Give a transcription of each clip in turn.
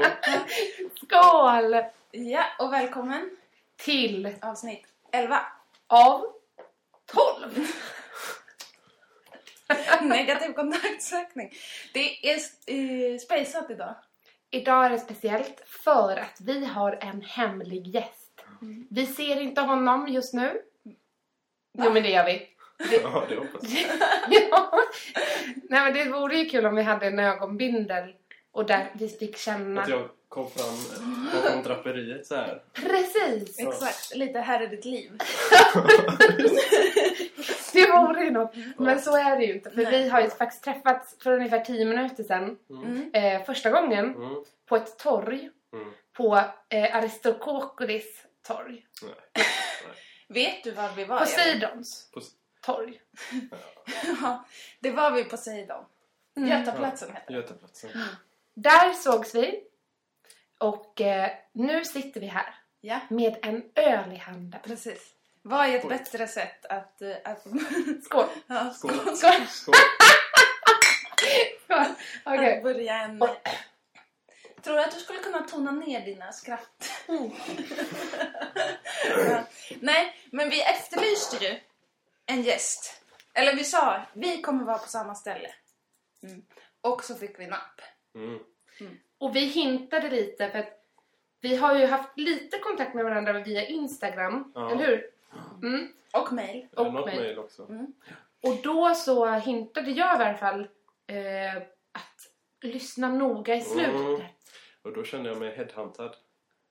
Skål! Skål! Ja, och välkommen Till avsnitt 11. av 12. Negativ kontaktsökning. Det är uh, spejsat idag. Idag är det speciellt för att vi har en hemlig gäst. Vi ser inte honom just nu. Jo men det gör vi. Ja, det hoppas jag. ja. Nej men det vore ju kul om vi hade en ögonbindel och där vi fick känna... Att jag kom fram bakom draperiet så här. Precis! Exakt, lite här är ditt liv. Det vore ju något. Men så är det ju inte. För Nej. vi har ju faktiskt träffats för ungefär 10 minuter sedan. Mm. Eh, första gången Mm. på ett torg. Mm. På eh, Aristokokolis torg. Nej. Nej. Vet du var vi var? Poseidons På, torg. Ja, det var vi på Poseidon. Mm. Götaplatsen heter det. Götaplatsen. Där sågs vi. Och eh, nu sitter vi här Ja, med en öl i handen. precis. Vad är ett Oj. bättre sätt att... eh, att Skål! ja, Skål. skål. Skål! Skål! Att börja en... Tror du att du skulle kunna tona ner dina skratt? Mm. Ja. Nej, men vi efterlyste ju en gäst. Eller vi sa, vi kommer vara på samma ställe. Mm. Och så fick vi napp. Mm. Och vi hintade lite för att vi har ju haft lite kontakt med varandra via Instagram, Ja. eller hur? Mm. Och mail. Och något mig. mejl också? Och då så hintade jag i alla fall eh, att lyssna noga i slutet. Mm. Och då kände jag mig headhuntad.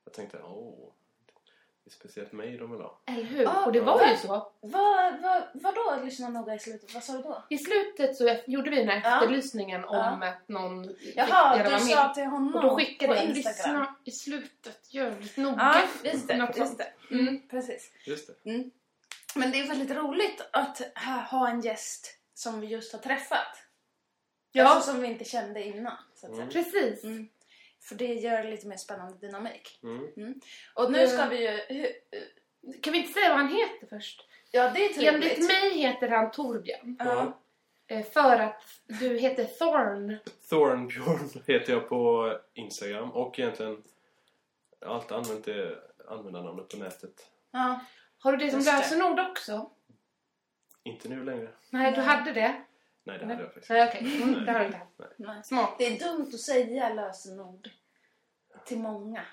Jag tänkte, åh, det är speciellt mig de vill ha. Eller hur? Ah, och det var va? ju så. Vad, vad, vadå lyssna noga i slutet? Vad sa du då? I slutet så gjorde vi den här Ja. efterlysningen om Ja. att någon Jaha, du sa med. till honom Och då skickade på jag Instagram. lyssna i slutet. Jävligt noga. Ja, just det. Något Just det. Mm. Mm, precis. Just det. Mm. Men det är väldigt roligt att ha, en gäst som vi just har träffat. Ja, Alltså som vi inte kände innan. Så att säga. Mm. precis. Mm. För det gör lite mer spännande dynamik. Mm. Och nu ska vi ju... Kan vi inte säga vad han heter först? Ja, det är trevligt. Enligt mig heter han Torbjörn. Ja. Eh, För att du heter Thorn. Thornbjörn heter jag på Instagram och egentligen alltid använt det användarnamnet på nätet. ja. Har du det som lösenord också? Inte nu längre. Nej, du hade det. Nej, det hade jag faktiskt Nej, inte. okej. Mm, det har du inte haft. Nej. Smart. Det är dumt att säga lösenord till många.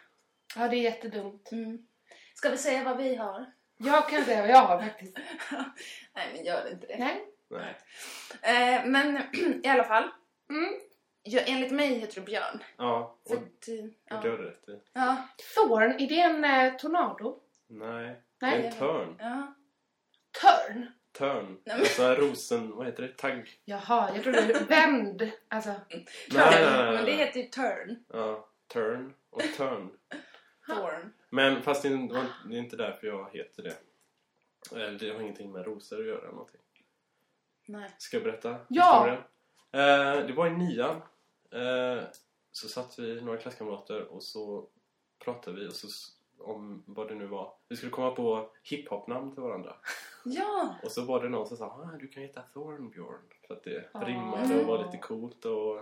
Ja, det är jättedumt. Mm. Ska vi säga vad vi har? Jag kan säga vad jag har faktiskt. Nej, men gör inte det. Nej. Nej. Eh, men i alla fall. Mm. Ja, enligt mig heter du Björn. Ja, För och att, det ja. har du rätt i. Ja. Thorn, är det en eh, tornado? Nej, Nej. en törn. ja. Törn? Törn. Nej, Alltså rosen, vad heter det? Tagg? Jaha, jag trodde vänd. Alltså, Nej, nej, nej, Men det heter ju turn. Ja, turn och turn. Thorn. Men fast det är, det inte därför jag heter det. Eller det har ingenting med rosor att göra eller någonting. Nej. Ska jag berätta Ja. historien? Eh, det var i nian. Eh, så satt vi, några klasskamrater, och så pratade vi och så, om vad det nu var. Vi skulle komma på hiphop-namn till varandra. Ja. Och så var det någon som sa ah, du kan heta Thornbjörn. För att det Ah. rimmade och var lite coolt. Och,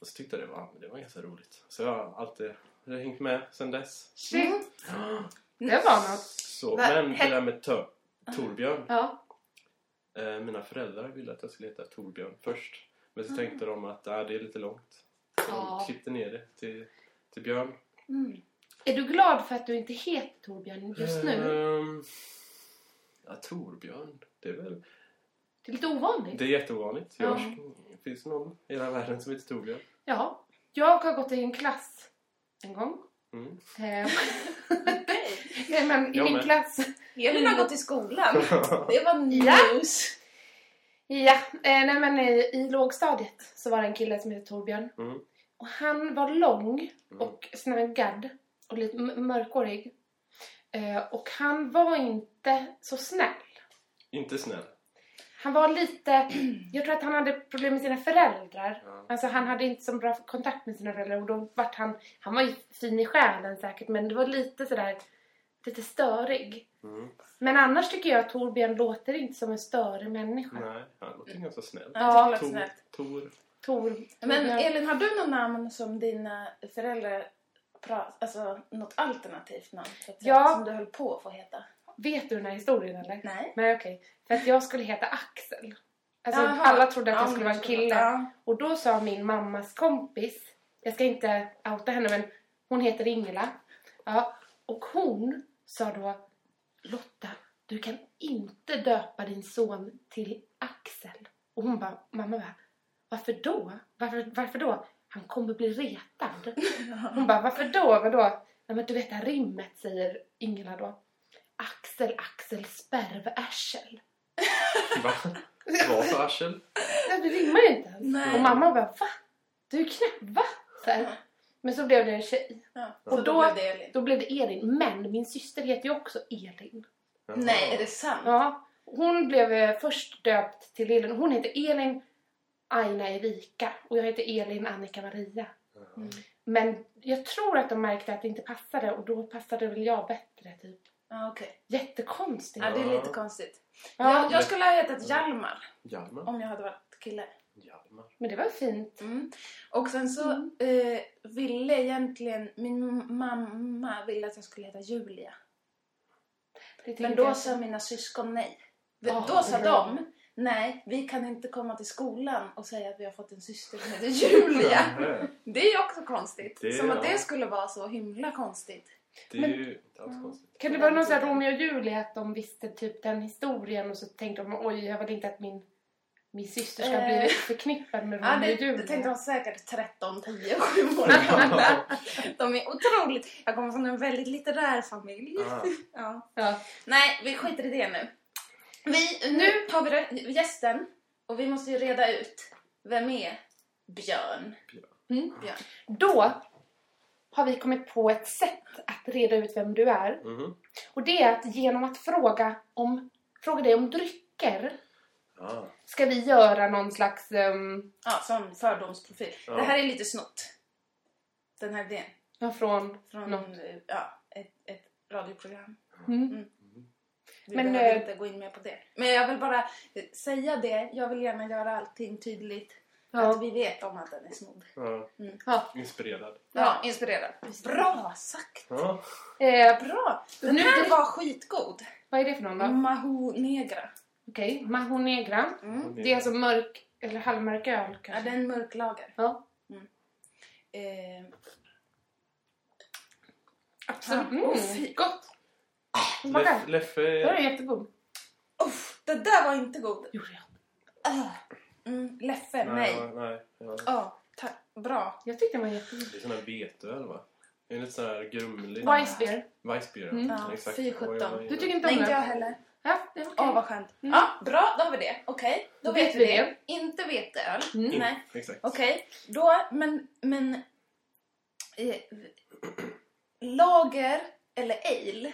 och så tyckte jag det var, det var ganska roligt. Så jag har alltid jag har hängt med sen dess. shit. Det var något. Så, Va- men det där med tö- Torbjörn. Ja. Eh, mina föräldrar ville att jag skulle heta Torbjörn först. Men så Mm. tänkte de att ah, det är lite långt. Så Ja. de klippte ner det till, till Björn. Mm. Är du glad för att du inte heter Torbjörn just nu? Ehm, ja, Torbjörn. Det är väl... Det är lite ovanligt. Det är jätteovanligt. Ja. Jag, finns det någon i hela världen som heter Torbjörn? Ja. Jag har gått i en klass en gång. Mm. Eh, Okej. Nej, men i Jag min med. klass... Elin har gått i skolan. Det var Ja. news. Ja, eh, nej men i, i lågstadiet så var det en kille som hette Torbjörn. Mm. Och han var lång Mm. och snaggad och lite m- mörkhårig. Eh, och han var inte så snäll. Inte snäll. Han var lite... Jag tror att han hade problem med sina föräldrar. Ja. Alltså han hade inte så bra kontakt med sina föräldrar och då vart han... Han var ju fin i själen säkert men det var lite sådär... Lite störig. Mm. Men annars tycker jag att Torbjörn låter inte som en störig människa. Nej, han låter ganska snäll. Ja, Tor. Tor. Tor. Men. Elin, har du något namn som dina föräldrar alltså något alternativt namn så att säga, Ja. som du höll på att få heta? Vet du den här historien eller? Nej. Nej okej. För att jag skulle heta Axel. Alltså Jaha. alla trodde att jag Ja, skulle vara en kille. Ja. Och då sa min mammas kompis, jag ska inte outa henne men hon heter Ingela. Ja, och hon sa då Lotta, du kan inte döpa din son till Axel. Och hon bara, mamma bara, varför då? Varför, varför då? Han kommer bli retad. Hon bara, varför då? Vadå? Nej men du vet det här rimmet säger Ingela då. Axel, Axel, spärvärsel. Va? Vad för arsel? Nej, det rimmar ju inte ens. Nej. Och mamma bara, va? Du är knäpp, va? Så här. Men så blev det en tjej. Ja. Och då, då- blev det Elin. Då blev det Elin. Men min syster heter ju också Elin. Jaha. Nej, är det sant? Ja. Hon blev eh, först döpt till Elin. Hon heter Elin Aina Erika. Och jag heter Elin Annika Maria. Mm. Men jag tror att de märkte att det inte passade. Och då passade väl jag bättre typ. Okej. Jättekonstigt. Ja, det är lite konstigt. Ja, Jag, jag skulle ha hetat Hjalmar Hjalmar? om jag hade varit kille. Hjalmar. Men det var fint. Mm. Och sen så Mm. eh, ville egentligen min mamma ville att jag skulle heta Julia. Men då jag. sa mina syskon nej. Ah, då sa bra. de nej, vi kan inte komma till skolan och säga att vi har fått en syster som heter Julia. Det är ju också konstigt. Det- som att ja. det skulle vara så himla konstigt. Det är Men- ju inte alls konstigt. Kan det vara någon sån här Romeo och Julia att de visste typ den historien och så tänkte de oj jag vill inte att min, min syster ska Eh. bli förknippad med Ja, Romeo det, och Julia. det tänkte de säkert 13, 10, 7 år gamla. De är otroligt... Jag kommer från en väldigt litterär familj. Ah. Ja. Ja. Nej, vi skiter i det nu. Vi, nu tar vi gästen och vi måste ju reda ut vem är Björn? Mm. Björn. Då har vi kommit på ett sätt att reda ut vem du är. Mhm. Och det är att genom att fråga, om, fråga dig om drycker Ah. ska vi göra någon slags... ehm, Ja, som fördomsprofil. Ja. Det här är lite snott. Den här idén. ja, från Från något. ja, ett, ett radioprogram. Mm. Vi Men, behöver eh, inte gå in mer på det. Men jag vill bara säga det. Jag vill gärna göra allting tydligt. Att Ja. vi vet om att den är snodd. Ja. Ja. Inspirerad. Ja, inspirerad. Bra sagt! Ja. Eh, Bra! Den Nu- här var skitgod. vad är det för någon då? Maho Negra. Okej, Maho Negra. Mm. Det är alltså mörk, eller halvmörk öl Ja, kanske? det är en mörk lager. Ja. Eh, Absolut. Ja. Mm. Gott! Smaka. Leff, Leffe... Den är jättegod. uff, det där var inte god. Gjorde jag. Ah. Mm, Leffe, nej. Nej. nej. Ja. Ja, tack. Bra. Jag tyckte den var jättegod. Det är sån här veteöl va? Det är lite sån här grumlig. Weissbier. Weissbier. Mm. Ja, Exakt. fy sjutton. Du tycker inte Nej, om inte jag heller. Ja, det är okej. Åh, vad skönt. Mm. Ja, bra. Då har vi det. Okej, då, Då vet vet vi det. det. Inte veteöl. Mm. Mm, Nej. Exakt. Okej, då, men, men... Eh, lager eller ale?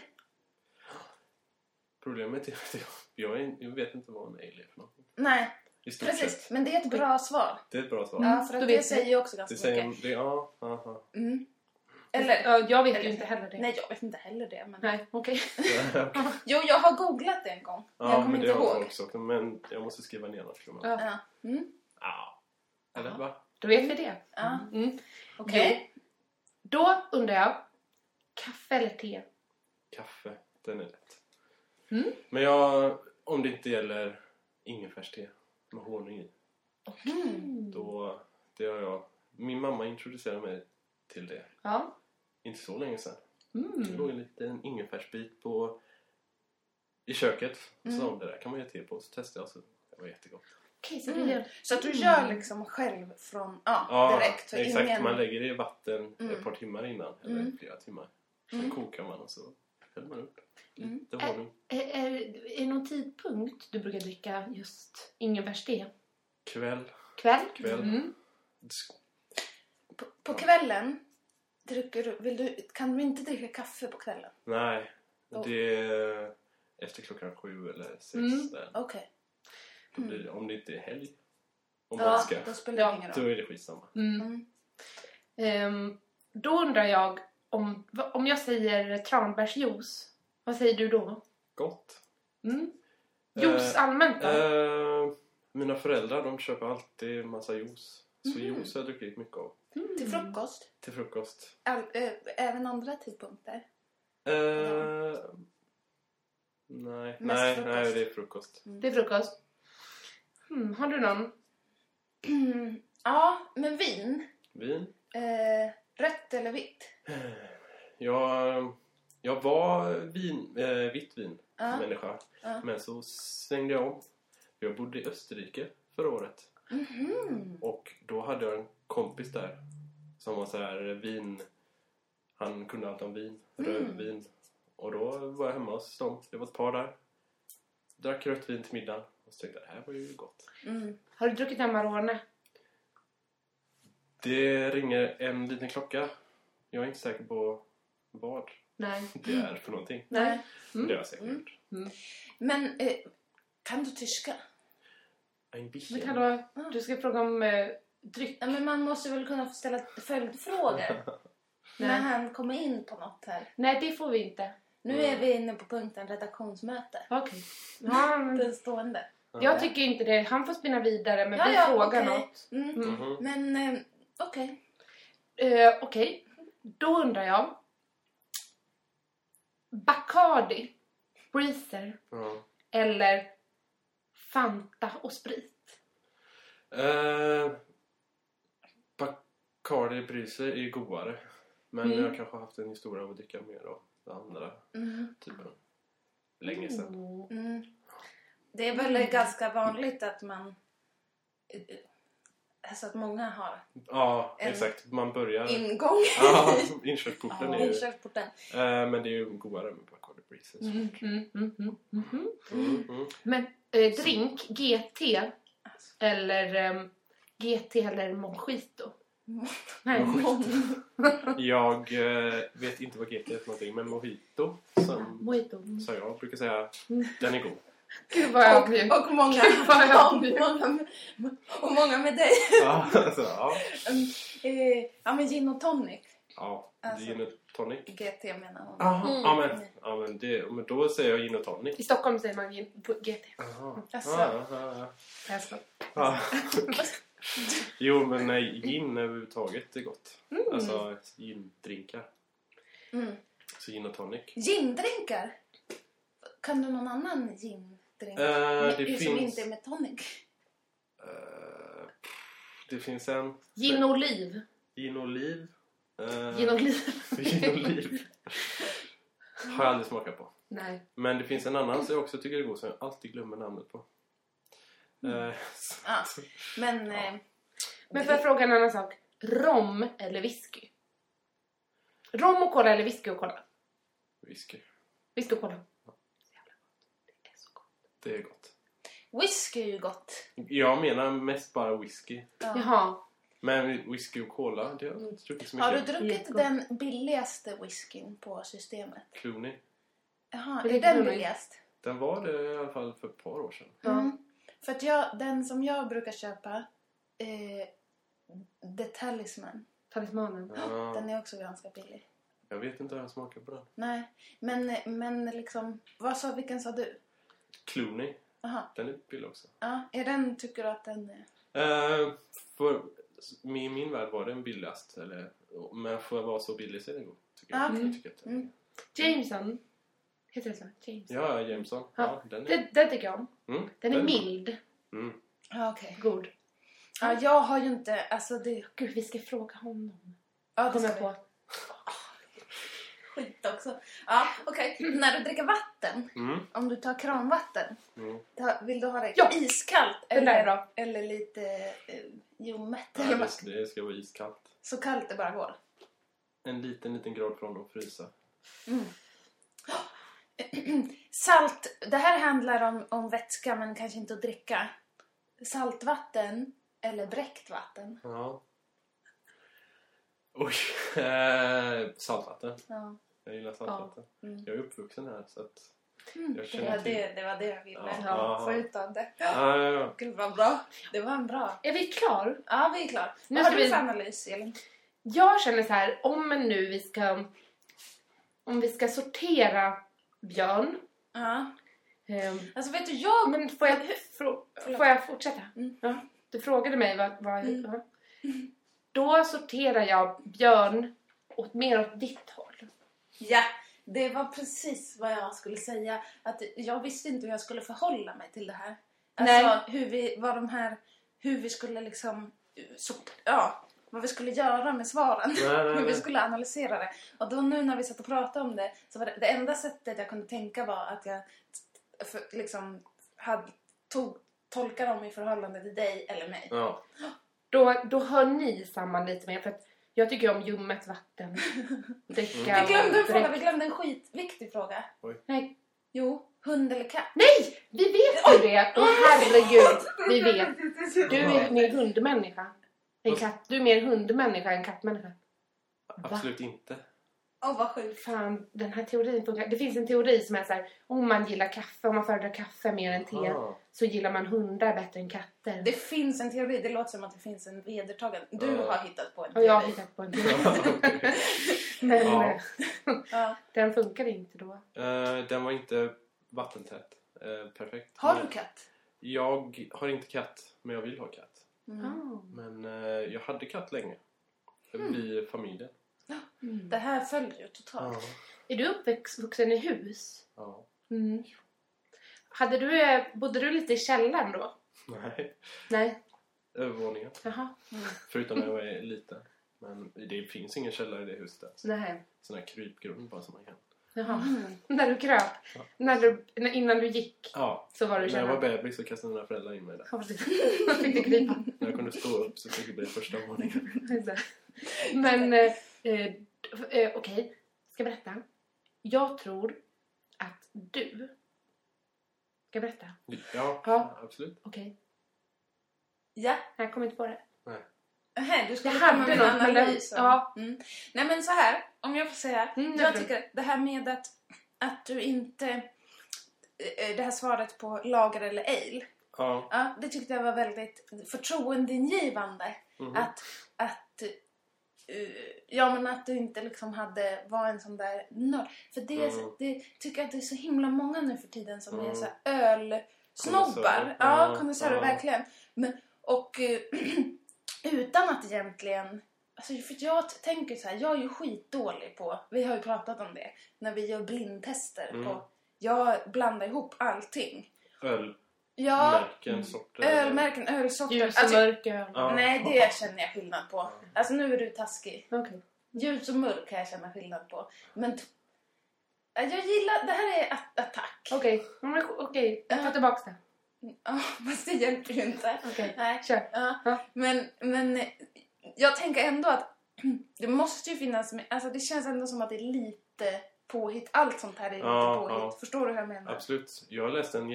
Problemet är att jag, jag, jag vet inte vad en ale är för något. Nej, precis. sett. Men det är ett bra svar. Det är ett bra svar. Mm. Ja, för att vet det säger ju också ganska Det säger... mycket. Det, ja, aha. Mm. Eller? Ja, jag vet Eller- inte heller det. Nej, jag vet inte heller det. Men... Nej, okej. Jo, jag har googlat det en gång. men jag ja, kommer men inte det har jag ihåg. också. Men jag måste skriva ner något. Ja. Ja. Ja. Mm. Ja. Eller Ja. va? Då vet vi det. Ja. Mm. Okej. Då undrar jag, kaffe eller te? Kaffe. Den är lätt. Mm. Men jag, om det inte gäller ingefärste med honung i. Mm. Då, det har jag. Min mamma introducerade mig till det. Ja. Inte så länge sedan. Det låg Mm. en liten ingefärsbit på i köket. Och så Mm. sa hon, det där kan man ge te på. Så testade jag så det var jättegott. Okej, så Mm. gör... Så att du gör liksom själv från... Ja, Ja, direkt. Så exakt. ingen... Man lägger det i vatten Mm. ett par timmar innan. Eller Mm. flera timmar. Mm. Så kokar man och så häller man upp Mm. lite honung. Är, är, är det någon tidpunkt du brukar dricka just ingefärste? Kväll. Kväll? Kväll. Mm. På, på kvällen dricker du, vill du... Kan du inte dricka kaffe på kvällen? Nej, Då. det är efter klockan sju eller sex. Mm. Okej. Då blir det, om det inte är helg. Om Ja, man ska. då spelar Ja. det ingen Då roll. är det skitsamma. Mm. Mm. Ehm, då undrar jag, om, om jag säger tranbärsjuice, vad säger du då? Gott. Mm. Juice Eh, allmänt då? Eh, mina föräldrar de köper alltid massa juice. Så juice har jag druckit mycket av. Till frukost? Till frukost. All, äh, även andra tidpunkter? Eh, nej, Mest nej, frukost. nej, det är frukost. Det är frukost. Hmm, har du någon? Mm. Ja, men vin. Vin. Eh, rött eller vitt? Jag, jag var vin, eh, vitt vin Ja. människa. Ja. Men så svängde jag om. Jag bodde i Österrike förra året. Mhm. Och då hade jag en kompis där. Som var så här vin... Han kunde allt om vin. Mm. Rödvin. Och då var jag hemma hos dem. Det var ett par där. Drack rött vin till middagen. Och så tänkte jag, det här var ju gott. Mm. Har du druckit Amarone? Det ringer en liten klocka. Jag är inte säker på vad Nej. det är för någonting. Nej. Det har jag säkert Mm. gjort. Men eh, kan du tyska? Ein Men bisschen. kan du, du ska fråga om eh, dryck. Ja, men man måste väl kunna få ställa följdfrågor när Nej. han kommer in på något här. Nej, det får vi inte. Nu är vi inne på punkten redaktionsmöte. Okej. Men Den stående. jag tycker inte det. Han får spinna vidare, men Ja, vi ja, frågar okej. något. Mm. Mhm. Men eh, okej. Eh, Okej, då undrar jag. Bacardi, Breezer Ja. eller Fanta och sprit? Eh, Bacardi Bryser är godare. Men Mm. jag kanske har haft en historia av att dricka mer av den andra Mm. typen. Länge sedan. Oh. Mm. Det är väl ganska vanligt att man... eh, Alltså att många har Ja, En exakt. Man börjar... ingång Ja, inkörsporten är i ju... inkörsporten. Eh, men det är ju godare med Bacardi Breezer. Mm, mm, mm, mm, mhm. Mm, mm. Men eh, drink, GT eller ehm, GT eller Mojito? Nej, Mojito. Jag eh, vet inte vad GT är för någonting, men Mojito, som, Mojito. som jag brukar säga, Mm. den är god. Gud vad jag blir... Och, och många, Gud, vad jag och, blir- många, och många med dig. Ja, alltså, ja. Mm, eh, ja men gin och tonic. ja Alltså. gin och tonic. GT menar hon. Aha, Mm. ja, men, ja, men, det, men då säger jag gin och tonic. I Stockholm säger man gin- GT. Aha. Alltså. Ja, ja, ja. Ska. Ja. Jo, men nej, gin överhuvudtaget är gott. Mm. Alltså gindrinkar. Mm. Så gin och tonic. Gindrinkar? Kan du någon annan gindrink? Eh, Med- det som finns- inte är med tonic? Eh, det finns en Gin oliv. gin oliv. Eh, Gin oliv. gin och oliv. Har jag aldrig smakat på. Nej. Men det finns en annan som jag också tycker är god som jag alltid glömmer namnet på. Så- Ja. Men... Ja. Eh, Men får jag fråga en annan sak? Rom eller whisky? Rom och cola eller whisky och cola? Whisky. Whisky och cola. Det är så gott. Det är gott. whisky är ju gott. Jag menar mest bara whisky. Ja. Jaha. Men whisky och cola, det har jag inte druckit så Har du mycket. druckit Jättegott. den billigaste whiskyn på systemet? Clooney. Jaha, Det är är den Clooney. billigast? Den var det i alla fall för ett par år sedan. Ja. Mm. För att jag, den som jag brukar köpa, eh, The Talisman, Talismanen. Ja, den är också ganska billig. jag vet inte hur jag smakar på den. Nej, men, men liksom, vad sa, vilken sa du? Clooney, Jaha, den är billig också. ja, är den, tycker du att den är... Uh, för, I min värld var den billigast. Eller, men får jag vara så billig så är den god. Tycker jag. Ah, okej. jag tycker att, Mm. Jameson. Heter det så? Jameson. Ja, Jameson. Ja. Ja, den är... Den, den tycker jag om. Mm, Den är bra. mild. Mm. Ja, okej. God. Ja, jag har ju inte, alltså det... Gud, vi ska fråga honom. Ja, det Kommer ska jag vi. på. Skit också. Ja, okej. När du dricker vatten, Mm. om du tar kranvatten, Mm. ta- vill du ha det Ja. iskallt Den där är eller, eller lite eh, ljummet? Ja, eller det, vad- det ska vara iskallt. Så kallt det bara går. En liten, liten grad från att frysa. Mm. Salt, det här handlar om, om vätska men kanske inte att dricka. Saltvatten eller bräckt vatten. Ja. Oj. Eh, saltvatten. Ja. Jag gillar saltvatten. Mm. Jag är uppvuxen här så att... Mm, Jag det, känner till- det, det var det jag ville Ja. ha, få Ja. ut av det. Ja, ja, ja. Gud vad bra. Det var en bra. Är vi klar? Ja, vi är klara. Nu Vad har du vi- för analys, Elin? Jag känner så här, om nu vi ska... Om vi ska sortera Björn. Ja. ehm, Alltså vet du, jag... men får jag, får jag fortsätta? Mm. Ja, du frågade mig vad... vad Mm. ja. Då sorterar jag Björn åt, mer åt ditt håll. Ja, det var precis vad jag skulle säga. Att jag visste inte hur jag skulle förhålla mig till det här. Alltså Nej. hur vi, vad de här, hur vi skulle liksom, så, ja, vad vi skulle göra med svaren. Nej, nej, hur vi nej. skulle analysera det. Och då nu när vi satt och pratade om det så var det, det enda sättet jag kunde tänka var att jag för, liksom hade, tog, tolkade dem i förhållande till dig eller mig. Ja. Då, då hör ni samman lite mer. För att jag tycker om ljummet vatten. Dricka Vi glömde en fråga, vi glömde en skitviktig fråga. Nej, Jo, hund eller katt? Nej! Vi vet ju det! Åh herregud, vi vet. Du är mer hundmänniska. En katt. Du är mer hundmänniska än kattmänniska. Absolut inte. Åh, vad sjukt. Fan, den här teorin funkar. Det finns en teori som är så här, om man gillar kaffe, om man föredrar kaffe mer än te, Ah. så gillar man hundar bättre än katter. Det finns en teori, det låter som att det finns en vedertagen. Du Ja. har hittat på en Och teori. jag har hittat på en teori. Men Ja. Ja. den funkar inte då. Eh, den var inte vattentät. Eh, perfekt. Har Men du katt? Jag har inte katt, men jag vill ha katt. Mm. Ah. Men jag hade katt länge. Mm. Vi familjen. Mm. Det här följer ju totalt. Är du uppvuxen i hus? ja. Mm. Hade du, eh, bodde du lite i källaren då? Nej. Nej. Övervåningen. Jaha. Förutom när jag är liten. Men det finns ingen källare i det huset. Alltså. Nej. Sån här krypgrund bara som man kan. Jaha. Mm. När du kröp? Ja. När du, när, innan du gick Ja. så var du När jag var bebis så kastade mina föräldrar in mig där. Ja, fick du krypa. När jag kunde stå upp så fick jag bli första våningen. Men eh, eh, eh, okej, ska jag berätta? Jag tror att du... Ska jag berätta? Ja, Ja. absolut. Okej, Ja. jag kommer inte på det. Nähä, du skulle komma med en analys. ja. Mm. Nej men så här, om jag får säga. Mm, jag tycker det här med att, att du inte... eh, Det här svaret på lager eller ale. Ja. Ja, det tyckte jag var väldigt förtroendeingivande. Mhm. Att, att, eh, ja, men att du inte liksom hade, var en sån där nörd. För det, är så- Mm. det tycker jag att det är så himla många nu för tiden som är Mm. så här ölsnobbar. Ja, Ja, kondensörer, ja. verkligen. Men, och eh, utan att egentligen... Alltså, för jag tänker så här, jag är ju skitdålig på, vi har ju pratat om det, när vi gör blindtester Mm. på, jag blandar ihop allting. Ölmärken, Ja, sorter. ölmärken, ölsorter. Ljus och Alltså, mörk öl. Ja. Nej, det känner jag skillnad på. Alltså nu är du taskig. Okej. Ljus och mörk kan jag känna skillnad på. Men jag gillar, det här är att- attack. Okej, mm, okej. jag tar tillbaka det. Ja, fast det hjälper ju inte. Okej, Nej. kör. Ja. Men, men jag tänker ändå att det måste ju finnas, alltså det känns ändå som att det är lite påhitt. Allt sånt här är lite Ja, påhitt. ja. Förstår du hur jag menar? Absolut. Jag läste en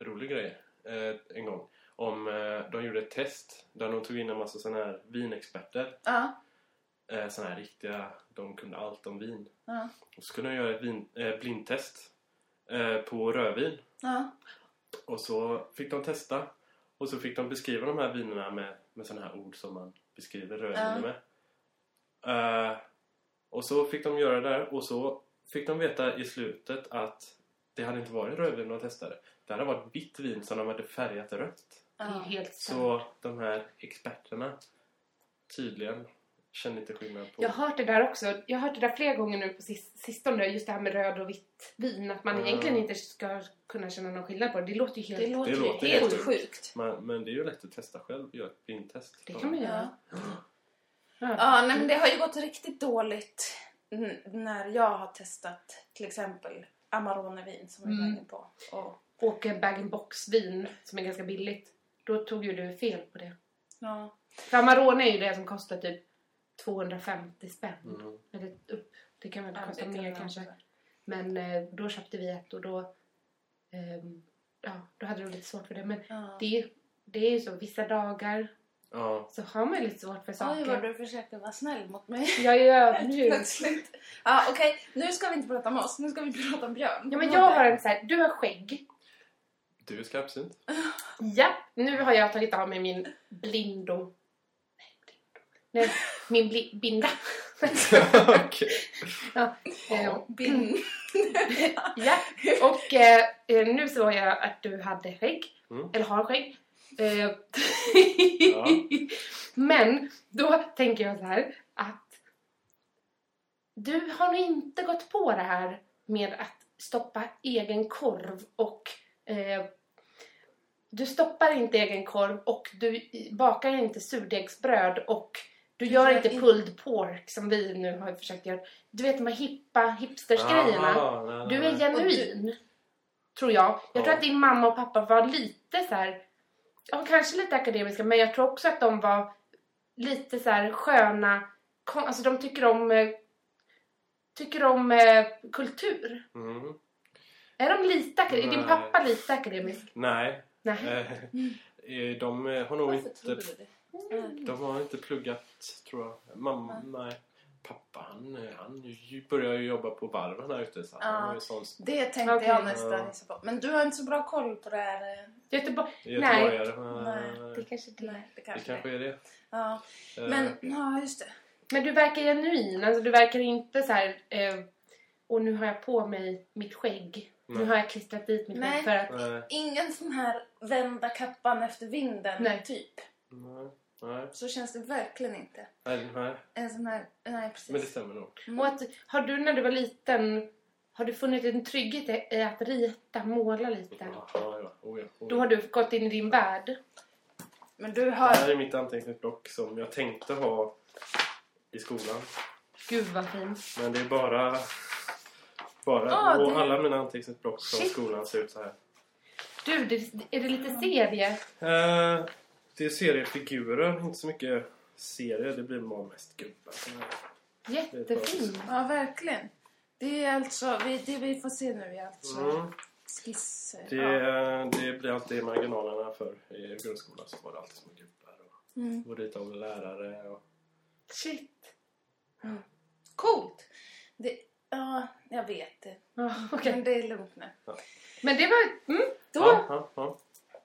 jätterolig grej eh, en gång. Om, eh, de gjorde ett test där de tog in en massa sådana här vinexperter. Ja, Eh, sådana här riktiga, de kunde allt om vin. ja, Och så kunde de göra ett vin, eh, blindtest eh, på rödvin. ja. Och så fick de testa. Och så fick de beskriva de här vinerna med, med sådana här ord som man beskriver rödviner med. Eh, och så fick de göra det där. Och så fick de veta i slutet att det hade inte varit rödvin de testade. Det hade varit vitt vin som de hade färgat rött. Ja. helt. Så de här experterna tydligen känner inte skillnad på... Jag har hört det där också. Jag har hört det där flera gånger nu på sis- sistone. Just det här med röd och vitt vin. Att man Mm. egentligen inte ska kunna känna någon skillnad på det. Det låter ju helt... Det låter, Det låter helt helt sjukt. Men, men det är ju lätt att testa själv. Göra ett blindtest. Det kan man göra. Ja. Ja. Ja, nej, men det har ju gått riktigt dåligt när jag har testat till exempel Amarone-vin som vi var Mm. inne på. Och, Och bag-in-box-vin som är ganska billigt. Då tog ju du fel på det. ja. För Amarone är ju det som kostar typ 250 spänn. Mm. Eller upp. Det kan väl Ja, kosta kan mer kanske. också. Men eh, då köpte vi ett och då... ehm, ja, då hade du lite svårt för det. Men Ja. det, det är ju så. Vissa dagar Ja. så har man lite svårt för Oj, saker. vad du försöker vara snäll mot mig. Jag är ödmjuk. Plötsligt. Ja, okej. Nu ska vi inte prata om oss. Nu ska vi prata om Björn. Ja, men jag har en så här, du har skägg. Du är skarpsynt. Ja, nu har jag tagit av mig min blindo... Nej, blindo. Nej, min bli, binda. Okej. ja, eh, Ja, bin. ja, och eh, eh, nu såg jag att du hade skägg. Mm. Eller har skägg. Eh, Men då tänker jag så här att du har nog inte gått på det här med att stoppa egen korv och eh, du stoppar inte egen korv och du bakar inte surdegsbröd och du Du gör inte in- pulled pork som vi nu har försökt göra. Du vet de här hippa hipstersgrejerna. Du är genuin, tror jag. Jag tror att din mamma och pappa var lite så här, ja, kanske lite akademiska, men jag tror också att de var lite så här sköna. Alltså de tycker om, eh, tycker om eh, kultur. Mm. Är de lite akademiska? Är din pappa lite akademisk? Nej. Nej. Eh, De eh, har nog Varför tror inte, du det? Mm. de har inte pluggat, tror jag. Mamma, nej. Pappa, han, eh, han börjar ju jobba på varven här ute. Så Ja. sån Det tänkte Okej. jag nästan Ja. Men du har inte så bra koll på det här. eh, Göteborg? göteborgare. Nej, Det kanske det är. Nej, det Det kanske, kanske det. är det. Ja. Eh, Men, ja just det. Men du verkar genuin. Alltså du verkar inte så här. Eh, och nu har jag på mig mitt skägg. Nu Nej. har jag klistrat dit mitt Nej. skägg för att... Nej, Ingen sån här vända kappan efter vinden Nej. typ. nej, nej, Så känns det verkligen inte. nej, nej. En sån här, nej precis. Men det stämmer nog. Och att, har du när du var liten, har du funnit en trygghet i- att rita, måla lite? Ja, ja, ja. Oh, ja. Oh, Då har du gått in i din värld. Men du Det har... här är mitt anteckningsblock som jag tänkte ha i skolan. Gud vad fint. Men det är bara... bara Ah, och det- alla mina anteckningsblock från Shit. skolan ser ut så här. Du, det, är det lite serie? Eh, det är seriefigurer, inte så mycket serier. Det blir bara mest gubbar. Jättefint. Ja, verkligen. Det är alltså, vi, det vi får se nu är alltså Mm. skisser. Det, Ja. det blir alltid i marginalerna för i grundskolan så var det alltid små gubbar. Och, Mm. rita om lärare. Och, Shit. Coolt! Det, ja, jag vet det. Ja, okej. Men det är lugnt nu. Men det var... Mm, då, ja, ja, ja.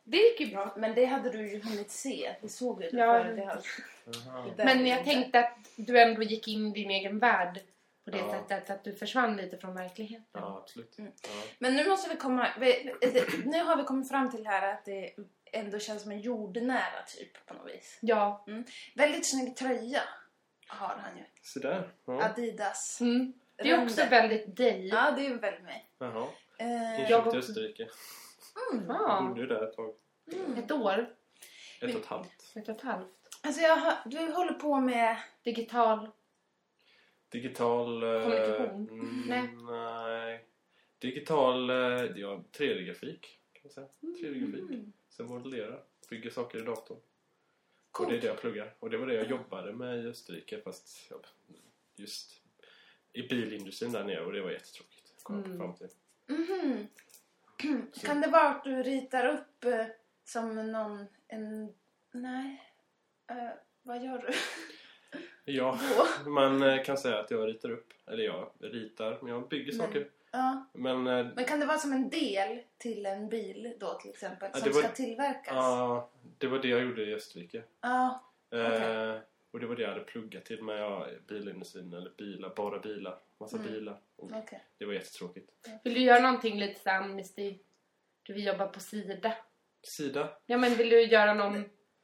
Det gick ju bra. Men det hade du ju hunnit se. Vi såg ju det Ja. det. Jaha. det där Men jag tänkte att du ändå gick in i din egen värld på det Ja. sättet. Att du försvann lite från verkligheten. Ja, absolut. Mm. Ja. Men nu måste vi komma... Vi, det- nu har vi kommit fram till här att det ändå känns som en jordnära typ på något vis. Ja. Väldigt snygg tröja har han ju. Så där. Ja. Adidas. Mm. Det är också väldigt dig. Ja, det är ju väldigt mig. Jaha. Inköpt Jag i också. Österrike. Mm, Jag Ja. bodde ju där ett tag. mm. Ett år. Ett och ett halvt. Ett och ett halvt. Alltså jag du håller på med... Digital. Digital... eh, Kommunikation? mm, Nej. nej. Digital... eh, ja, 3D-grafik. Kan man säga. 3D-grafik. Mm. Sen modellera. Bygga saker i datorn. Och Coolt. det är det jag pluggar. Och det var det jag jobbade med i Österrike. Fast just i bilindustrin där nere. Och det var jättetråkigt. Kom jag Mm. fram till. Mhm. Kan det vara att du ritar upp eh, som någon... En... Nej. Eh, vad gör du Ja, då? man eh, kan säga att jag ritar upp. Eller jag ritar, men jag bygger Men- saker. Ja. Men eh, Men kan det vara som en del till en bil då till exempel? Ja, Som det var- ska tillverkas? ja, det var det jag gjorde i Österrike. Ja. Eh, Okej. och det var det jag hade pluggat till med ja, bilindustrin eller bilar, bara bilar. Massa Mm. bilar. Och Okej. det var jättetråkigt. Vill du göra någonting lite så Amnesty? Du vill jobba på Sida. Sida? Ja men vill du göra någon...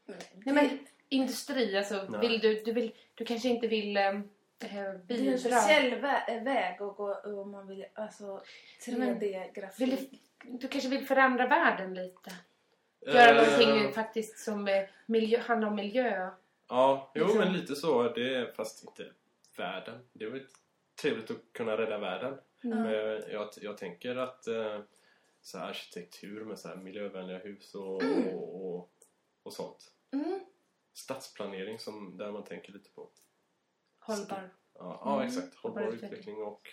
Nej Det- men industri alltså. Nej. Vill du, du, vill, du kanske inte vill eh, eh, Det är en speciell vä- väg att gå om man vill alltså Men- 3D-grafik. Vill du, du kanske vill förändra världen lite? Göra Eh, någonting faktiskt som eh, miljö, handlar om miljö. Ja, jo Liksom. men lite så. Det är fast inte världen. Det var ju trevligt att kunna rädda världen. Mm. Men jag, jag tänker att eh, så här arkitektur med så här miljövänliga hus och, och, och, och sånt. Mm. Stadsplanering som, där man tänker lite på. Hållbar. Ja, ja Mm, exakt. hållbar Hållbar utveckling. och,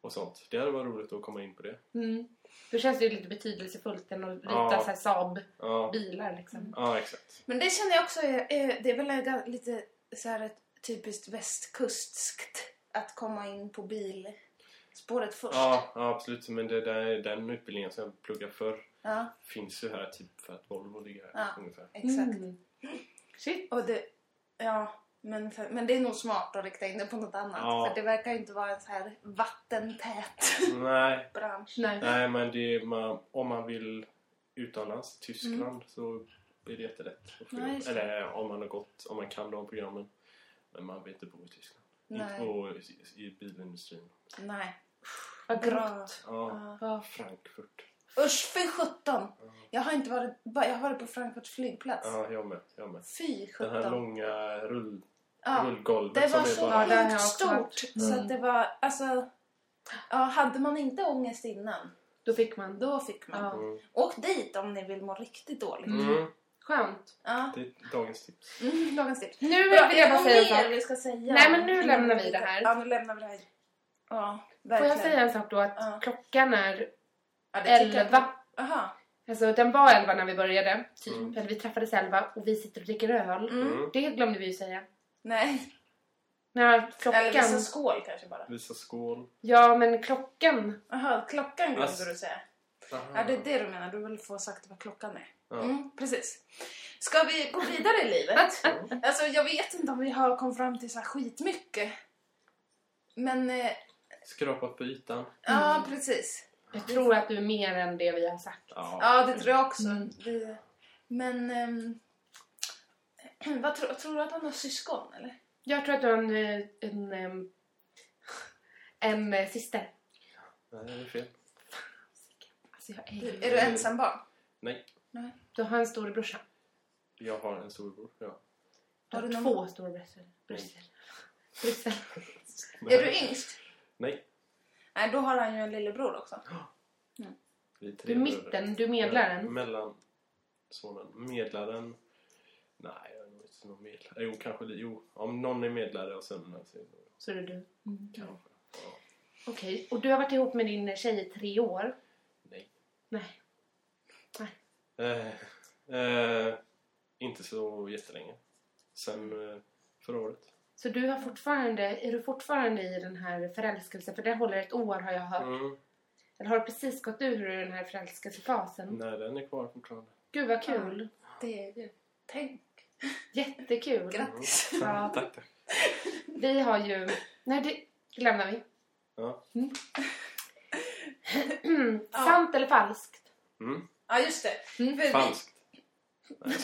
och sånt. Det hade varit roligt att komma in på det. Mm. Då känns det ju lite betydelsefullt än att rita Ja. så här Saab-bilar Ja, liksom. ja exakt. Men det känner jag också är, är, det är väl lite så här ett typiskt västkustskt att komma in på bilspåret först. Ja, ja absolut. Men det där, den utbildningen som jag pluggade för Ja, finns ju här typ för att Volvo ligger här Ja. ungefär. exakt. Mm. Shit. Och det, ja, men, för, men det är nog smart att rikta in det på något annat. Ja. För det verkar ju inte vara en så här vattentät Nej, bransch. Nej. nej men det man, om man vill utomlands, Tyskland, Mm. så är det jättelätt. att få Nej. Eller om man har gått, om man kan de programmen. Men man vill inte bo i Tyskland. Nej. bo i, i bilindustrin. Nej. Vad grått. Ja, Ja. Frankfurt. Usch, fy sjutton! Jag har inte varit, jag har varit på Frankfurts flygplats. Ja, jag med. Jag med. Fy Den här sjutton. långa rull, Ja. rullgolvet Det var som är så Ja, bara... också varit. stort så att det var, alltså... Ja, hade man inte ångest innan, Då fick man. då fick man. Ja. Mm. Åk dit om ni vill må riktigt dåligt. Mm. Skönt. Ja. Det är dagens tips. Mm, dagens tips. Nu Bra, vill jag bara är säga det en mer sak. vi ska säga? Nej, men nu lämnar vi det här. Ja, nu lämnar vi det här. Ja, Får verkligen. jag säga en sak då? Att Ja. klockan är ja, elva. Aha. Alltså den var elva när vi började. Typ. Mm. Eller vi träffades elva och vi sitter och dricker öl. Mm. Mm. Det glömde vi ju säga. Nej, När klockan... eller visa skål kanske bara. Visa skål. Ja, men klockan... Jaha, klockan glömde Alltså- du säga. Aha. Ja, det är det du menar. Du vill få sagt vad klockan är. Ja. Mm, precis. Ska vi gå vidare i livet? Alltså, jag vet inte om vi har kommit fram till så här skitmycket. Men, eh, Skrapat på ytan. ja precis. Jag tror att du är mer än det vi har sagt. Ja. Ja, det tror jag också. Mm. Vi, men, ehm, vad tror, tror du att han har syskon eller? Jag tror att du har en... eh, En, em, en, eh, syster. Nej, det är fel. Alltså, jag är är du ensam barn? Nej, Du har en storebrorsa. jag har en storbror. Ja. Du Har har du någon- två storebröster. Bryssel. Bryssel. Är du yngst? Nej, Nej, då har han ju en lillebror också. vi är tre Du är mitten, du är medlaren. Ja, mellan sonen. Medlaren... Nej, jag är nog inte någon medlare. Jo, kanske Jo, om någon är medlare och sen... Så är det du. kanske. Ja. Okej, och du har varit ihop med din tjej i tre år? Nej. Nej. Eh, eh, inte så jättelänge. Sen eh, förra året. Så du har fortfarande, är du fortfarande i den här förälskelsen? För det håller ett år har jag hört. Mm. Eller har du precis gått ur den här förälskelsefasen? Nej, den är kvar fortfarande. Gud vad kul. Det är ju... Tänk. Jättekul. Grattis. Ja. Tack, tack. Vi har ju... Nej, det lämnar vi. Ja. Sant eller falskt? Mm. Ja, just det. Mm. För vi- Falskt. Nej.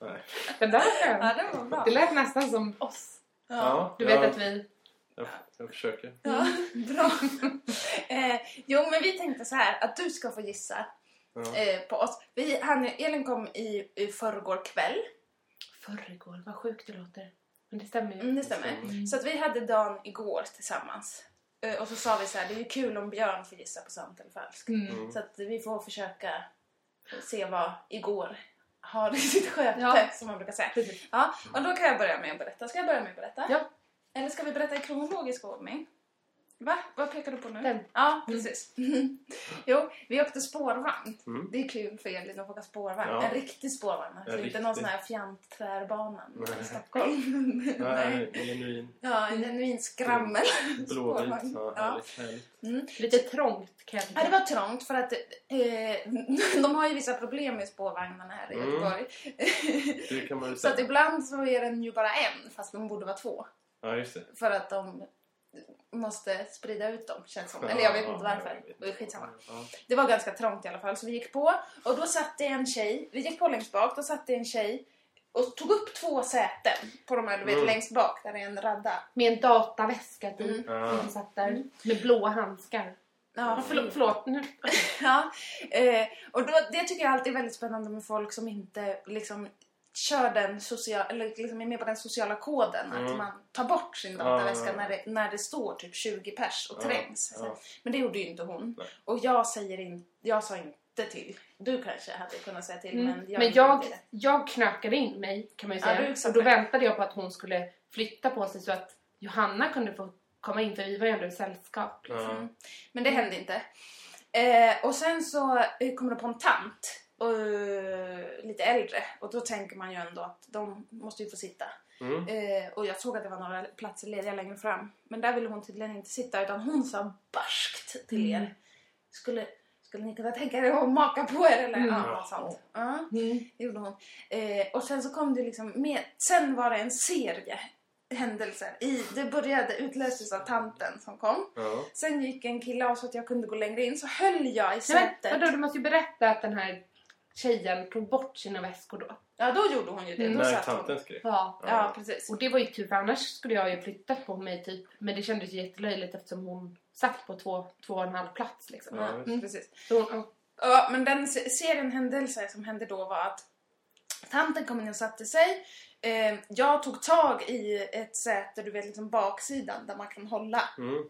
Nej. Den där var skön. Ja, det var bra. Det lät nästan som oss. Ja, Du vet jag, att vi... jag, jag försöker. Ja, bra. eh, jo, men vi tänkte så här att du ska få gissa Ja. eh, på oss. Vi, han, Elin kom i, i förrgår kväll. Förrgår, vad sjukt det låter. Men det stämmer ju. Mm, det stämmer. Mm. Så att vi hade dagen igår tillsammans. Eh, och så sa vi så här, det är ju kul om Björn får gissa på sant eller falskt. Mm. Mm. Så att vi får försöka se vad igår har i sitt sköte, Ja. som man brukar säga. Ja, och då kan jag börja med att berätta. Ska jag börja med att berätta? Ja. Eller ska vi berätta i kronologisk ordning? Va? Vad pekar du på nu? Den. Ja, precis. jo, vi åkte spårvagn. Mm. Det är kul för Elin att få åka spårvagn. Ja. En riktig spårvagn. Alltså En inte någon riktig. sån här fjant-tvärbanan Nej. i Stockholm. Nej, genuin. Ja, en genuin skrammel. Blåvit. spårvagn. Ja, Ja. härligt, härligt. Lite trångt kan jag Ja, det var trångt för att eh, de har ju vissa problem med spårvagnarna här i Mm. Göteborg. Det kan man ju så att ibland så är den ju bara en fast de borde vara två. Ja, just det. För att de måste sprida ut dem känns som. Eller jag vet inte varför. Det är skitsamma. Ja. Det var ganska trångt i alla fall så vi gick på och då satt det en tjej, vi gick på längst bak, då satt det en tjej och tog upp två säten på de här du vet Mm. längst bak där det är en radda. Med en dataväska typ. Mm. Som satt där. Med blåa handskar. Ja, Ja, förlåt. förlåt. Nu. Ja, eh, och då, det tycker jag alltid är väldigt spännande med folk som inte liksom kör den social, eller liksom är med på den sociala koden. Att Mm. man tar bort sin Ja, dataväska ja, ja. när, det, när det står typ 20 pers och Ja, trängs. ja. Men det gjorde ju inte hon. Nej. Och jag säger in, jag sa inte till. Du kanske hade kunnat säga till Mm. men jag Men jag, inte jag knökade in mig kan man ju Ja, säga. satt och då väntade jag på att hon skulle flytta på sig så att Johanna kunde få komma in för vi var ju ändå i sällskap. Ja. Mm. Men det hände inte. Eh, och sen så eh, kommer det på en tant. Och, lite äldre. Och då tänker man ju ändå att de måste ju få sitta. Mm. Eh, och jag såg att det var några platser lediga längre fram. Men där ville hon tydligen inte sitta utan hon sa barskt till Mm. er. Skulle, skulle ni kunna tänka er att maka på er eller Mm. ja, något sånt. Ja, Mm. det gjorde hon. Eh, och sen så kom det liksom med, sen var det en serie händelser. I, det började utlöstes av tanten som kom. Ja. Sen gick en kille av så att jag kunde gå längre in. Så höll jag i sätet. vadå, du måste ju berätta att den här tjejen tog bort sina väskor då. Ja, då gjorde hon ju det. Mm. Då När tanten skrev. Ja. Ja, precis. Och det var ju tur för annars skulle jag ju flyttat på mig typ. Men det kändes ju jättelöjligt eftersom hon satt på två, två och en halv plats liksom. Ja, visst. precis. Så, ja. Ja, men den se- serien händelse som hände då var att tanten kom in och satte sig. Eh, jag tog tag i ett säte, du vet liksom baksidan där man kan hålla. Mm.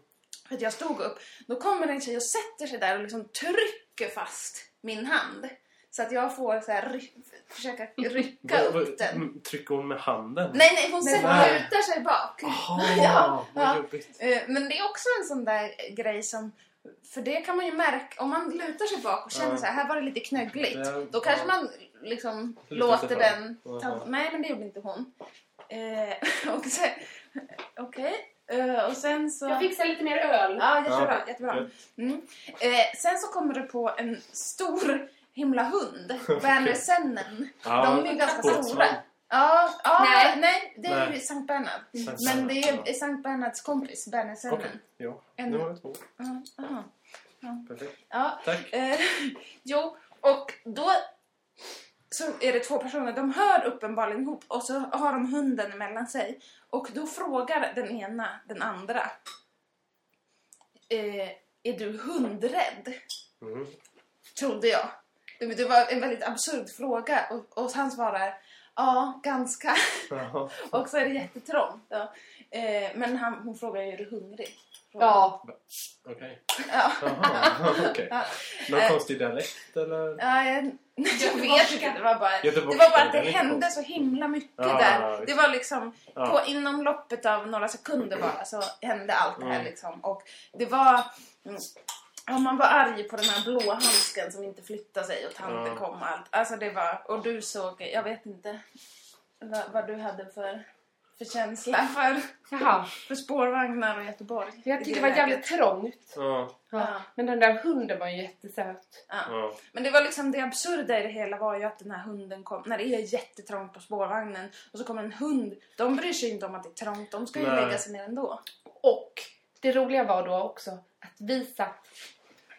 För att jag stod upp. Då kommer en tjej och sätter sig där och liksom trycker fast min hand. Så att jag får så här ry- försöka rycka Vad- vad- upp den. mm, Trycker hon med handen? Nej, nej, hon lutar sig bak. Jaha, Ja, vad ja. jobbigt. Eh, Men det är också en sån där grej som... För det kan man ju märka, om man lutar sig bak och känner Ja. så här, här var det lite knöggligt. Ja, Då kanske ja. man liksom låter den... Ta, nej, men det gjorde inte hon. Eh, och sen... Okej. Eh, och sen så... Jag fixar lite mer öl. Ja, jättebra. Ja. jättebra. Mm. Eh, sen så kommer det på en stor himla hund. Berner Sennen. Ja, De är ganska sportsman. stora. Ja, ja Nej. nej. det är Nej. ju Sankt Bernhard. Men det är Sankt Bernhards kompis, Berner Sennen. Okej, ja. En- Nu var det två. Ja, aha. Perfekt. Ja, Tack. eh, jo, och då så är det två personer, de hör uppenbarligen ihop och så har de hunden mellan sig. Och då frågar den ena den andra. Eh, är du hundrädd? Mm. Trodde jag. Det, var en väldigt absurd fråga och, och han svarar ja, ganska. Och så är det jättetrångt. Ja. Eh, men han, hon frågar är du hungrig? Ja. Okej. Ja. Okej. Ja. Någon Eh. konstig dialekt eller? Ja, jag, jag vet inte. Det var bara, det var bara att det hände så himla mycket Ja, där. Det var liksom Ja. på, inom loppet av några sekunder bara så hände allt det här Mm. liksom. Och det var... Ja, man var arg på den här blå handsken som inte flyttade sig och tanten Ja. kom och allt. Alltså det var... Och du såg... Jag vet inte vad, vad du hade för, för känsla för, Jaha. för spårvagnar och Göteborg. Jag tyckte det var jävligt trångt. Ja. Ja. Ja. Men den där hunden var ju jättesöt. Ja. Ja. Men det var liksom det absurda i det hela var ju att den här hunden kom, när det är jättetrångt på spårvagnen och så kommer en hund. De bryr sig inte om att det är trångt, de ska ju Nej. lägga sig ner ändå. Och det roliga var då också att vi satt...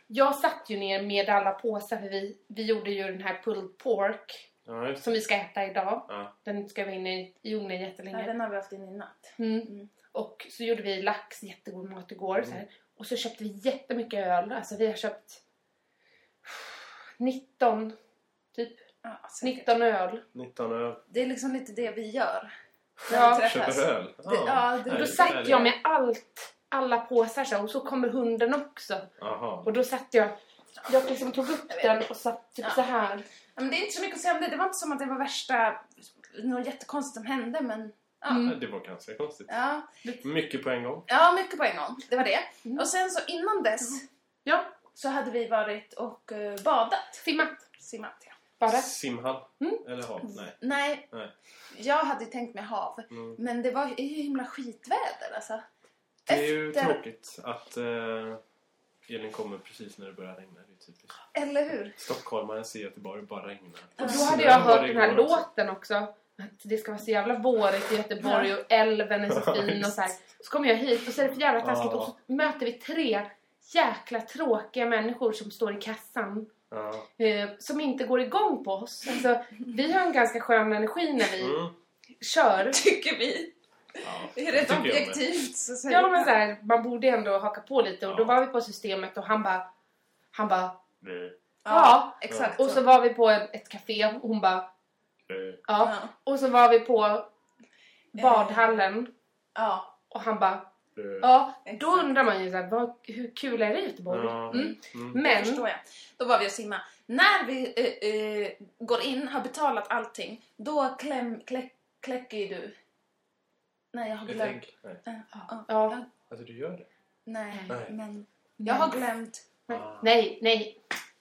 Jag satt ju ner med alla påsar för vi, vi gjorde ju den här pulled pork Ja, som vi ska äta idag. Ja. Den ska vi in i, i ugnen Ja, jättelänge. den har vi haft in i natt. Mm. Mm. Och så gjorde vi lax, jättegod mat igår. Så här. Och så köpte vi jättemycket öl. Alltså vi har köpt 19, typ Ja, säkert. 19 öl. 19 öl. Det är liksom lite det vi gör. Ja. Köper öl? Det- ja, det- då satt jag med allt, alla påsar så. Och så kommer hunden också. Jaha. Och då satt jag, jag liksom tog upp den och satt typ Ja. så här. Ja, Men det är inte så mycket att säga om det. Det var inte som att det var värsta, något jättekonstigt som hände men ja. Mm. Det var ganska konstigt. Ja, Mycket på en gång. ja mycket på en gång. Det var det. Mm. Och sen så innan dess Ja, så hade vi varit och eh, badat. simmat. Simmat ja. Bara. Simhall? Mm. Eller hav? Nej. Nej, Nej. jag hade ju tänkt mig hav. Mm. Men det var ju himla skitväder alltså. Det är ju Efter- tråkigt att eh, Elin kommer precis när det börjar regna. Det är typiskt. Eller hur? Stockholmare ser Göteborg bara regna. Och då hade jag hört den här låten också. Att det ska vara så jävla vårigt i Göteborg och älven är så fin och så här. Så kommer jag hit och så är det för jävla taskigt och så möter vi tre jäkla tråkiga människor som står i kassan. Ja. Eh, som inte går igång på oss. Alltså, vi har en ganska skön energi när vi Mm. kör. Tycker vi. Ja, med. objektivt så säger Ja men så här, man borde ändå haka på lite och då Ja. var vi på systemet och han bara han bara Det- Ja. exakt och så var vi på ett, ett café och hon bara det- ja. Ja. Och så var vi på badhallen ja. och han bara ja. Då undrar man ju så här, vad, hur kul är det i Göteborg? Ja. Mm. Mm. Men förstår jag. Då var vi och simma. När vi eh, eh, går in, har betalat allting, då kläm, klä, kläcker ju du. Nej, jag har Ett glömt. ägg? Nej. Eh, ja. ja. Alltså du gör det? Nej, Nej. men jag har glömt. Ah. Nej, nej,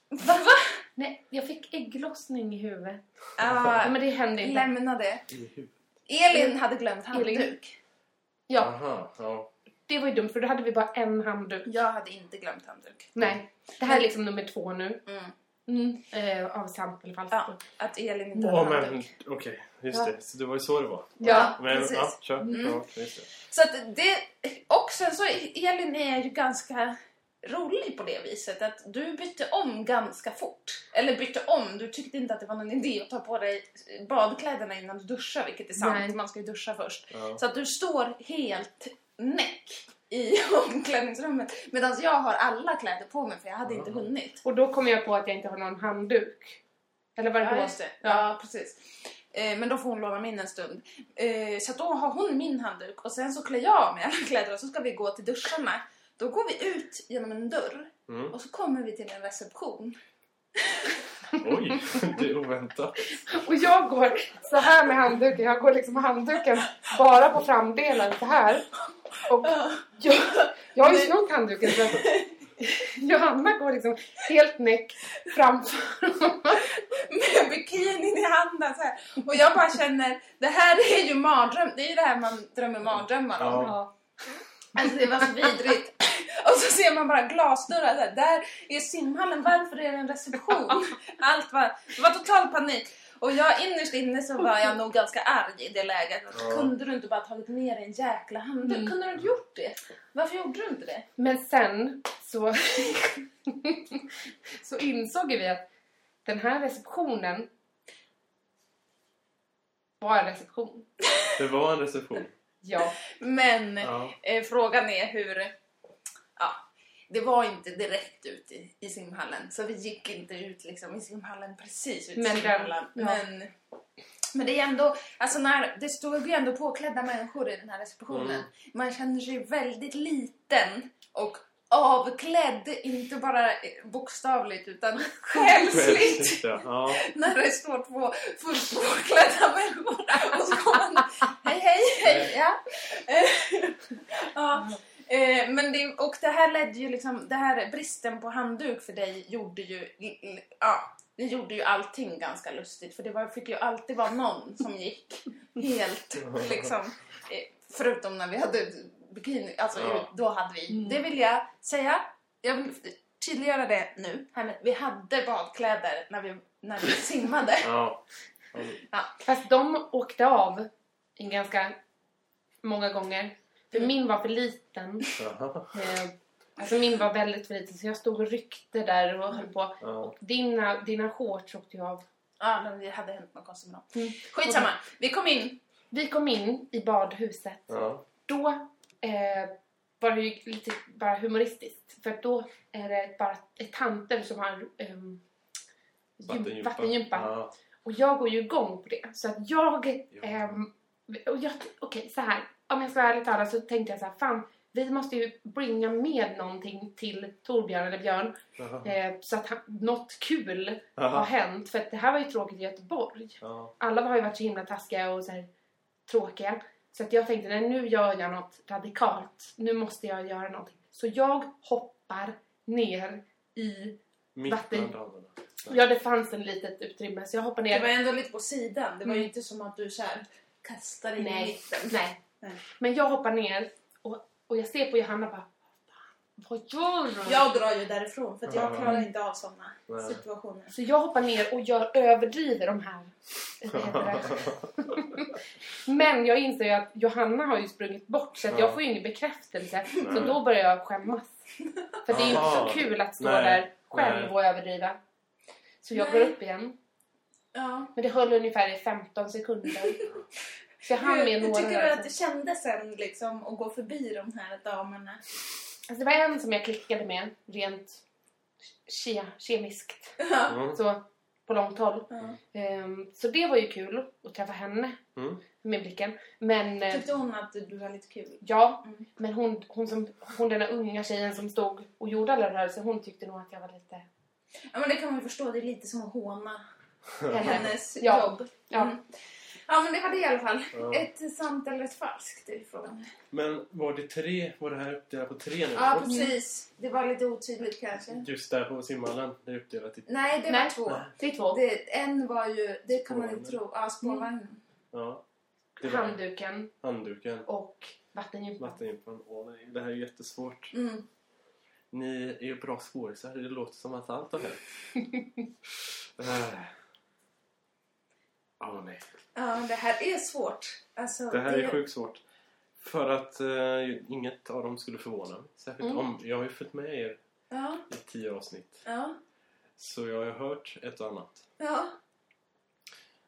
Va? Va? nej. Jag fick ägglossning i huvudet. Ah, Ja, men det hände inte. lämna det. I huvudet? Elin hade glömt Elin. handduk. Ja, Aha, ja. det var ju dumt för då hade vi bara en handduk. Jag hade inte glömt handduk. Nej, det här är liksom nummer två nu. Mm. Mm. Eh, av samtal falskt. Ja, att Elin inte hade men okej. Just Ja. det. Så det var ju så det var. Ja, Men precis. ja, kör. Mm. Ja, just det. Så att det... Och sen så Elin är ju ganska rolig på det viset att du bytte om ganska fort. Eller bytte om, du tyckte inte att det var någon idé att ta på dig badkläderna innan du duschar, vilket är sant. Nej. Man ska ju duscha först. Ja. Så att du står helt näck i omklädningsrummet medan jag har alla kläder på mig för jag hade inte hunnit. Och då kom jag på att jag inte har någon handduk. Eller var det Ja, just det. Ja, precis. Eh, men då får hon låna min en stund. Eh, så då har hon min handduk och sen så klär jag av mig alla kläder och så ska vi gå till duscharna. Då går vi ut genom en dörr Mm. och så kommer vi till en reception. Oj, det är oväntat. Och jag går så här med handduken. Jag går liksom med handduken bara på framdelen så här. Och jag, jag har ju snott handduken så att Johanna går liksom helt näck framför med bikinin i handen så här. Och jag bara känner, det här är ju mardröm. Det är ju det här man drömmer mardrömmar om. Ja. Alltså det var så vidrigt. Och så ser man bara glasdörrar där. Där är simhallen. Varför är det en reception? Allt var, det var total panik. Och jag innerst inne så var jag nog ganska arg i det läget. Ja. Kunde du inte bara tagit med dig en jäkla handduk? Mm. Kunde du inte gjort det? Varför gjorde du inte det? Men sen så, så insåg vi att den här receptionen var en reception. Det var en reception. Ja. Men Ja. eh, frågan är hur... Ja, det var inte direkt ut i, i simhallen. Så vi gick inte ut liksom, i simhallen precis ut Men simhallen. ja. Men, men det är ändå... Alltså när, det stod ju ändå påklädda människor i den här receptionen. Mm. Man känner sig väldigt liten och avklädd. Inte bara eh, bokstavligt utan själsligt. Ja. Ja. när det står två fullt påklädda människor och så kommer man hej hej hej ja. Ja. Eh, men det, och det här ledde ju liksom, det här bristen på handduk för dig gjorde ju, ja, det gjorde ju allting ganska lustigt för det var, fick ju alltid vara någon som gick helt liksom, eh, förutom när vi hade bikini, alltså Ja. då hade vi, Mm. det vill jag säga, jag vill tydliggöra det nu, här med, vi hade badkläder när vi, när vi simmade. Ja. Fast de åkte av en ganska många gånger. För Mm. min var för liten. Eh, alltså min var väldigt för liten så jag stod och ryckte där och höll på. Ja. Och dina, dina shorts åkte ju av. Ja, men det hade hänt något konstigt med dem. Mm. Skitsamma, vi kom in. Vi kom in i badhuset. Ja. Då eh, ju lite bara humoristiskt. För då är det bara ett tanter som har um, Vattengympa. vattengympa. Ja. Och jag går ju igång på det. Så att jag... Ja. ehm, och jag Okej, så här. Om jag ska vara ärligt tala så tänkte jag så här, fan, vi måste ju bringa med någonting till Torbjörn eller Björn. Eh, så att han, något kul har Jaha. hänt. För att det här var ju tråkigt i Göteborg. Ja. Alla har ju varit så himla taskiga och så här, tråkiga. Så att jag tänkte, nej nu gör jag något radikalt. Nu måste jag göra någonting. Så jag hoppar ner i... Mitt Vatten. Ja, det fanns en litet utrymme så jag hoppar ner. Det var ändå lite på sidan. Det var ju Mm. inte som att du så här kastade in i Nej. mitten. Nej. Nej. Men jag hoppar ner och, och jag ser på Johanna bara Vad gör du? Jag drar ju därifrån för att jag Ja. klarar inte av sådana Nej. situationer. Så jag hoppar ner och gör, överdriver de här. Vad heter det? Men jag inser ju att Johanna har ju sprungit bort så att Ja. jag får ju ingen bekräftelse. Så då börjar jag skämmas. För det är ju inte så kul att stå Nej. där själv och överdriva. Så jag Nej. går upp igen. Ja. Men det höll ungefär i 15 sekunder. Så jag hann med Hur några. tycker du att det kändes sen liksom att gå förbi de här damerna? Alltså det var en som jag klickade med rent ke kemiskt. Mm. Så på långt håll. Ja. Ehm, så det var ju kul att träffa henne Mm. med blicken. Men eh, Tyckte hon att du var lite kul? ja, Mm. men hon, hon, som, hon den där unga tjejen som stod och gjorde alla rörelser, hon tyckte nog att jag var lite... Ja men det kan man ju förstå, det är lite som att håna henne. hennes Ja. jobb. Ja. Mm. Ja men det var det i alla fall. Ja. Ett sant eller ett falskt är frågan. Men var det tre? Var det här uppdelat på tre nu? Ja precis. Det var lite otydligt kanske. Just där på simhallen. Det är uppdelat i... Nej det Nej. var två. Nej. Det är två. Det, en var ju, det kan man inte tro, ja spårvagnen. Ja. Det var Handduken handduken. och vattengympan. Vattengympan. Åh nej, det här är jättesvårt. Mm. Ni är ju bra skådisar. Det låter som att allt har hänt. Åh nej. Ja det här är svårt. Alltså, Det här är sjukt svårt. För att eh, inget av dem skulle förvåna mig. Särskilt Mm. om... Jag har ju följt med er Ja, i tio avsnitt. ja, Så jag har hört ett och annat. ja.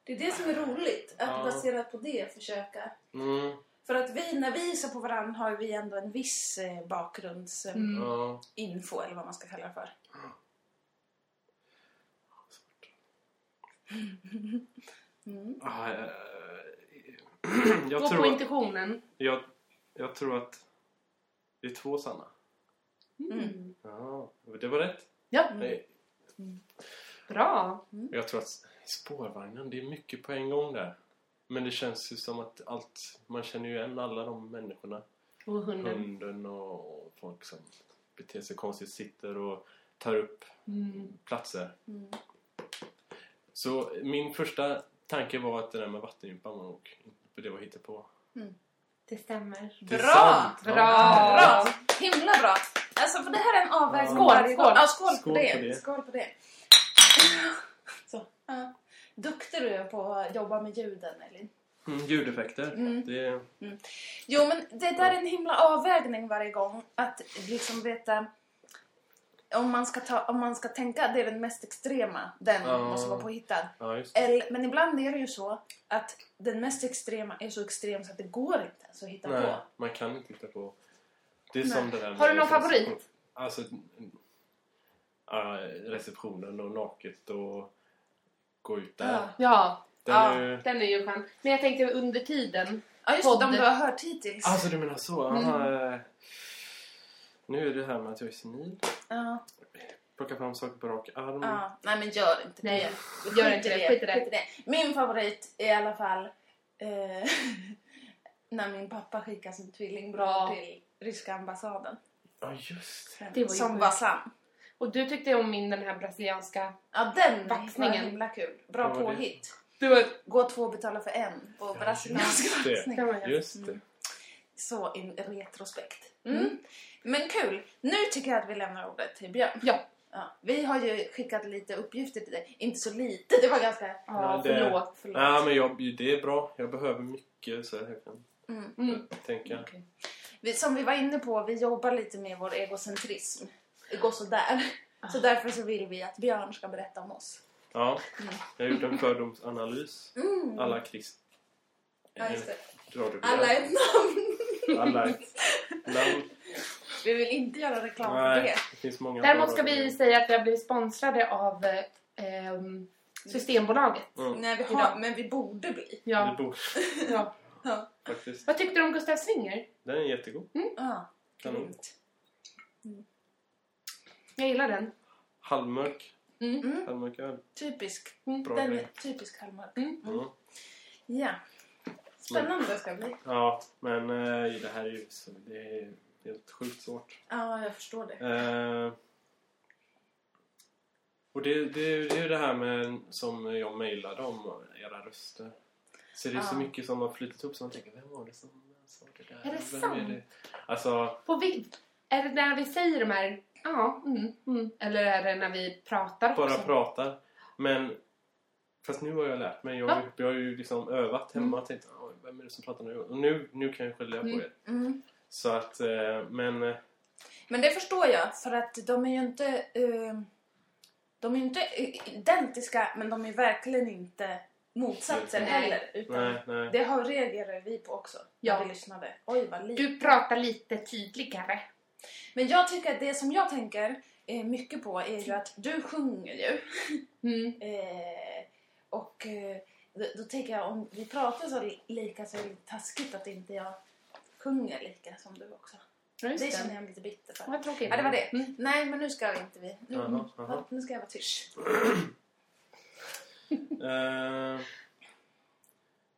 Det är det som är roligt, att Ja. baserat på det försöka. Mm. För att vi, när vi ser på varandra har vi ändå en viss eh, bakgrundsinfo, Mm. Ja. eller vad man ska kalla det för. Mm. Ah, eh, jag, Gå på intuitionen. jag, jag tror att det är två Sanna. Mm. Ja, det var rätt. Ja, Nej, bra. Jag tror att i spårvagnen, det är mycket på en gång där. Men det känns ju som att allt, man känner ju igen alla de människorna. Och hunden. Hunden och folk som beter sig konstigt, sitter och tar upp Mm. platser. Mm. Så min första tanke var att det där med vattengympan var nog det var på. Det stämmer. Det Bra! ja. Bra! Bra! Himla bra! Alltså för det här är en avvägning Skål, varje skål. gång. Ja, skål, Skål på, det. på det. Skål på det. Så. Ja. Duktig du är på att jobba med ljuden, Elin. Mm, ljudeffekter. Mm. Det, Jo, men det där är en himla avvägning varje gång. Att liksom veta... Om man ska, ta, om man ska tänka att det är den mest extrema, den Ja. måste vara påhittad. det. Eller, men ibland är det ju så att den mest extrema är så extrem så att det går inte ens att hitta Nej, på. man kan inte hitta på. Det är Nej. som det där Har du någon favorit? Alltså, ja, receptionen och naket och gå ut där. Ja. Ja, Den Ja. är ju... den är ju skön. Men jag tänkte under tiden. Ja, just det, de du har hört hittills. Alltså du menar så? Mm. Aha, nu är det här med att jag är senil. Ja, Plocka fram saker på rak arm. ja. Nej, men gör inte det. Nej, gör i inte det. Skit i det. Skit i det. Min favorit är i alla fall eh, när min pappa skickar sin tvillingbror Ja. till ryska ambassaden. Ja, just det. Det var som var sann. Och du tyckte om min den här brasilianska. Ja, den Vaxningen. var himla kul. Bra det? påhitt. Det var... Gå två och betala för en på brasiliansk just det. vaxning. Just det. Så in retrospekt. Mm. Men kul. Nu tycker jag att vi lämnar ordet till Björn. Ja. Ja, vi har ju skickat lite uppgifter till dig. Inte så lite, det var ganska... Ja, Ja, det- förlåt. Förlåt. Ja, men jag, det är bra. Jag behöver mycket så jag kan Mm. Mm. tänka. Okej. Vi, som vi var inne på, vi jobbar lite med vår egocentrism. Det går sådär. Så därför så vill vi att Björn ska berätta om oss. Ja, jag har gjort en fördomsanalys. Mm. Alla krist... Ja, just det. Du Alla ett namn. Alla ett namn. Vi vill inte göra reklam för det. det finns många Däremot ska vi säga att vi har blivit sponsrade av eh, Systembolaget. Mm. Nej, vi har, men vi borde bli. Ja. Vi bor ja. Ja. faktiskt. Vad tyckte du om Gustav Swinger? Den är jättegod. Ja, Kanon. grymt. Jag gillar den. Halvmörk. Mm. Halvmörk öl. Typisk. Bra Den är typisk Kalmar. Mm. Mm. Ja. Spännande ska det bli. Ja, men eh, det här är ju så, det är helt sjukt svårt. Ja, jag förstår det. Eh, och det, det, det är ju det här med som jag mejlade om era röster. Så det är så Ja. mycket som har flyttat upp som man tänker, vem var det som sa det där? Är det Vem sant? det? Alltså, På vi, är det när vi säger de här ja, mm, mm, eller är det när vi pratar bara också? pratar. Men, fast nu har jag lärt mig. Jag, Ja. jag har ju liksom övat hemma och tänkt, "Oj, vem är det som pratar nu? Och nu, nu kan jag skilja Mm. på er. Mm. Så att, eh, men... eh, Men det förstår jag, för att de är ju inte... eh, de är ju inte identiska, men de är verkligen inte motsatser Nej. heller. Utan Nej, nej. Det har reagerade vi på också, Ja. när vi lyssnade. Oj, vad lite. Du pratar lite tydligare. Men jag tycker att det som jag tänker eh, mycket på är ju att du sjunger ju. Mm. Eh, och eh, då, då tänker jag om vi pratar så li- lika så är det taskigt att inte jag sjunger lika som du också. Ja, just Det det. känner jag mig lite bitter för. Vad tråkigt. Ja, det var det. Mm. Nej, men nu ska vi inte vi. Nu, jaha. ja, nu ska jag vara tyst. Eh,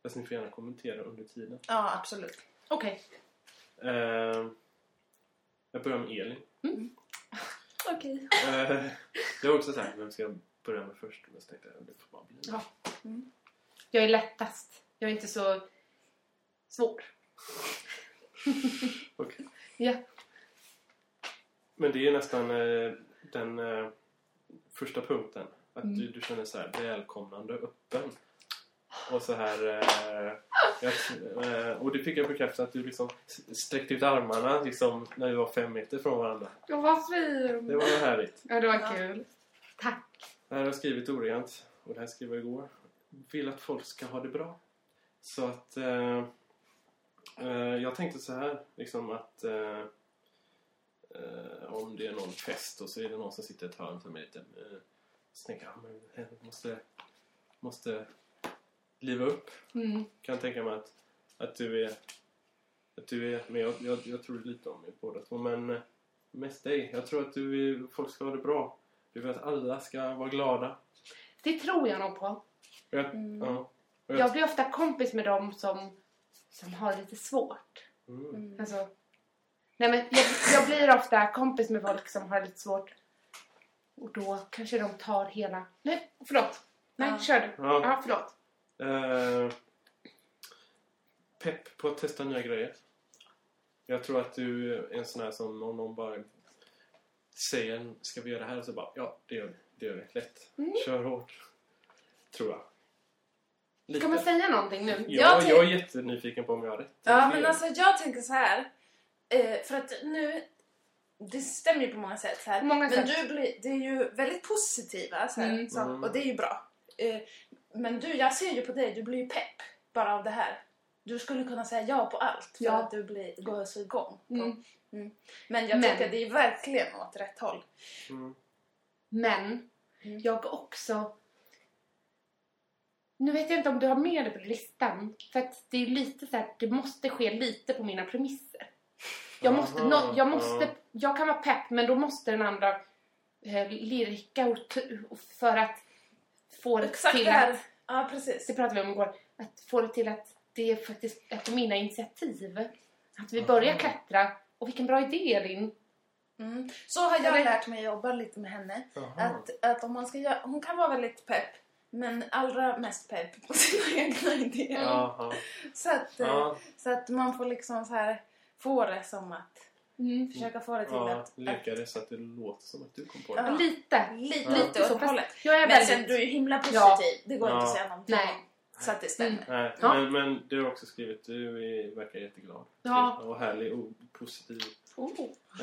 fast ni får gärna kommentera under tiden. Ja, absolut. Okej. Eh, jag börjar med Elin. Okej. Eh, det var också så här, vem ska jag börja med först? Men så tänkte jag, det får bara bli. Ja. Jag är lättast. Jag är inte så svår. Okej. Ja. Men det är nästan eh, den eh, första punkten. Att Mm. du, du känner så här välkomnande, öppen. och så här... Eh, jag, eh, och det fick jag bekräftat att du liksom sträckte ut armarna liksom, när vi var fem meter från varandra. Ja, vad fin! Det var härligt. Ja, det var Ja. kul. Tack. Det här har jag skrivit orent och det här skrev jag igår. Vill att folk ska ha det bra. Så att eh, eh, jag tänkte så här liksom att eh, eh, om det är någon fest och så är det någon som sitter i ett hörn som är lite eh, snäck. Ja, men jag måste, måste liva upp. Mm. Kan jag tänka mig att, att du är att du är men jag, jag, jag tror lite om er båda två men eh, mest dig. Jag tror att du folk ska ha det bra. Du vill att alla ska vara glada. Det tror jag nog på. Jag, Mm. ja. Jag, Jag blir ofta kompis med dem som, som har lite svårt. mm. Alltså, nej men jag, jag blir ofta kompis med folk som har lite svårt. Och då kanske de tar hela... Nej, förlåt. Nej, Ja. kör du. Ja. Ja, förlåt. Eh, pepp på att testa nya grejer. Jag tror att du är en sån här som om någon bara säger ska vi göra det här så bara ja, det gör vi. Det gör vi. Lätt. Mm. Kör hårt. Tror jag. Lite. Ska man säga någonting nu? Ja, Jag jag är jättenyfiken på om jag har rätt. Ja, men alltså jag tänker så här. Eh, för att nu... Det stämmer ju på många sätt. Så här. På många men sätt. du blir, det är ju väldigt positiva. Så här, Mm. så, Mm. och det är ju bra. Eh, men du, jag ser ju på dig, du blir ju pepp bara av det här. Du skulle kunna säga ja på allt för Ja. att du blir, går så igång. på- Mm. Men jag Men- tycker det är verkligen åt rätt håll. Mm. Men Mm. jag också... Nu vet jag inte om du har med det på listan. För att det är lite så här, det måste ske lite på mina premisser. Jag måste, Aha, nå- jag måste, ja. jag kan vara pepp men då måste den andra eh, lirka och för att få det Exakt till att, Ja, precis. det pratade vi om igår, att få det till att det är faktiskt på mina initiativ. Att vi Aha. börjar klättra. Och vilken bra idé Elin! Mm. Så har jag lärt mig jobba lite med henne. Att, att om man ska göra, hon kan vara väldigt pepp. Men allra mest pepp på sina egna idéer. Jaha. Så, att, eh, Ja, så att man får liksom så här få det som att Mm. försöka få det till ja, att, leka det så att det låter som att du kom på Ja. det. Lite. att lite, Ja. lite åt hållet. jag är Men väldigt... sen du är ju himla positiv. Ja. Det går Ja. inte att säga någonting Nej. Så att det stämmer. Nej, Ja. men, men du har också skrivit du är, verkar jätteglad. Ja. Och härlig och positiv. Oh.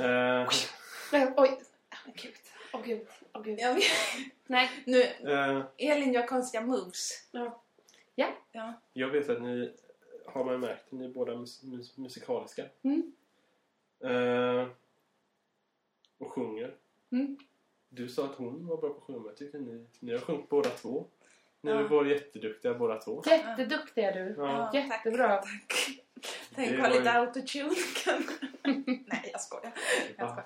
Eh, oj. Gud. Åh gud. Åh gud. Ja, vi- Nej. nu, eh, Elin gör konstiga moves. Ja. Ja. jag vet att ni har man märkt ni är båda mus, mus, musikaliska. Mm. Eh, och sjunger. Mm. Du sa att hon var bra på att sjunga. men Jag tyckte ni, ni har sjungit båda två. Ni är Ja. båda jätteduktiga båda två. Jätteduktig är du. Ja. Ja, Jättebra. Tack. Tänk Det vad var lite ju- autotune. Nej, jag skojar. Jag Ja. skojar.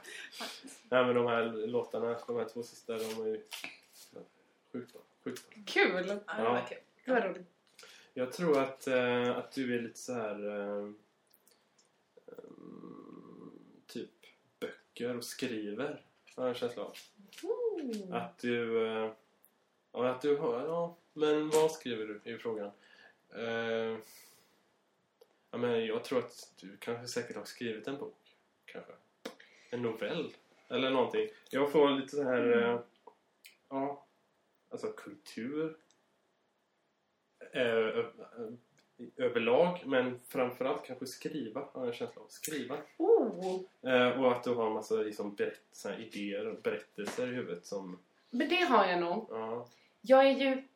Nej men de här låtarna, de här två sista, de är ju sjukt bra. Sjukt bra. Kul. Ja, det Ja. var kul. Det var roligt. Jag tror att, eh, att du är lite så här mm, typ böcker och skriver. Har jag en känsla av. Ooh. Att du... Eh, ja, att du har... Ja, men vad skriver du? ju frågan. Eh, ja, men jag tror att du kanske säkert har skrivit en bok. Kanske. En novell. Eller någonting. Jag får lite så här... Eh, ja. Alltså kultur. Ö- överlag. Men framförallt kanske skriva. Har jag en känsla av. Skriva. Oh. Och att du har en massa liksom, berätt, idéer och berättelser i huvudet som... Men det har jag nog. Ja. Jag är ju...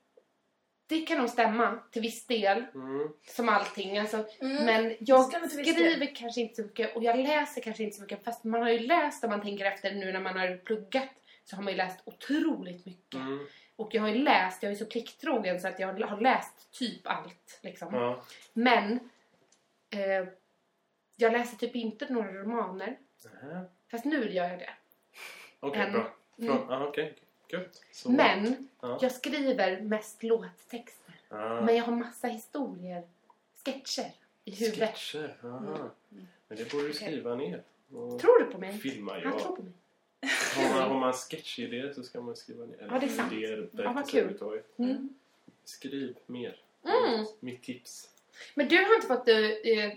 Det kan nog stämma till viss del. Mm. Som allting. Alltså, Mm. Men jag skriver kanske inte så mycket och jag läser kanske inte så mycket. Fast man har ju läst om man tänker efter nu när man har pluggat. Så har man ju läst otroligt mycket. Mm. Och jag har ju läst, jag är så plikttrogen så att jag har läst typ allt. Liksom. Ja. Men eh, jag läser typ inte några romaner. Fast nu gör jag det. Okej, En- bra. Från, Mm. ah, Okej, gött. Så- Men Ja. jag skriver mest låttexter. Ah. Men jag har massa historier, sketcher i huvudet. Sketcher, aha. Mm. Men det borde du skriva ner. Och Tror du på mig? filma, Han ja. tror på mig. Har man, har man sketchidéer så ska man skriva ner. Ja, det är sant. Idéer, Ja, vad kul. överhuvudtaget. Mm. Skriv mer. Mm. Mitt tips. Men du har inte fått eh,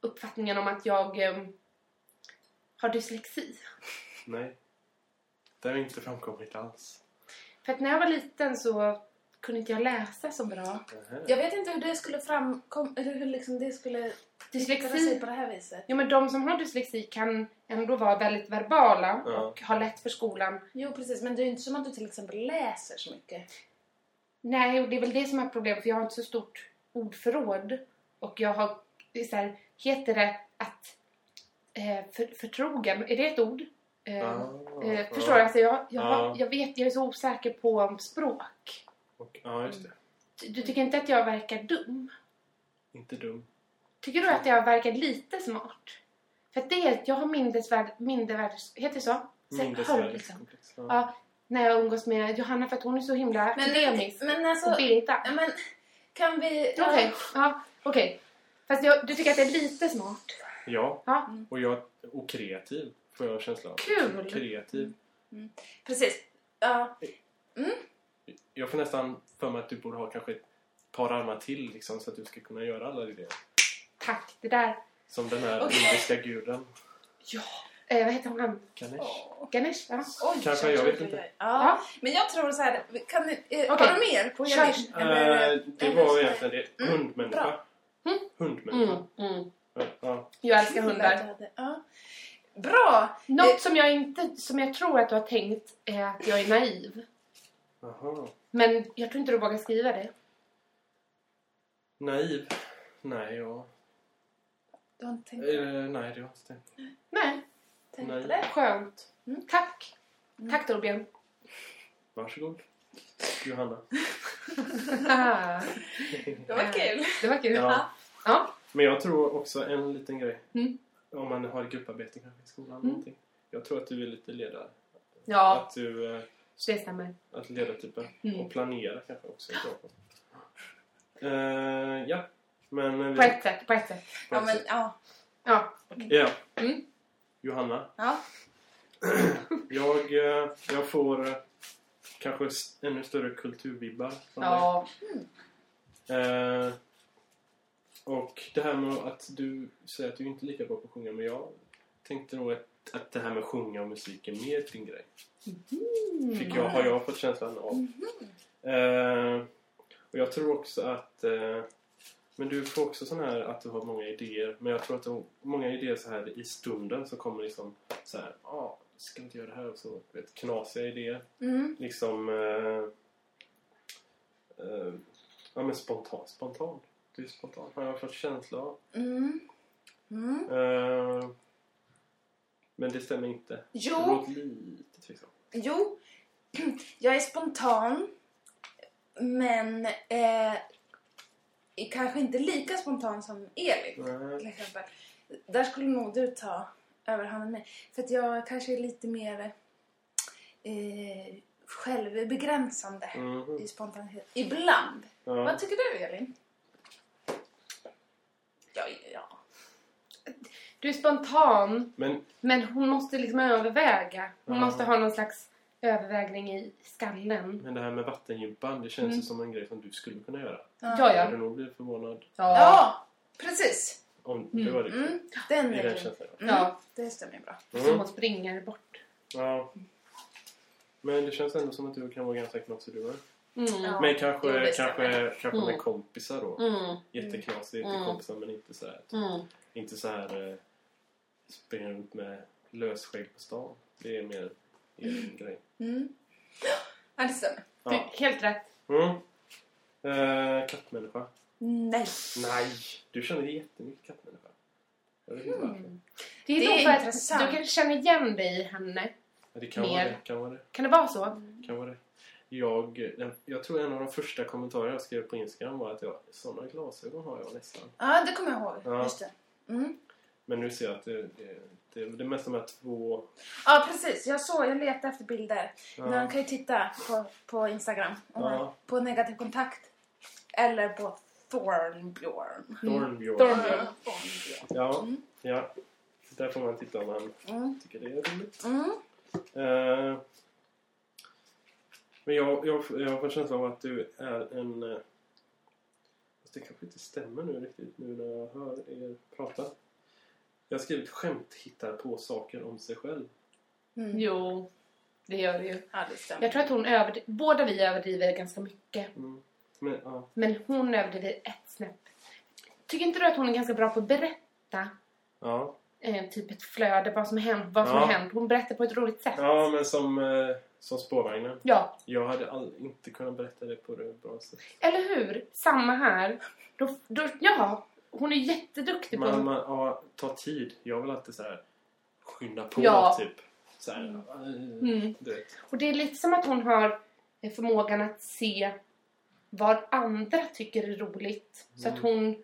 uppfattningen om att jag eh, har dyslexi? Nej. Det har inte framkommit alls. För att när jag var liten så kunde inte jag läsa så bra. Jag vet inte hur det skulle framkomma, eller hur liksom det skulle yttra sig Dyslexi. på det här viset. Ja, men de som har dyslexi kan ändå vara väldigt verbala Ja. och ha lätt för skolan. Jo, precis. Men det är ju inte som att du till exempel läser så mycket. Nej, och det är väl det som är problemet för jag har inte så stort ordförråd. Och jag har, är så här, heter det att eh, för, förtrogen, är det ett ord? Eh, Ah, eh, ja. förstår du? Alltså jag, jag, Ja. jag vet, jag är så osäker på språk. Ja, just det. Du, du tycker inte att jag verkar dum? Inte dum. Tycker du att jag verkar lite smart? För att det är, jag har minnesvärd, mindervärdes, heter det så? Hör, liksom. Ja. Ja, när jag umgås med Johanna för att hon är så himla Men, akademisk men alltså... och ja, Men kan vi... Okej, ja, okej. Fast jag, du tycker att det är lite smart? ja. Ja. Och, jag, och kreativ får jag känsla av. Kul. Kreativ. Precis. Ja. Jag får nästan för mig att du borde ha kanske ett par armar till liksom, så att du ska kunna göra alla det. Tack, det där. Som den här Okej. indiska guden. Ja. Eh, vad heter han? Ganesh. Ganesh? Ja. Oj, Kanske, jag oj, vet inte. Ja. Ja. Men jag tror så här, kan ni, eh, Okej. har du mer på? Eller- Eh, det var egentligen det. Mm, Hundmänniska. bra. Mm. Hundmänniska. Mm, mm. Ja. Jag älskar hundar. Ja. Bra! Något Eh, som jag inte, som jag tror att du har tänkt är att jag är naiv. Jaha. Men jag tror inte du vågar skriva det. Naiv? Nej, ja. Du har inte tänkt, Eh, nej, det har jag inte tänkt. Nej, tänkt nej. på det? skönt. Mm. Tack. Mm. Tack Torbjörn. Varsågod. Johanna. Det var kul. det var kul. Ja. Ja. Men jag tror också en liten grej. Mm. Om man har grupparbete kanske i skolan. Mm. Någonting. Jag tror att du är lite ledare. Ja, Att du... eh, det stämmer. Att ledartypen. Mm. Och planera kanske också. på. Eh, ja. Men... eh, vi- På ett sätt, på ett sätt. Ja, men ja. Ja. Ja. Mm. Johanna. ja. Jag, eh, jag får eh, kanske ännu större kulturvibbar Ja. dig. Eh, och det här med att du säger att du inte är lika bra på att sjunga. Men jag tänkte nog att, att det här med att sjunga och musik är mer din grej. Fick jag, har jag fått känslan av. Eh, och jag tror också att... Eh, men du får också sån här att du har många idéer. Men jag tror att du har många idéer så här i stunden som kommer liksom så här. Ja, ah, ska vi inte göra det här? Och så vet, knasiga idéer. Mm. Liksom... Eh, eh, ja men spontant. Spontan. Du är spontan. Har jag fått känsla av. Mm. Mm. Eh, men det stämmer inte. Det Jo, låter lite tveksamt. jo. Jag är spontan. Men eh, kanske inte lika spontan som Elin. Nej. till exempel. Där skulle nog du ta överhanden med. För att jag kanske är lite mer eh, självbegränsande Mhm. i spontanitet. Ibland. Ja. Vad tycker du Elin? Ja, ja. Du är spontan, Men men hon måste liksom överväga. Hon Ja. måste ha någon slags övervägning i skallen. Men det här med vattengympan, det känns Mm. som en grej som du skulle kunna göra. Ja, Jag ja. hade nog blivit förvånad Ja, precis. om det Mm. var riktigt. Mm, den är den känslan. Mm, Ja. Det stämmer bra. Som Mm. hon springer bort. Ja. Men det känns ändå som att du kan vara ganska knasig du med. Mm. Ja. Men kanske, det kanske, kanske med Mm. kompisar då. Mm. Jätteknasigt Mm. till kompisar men inte så här, Mm. inte så här eh, springa runt med lösskägg på stan. Det är mer er grej. Mm. Ja, det stämmer. Du, Ja. helt rätt. Mm. Eh, kattmänniska. Nej. Nej, du känner jättemycket kattmänniska. Jag vet inte varför. Det är, Det nog är för att intressant. du kanske känner igen dig i henne. Ja, det kan Mer. vara det. Kan vara det. Kan det vara så? Kan vara det. Jag, jag tror en av de första kommentarerna jag skrev på Instagram var att jag, sådana glasögon har jag nästan. Ja, det kommer jag ihåg. Ja. Just det. Mm. Men nu ser jag att det, det, det, det är mest de här två... Ja, precis. Jag såg, jag letade efter bilder. Ja. Man kan ju titta på, på Instagram. Ja. På negativ kontakt. Eller på Thornbjörn. Thornbjörn. Thornbjörn. Ja, Mm. ja. Där får man titta om man Mm. tycker det är roligt. Mm. Eh, men jag, jag, jag har fått känslan av att du är en... eh, Fast det kanske inte stämmer nu riktigt nu när jag hör er prata. Jag har skrivit skämt hittar på saker om sig själv. Mm. Jo. det gör det ju. Ja, det stämmer. Jag tror att hon överdriver, båda vi överdriver ganska mycket. Mm. Men, ja. Men hon överdriver ett snäpp. Tycker inte du att hon är ganska bra på att berätta Ja. eh, typ ett flöde, vad som har hänt, vad som Ja. har hänt? Hon berättar på ett roligt sätt. ja, men som, eh, som spårvagnen. Ja, Jag hade all, inte kunnat berätta det på det bra sätt. eller hur? Samma här. Då, då, ja, hon är jätteduktig på... Man, man ja, tar tid. Jag vill alltid så här skynda på Ja. typ. Så här, Mm. Vet. Och det är lite som att hon har eh, förmågan att se vad andra tycker är roligt. Så att Mm. hon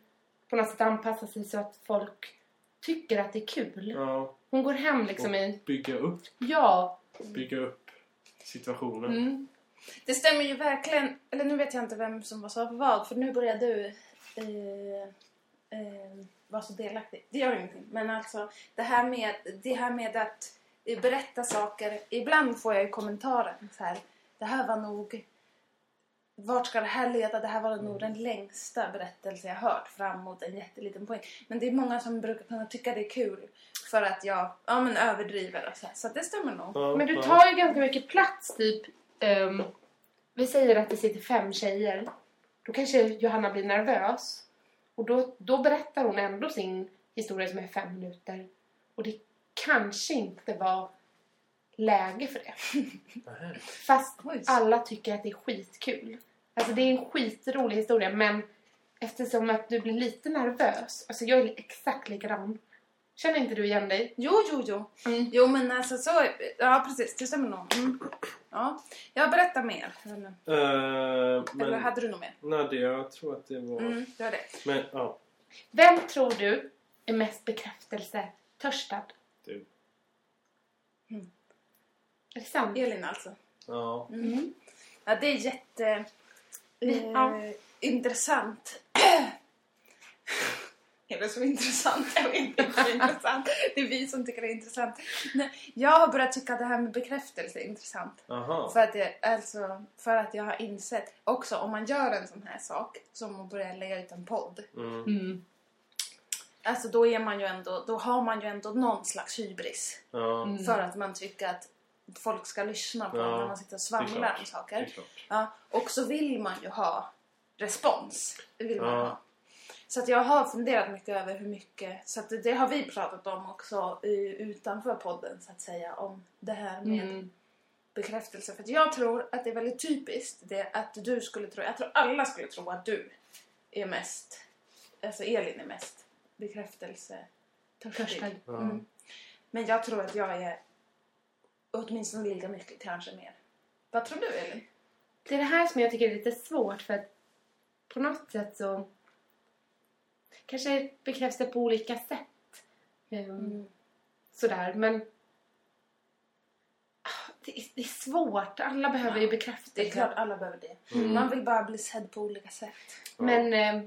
på något sätt anpassar sig så att folk tycker att det är kul. Ja, Hon går hem liksom i... bygga upp, Ja. bygga upp situationen. Mm. Det stämmer ju verkligen. Eller nu vet jag inte vem som var sa vad. För nu börjar du eh, eh, vara så delaktig. Det gör ingenting. Men alltså det här med, det här med att eh, berätta saker. Ibland får jag ju kommentaren så här. Det här var nog... Vart ska det här leda? Det här var nog den längsta berättelse jag hört fram mot en jätteliten poäng. Men det är många som brukar kunna tycka det är kul för att jag ja, men överdriver och så här. Så det stämmer nog. Men du tar ju ganska mycket plats typ. ehm, vi säger att det sitter fem tjejer. Då kanske Johanna blir nervös. Och då, då berättar hon ändå sin historia som är fem minuter. Och det kanske inte var läge för det. Fast alla tycker att det är skitkul. Alltså det är en skitrolig historia men eftersom att du blir lite nervös. Alltså jag är exakt likadan. Känner inte du igen dig? Jo, jo, jo. Mm. Jo, men alltså så... Ja, precis. Det stämmer nog. Mm. Ja. Jag berättar mer. Eller, Eh, men, eller hade du något mer? Nej, det, jag tror att det var... Mm, det var det. Men ja, Vem tror du är mest bekräftelsetörstad? du. Är det sant? Elin alltså. Ja. Mm. Ja, det är jätte... Eh, Ja. Intressant. Är det så intressant? Jag vet inte det är intressant. Det är vi som tycker det är intressant. Nej, Jag har börjat tycka att det här med bekräftelse är intressant. Aha. För att, jag, alltså, för att jag har insett också om man gör en sån här sak som att börja lägga ut en podd. Mm. Mm. Alltså då är man ju ändå, då har man ju ändå någon slags hybris. Ja, Mm. För att man tycker att folk ska lyssna på Ja, när man sitter och svamlar om saker. Ja, och så vill man ju ha respons. Det vill man ha. Så att jag har funderat mycket över hur mycket, så att det, det har vi pratat om också utanför podden så att säga, om det här med Mm. bekräftelse. För att jag tror att det är väldigt typiskt det att du skulle tro, jag tror alla skulle tro att du är mest, alltså Elin är mest bekräftelse Törstig. Mm. Men jag tror att jag är åtminstone lika mycket, kanske mer. Vad tror du Elin? Det är det här som jag tycker är lite svårt för att på något sätt så kanske bekräftas det på olika sätt. Ehm, Sådär, men Ah, det är, det är svårt. Alla behöver ju Ja, bekräftelse. Det är klart alla behöver det. Mm. Man vill bara bli sedd på olika sätt. Ja. Men eh,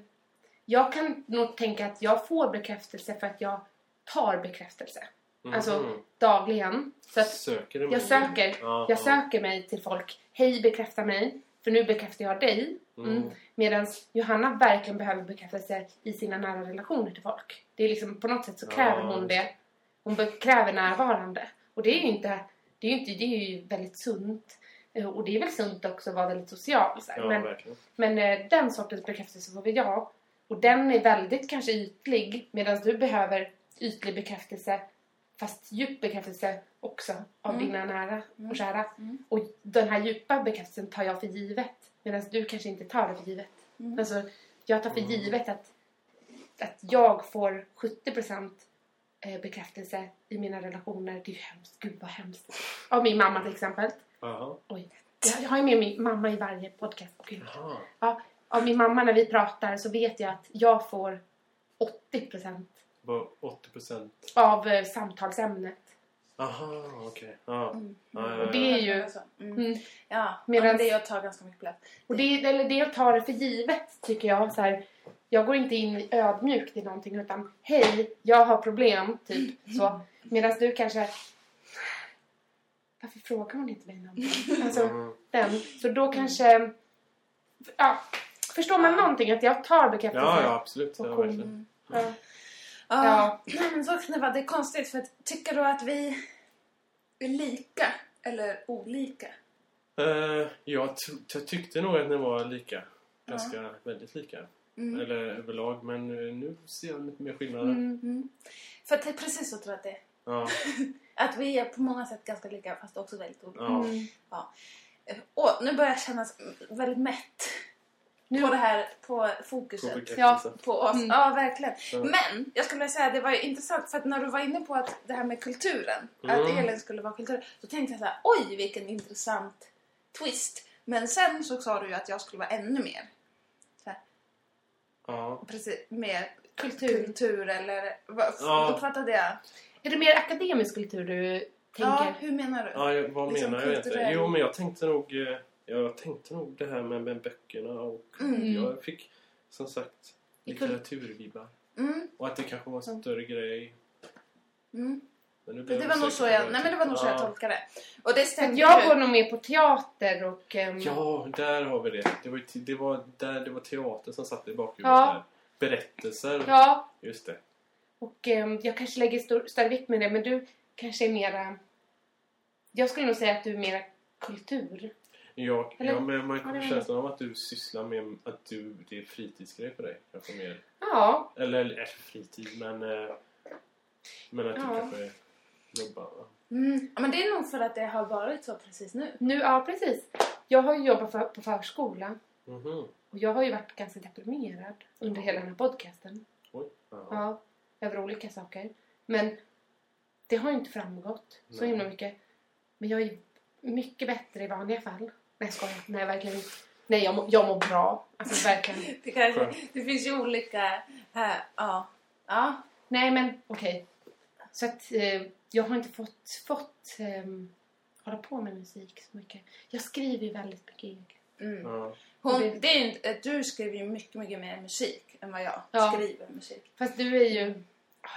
jag kan nog tänka att jag får bekräftelse för att jag tar bekräftelse. Mhm. Alltså dagligen. Så att Söker du jag söker, Ja, jag ja. söker mig till folk. Hej, bekräfta mig. För nu bekräftar jag dig. Mm. Mm. Medan Johanna verkligen behöver bekräftelse i sina nära relationer till folk. Det är liksom på något sätt så kräver Ja, hon det. Hon kräver närvarande. Och det är ju inte, det är ju inte, det är ju väldigt sunt. Eh, Och det är väl sunt också att vara väldigt social. Ja, Men, verkligen. men eh, den sortens bekräftelse får väl jag. Och den är väldigt kanske ytlig. Medan du behöver ytlig bekräftelse. Fast djup bekräftelse också av Mm. dina nära Mm. och kära. Mm. Och den här djupa bekräftelsen tar jag för givet. Medan du kanske inte tar det för givet. Mm. Alltså, jag tar för Mm. givet att, att jag får 70% eh, bekräftelse i mina relationer. Det är ju hemskt. Gud vad hemskt. Av min mamma till exempel. Jaha. Oj. Jag, jag har ju med min mamma i varje podcast. Gud. Jaha. Ja, av min mamma när vi pratar så vet jag att jag får 80% Bara 80 procent. av eh, samtalsämnet. Aha, okej. Ja. Mm. Ja, ja, Och det är ju... Mm. Mm. Ja, men det är att ta ganska mycket plats. Och det, eller det jag tar det för givet tycker jag. Så här, jag går inte in ödmjukt i någonting utan hej, jag har problem, typ så. Medan du kanske... Varför frågar hon inte mig någonting? Alltså, Mm. den. Så då kanske... Ja, förstår man någonting? Att jag tar bekräftelse? Ja, ja, absolut. Ja, verkligen. Ja. Ja. Men så Kneva, det är konstigt för att tycker du att vi är lika? Eller olika? Eh, jag, jag tyckte nog att ni var lika. Ganska väldigt lika. Mm. Eller överlag. Men eh, nu ser jag lite mer skillnader. Mm. Mm. För att det är precis så tror jag att det är. Ja, Att vi är på många sätt ganska lika fast också väldigt olika. ja. Mm. Eh, Åh, nu börjar jag känna väldigt mätt. Nu- På det här, på På fokuset. bekräftelse. På oss. Mm. Ja, verkligen. Ja. Men jag skulle vilja säga att det var ju intressant för att när du var inne på att det här med kulturen, Mm. att Elin skulle vara kultur, så tänkte jag så här, oj vilken intressant twist. Men sen så sa du ju att jag skulle vara ännu mer, Ja. precis, mer Kultur. kultur eller, vad, Ja. uppfattade jag? Är det mer akademisk kultur du Ja, tänker? hur menar du? Ja, vad Liksom menar jag egentligen? Jo, men jag tänkte nog... eh, Jag tänkte nog det här med, med böckerna och Mm. jag fick som sagt litteraturvibbar. Mm, Och att det kanske var en större grej. mm. Men det jag var nog så jag, nej men det var nog så jag tolkade det. Och det att jag ju. går nog mer på teater och... ehm, Ja, där har vi det. Det var, det var, där, det var teater som satt i bakhuvudet Ja. där. Berättelser. ja, Just det. och ehm, jag kanske lägger stor, större vikt med det, men du kanske är mera... Jag skulle nog säga att du är mera kultur. Jag, Eller- ja, men man Ja, det var- känslan av att du sysslar med att du, det är fritidsgrej för dig. Kanske mer. Ja, Eller äh, fritid, men... eh, Men att du Ja. kanske jobbar. va? Mm. Ja, men det är nog för att det har varit så precis nu. nu, ja precis. Jag har ju jobbat för, på förskola Mhm. och jag har ju varit ganska deprimerad under hela den här podcasten. Oj. Ja. Ja, över olika saker. Men det har ju inte framgått så Nej. himla mycket. Men jag är mycket bättre i vanliga fall. Nej, jag skojar. Nej, verkligen inte. Nej, jag, mår- jag mår bra. Alltså verkligen. Det, Skönt. det finns ju olika här. Ja. Ja. Nej, men okej. Så att eh, jag har inte fått, fått ehm, hålla på med musik så mycket. Jag skriver ju väldigt mycket egentligen. Mm. Hon, Det- är inte, du skriver ju mycket, mycket mer musik än vad jag Ja. skriver musik. Fast du är ju...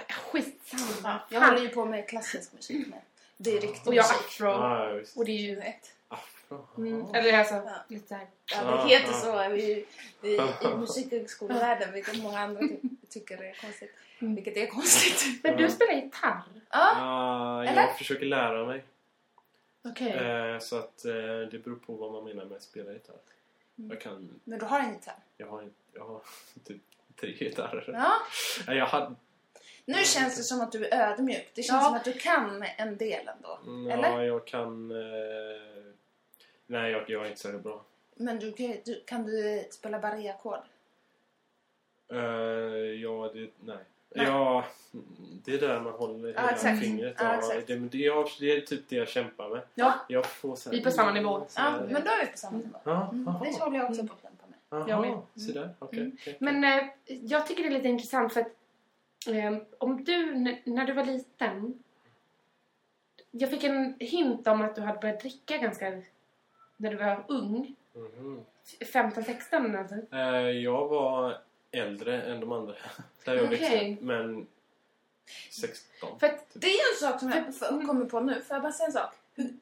Skitsamma. Ja, jag håller ju på med klassisk musik med. Det är riktig Och jag musik. afro. Ja. Och det är ju... vet. Mm, eller alltså, Ja. lite såhär... Ja, det heter så vi, vi, i musikhögskolevärlden, vilket många andra ty tycker är konstigt. Mm. Vilket är konstigt. Men du spelar gitarr? Ja, Ja, Eller? jag försöker lära mig. Okej. Eh, så att eh, det beror på vad man menar med att spela gitarr. Mm. Jag kan... men du har en gitarr. Jag har, inte- jag har typ tre gitarrer. Ja. Jag hade... Nu känns det som att du är ödmjuk. Det känns Ja. som att du kan en del ändå. Mm, Eller? Ja, jag kan... Eh... Nej, jag, jag är inte så bra. Men du, kan- du, kan du spela barré-ackord? Eh, ja, det... Nej. Nej. Ja, det är där man håller Ja, hela exakt. fingret. Ja, Ja, exakt. det, det, jag, det är typ det jag kämpar med. Ja. Jag får så här, Vi är på samma nivå. Ja, här- men då är vi på samma nivå. Ja, Mm. jaha. Det håller jag också på att kämpa med. Jaha, Jag med. så där. Okej. Mm. okej. Men eh, jag tycker det är lite intressant för att eh, om du, när du var liten... Jag fick en hint om att du hade börjat dricka ganska... När du var ung. Mhm. 15-16 alltså. Eh, jag var äldre än de andra där jag växte. Men 16. För att, Det är en sak som jag För- kommer på nu. Får jag bara säga en sak?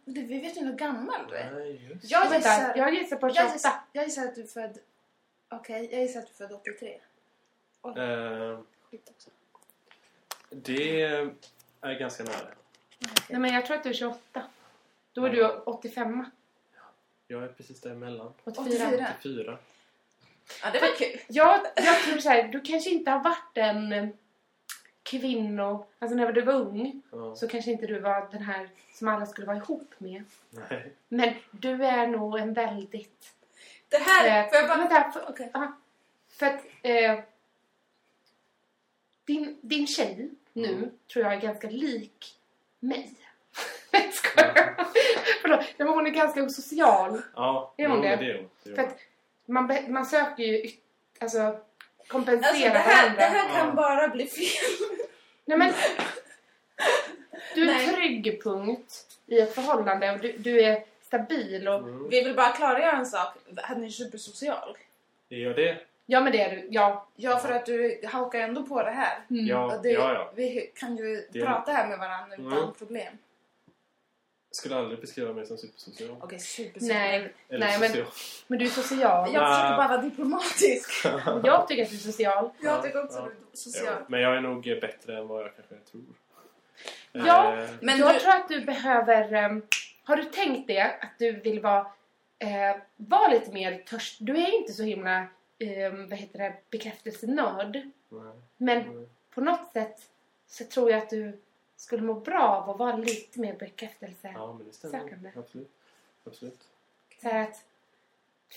Vi vet ju hur gammal du är. Nej, just Jag gissar, jag gissar på jag 28. gissar, jag gissar att du är född... Okej, jag gissar att du är född 83. Eh, Skit också. det är ganska nära. Nej men jag tror att du är 28. Då är du 85. Jag är precis däremellan. 84. 84. 84. Ja, det var kul. Jag, jag tror så här, du kanske inte har varit en kvinno... Alltså när du var ung Ja. så kanske inte du var den här som alla skulle vara ihop med. Nej. Men du är nog en väldigt... Det här, Eh, får jag bara... vänta, för, Okej. aha. för att eh, din, din tjej nu Mm. tror jag är ganska lik mig. Jag skojar. Förlåt, nej, men hon är ganska osocial. Ja, Är hon jo, det? det är hon. Det är För att man, man söker ju alltså, kompensera Alltså det här, varandra. det här kan Ja. bara bli fel. Nej, men, du är Nej. en trygg punkt i ett förhållande och du, du är stabil. Och, Mm. Vi vill bara klargöra en sak. Han är supersocial. Är jag det? Ja, men det är du. Ja. Ja, för att du hakar ändå på det här. Mm. Ja, det, ja, ja. Vi kan ju Det- prata här med varandra utan Mm. problem. Skulle aldrig beskriva mig som supersocial. Okej, supersocial. Nej, Eller Nej, men- social. men du är social. Jag försöker bara vara diplomatisk. Jag tycker att du är social. Jag tycker också Ja. att du är social. men jag är nog bättre än vad jag kanske tror. Ja, Eh, Men jag du- tror att du behöver em, har du tänkt det? Att du vill vara, eh, vara lite mer törst... Du är inte så himla, eh, vad heter det, bekräftelsenörd. Nej. Men Nej. på något sätt så tror jag att du skulle må bra av att vara lite mer bekräftelse. Ja. Absolut. Absolut. Så att,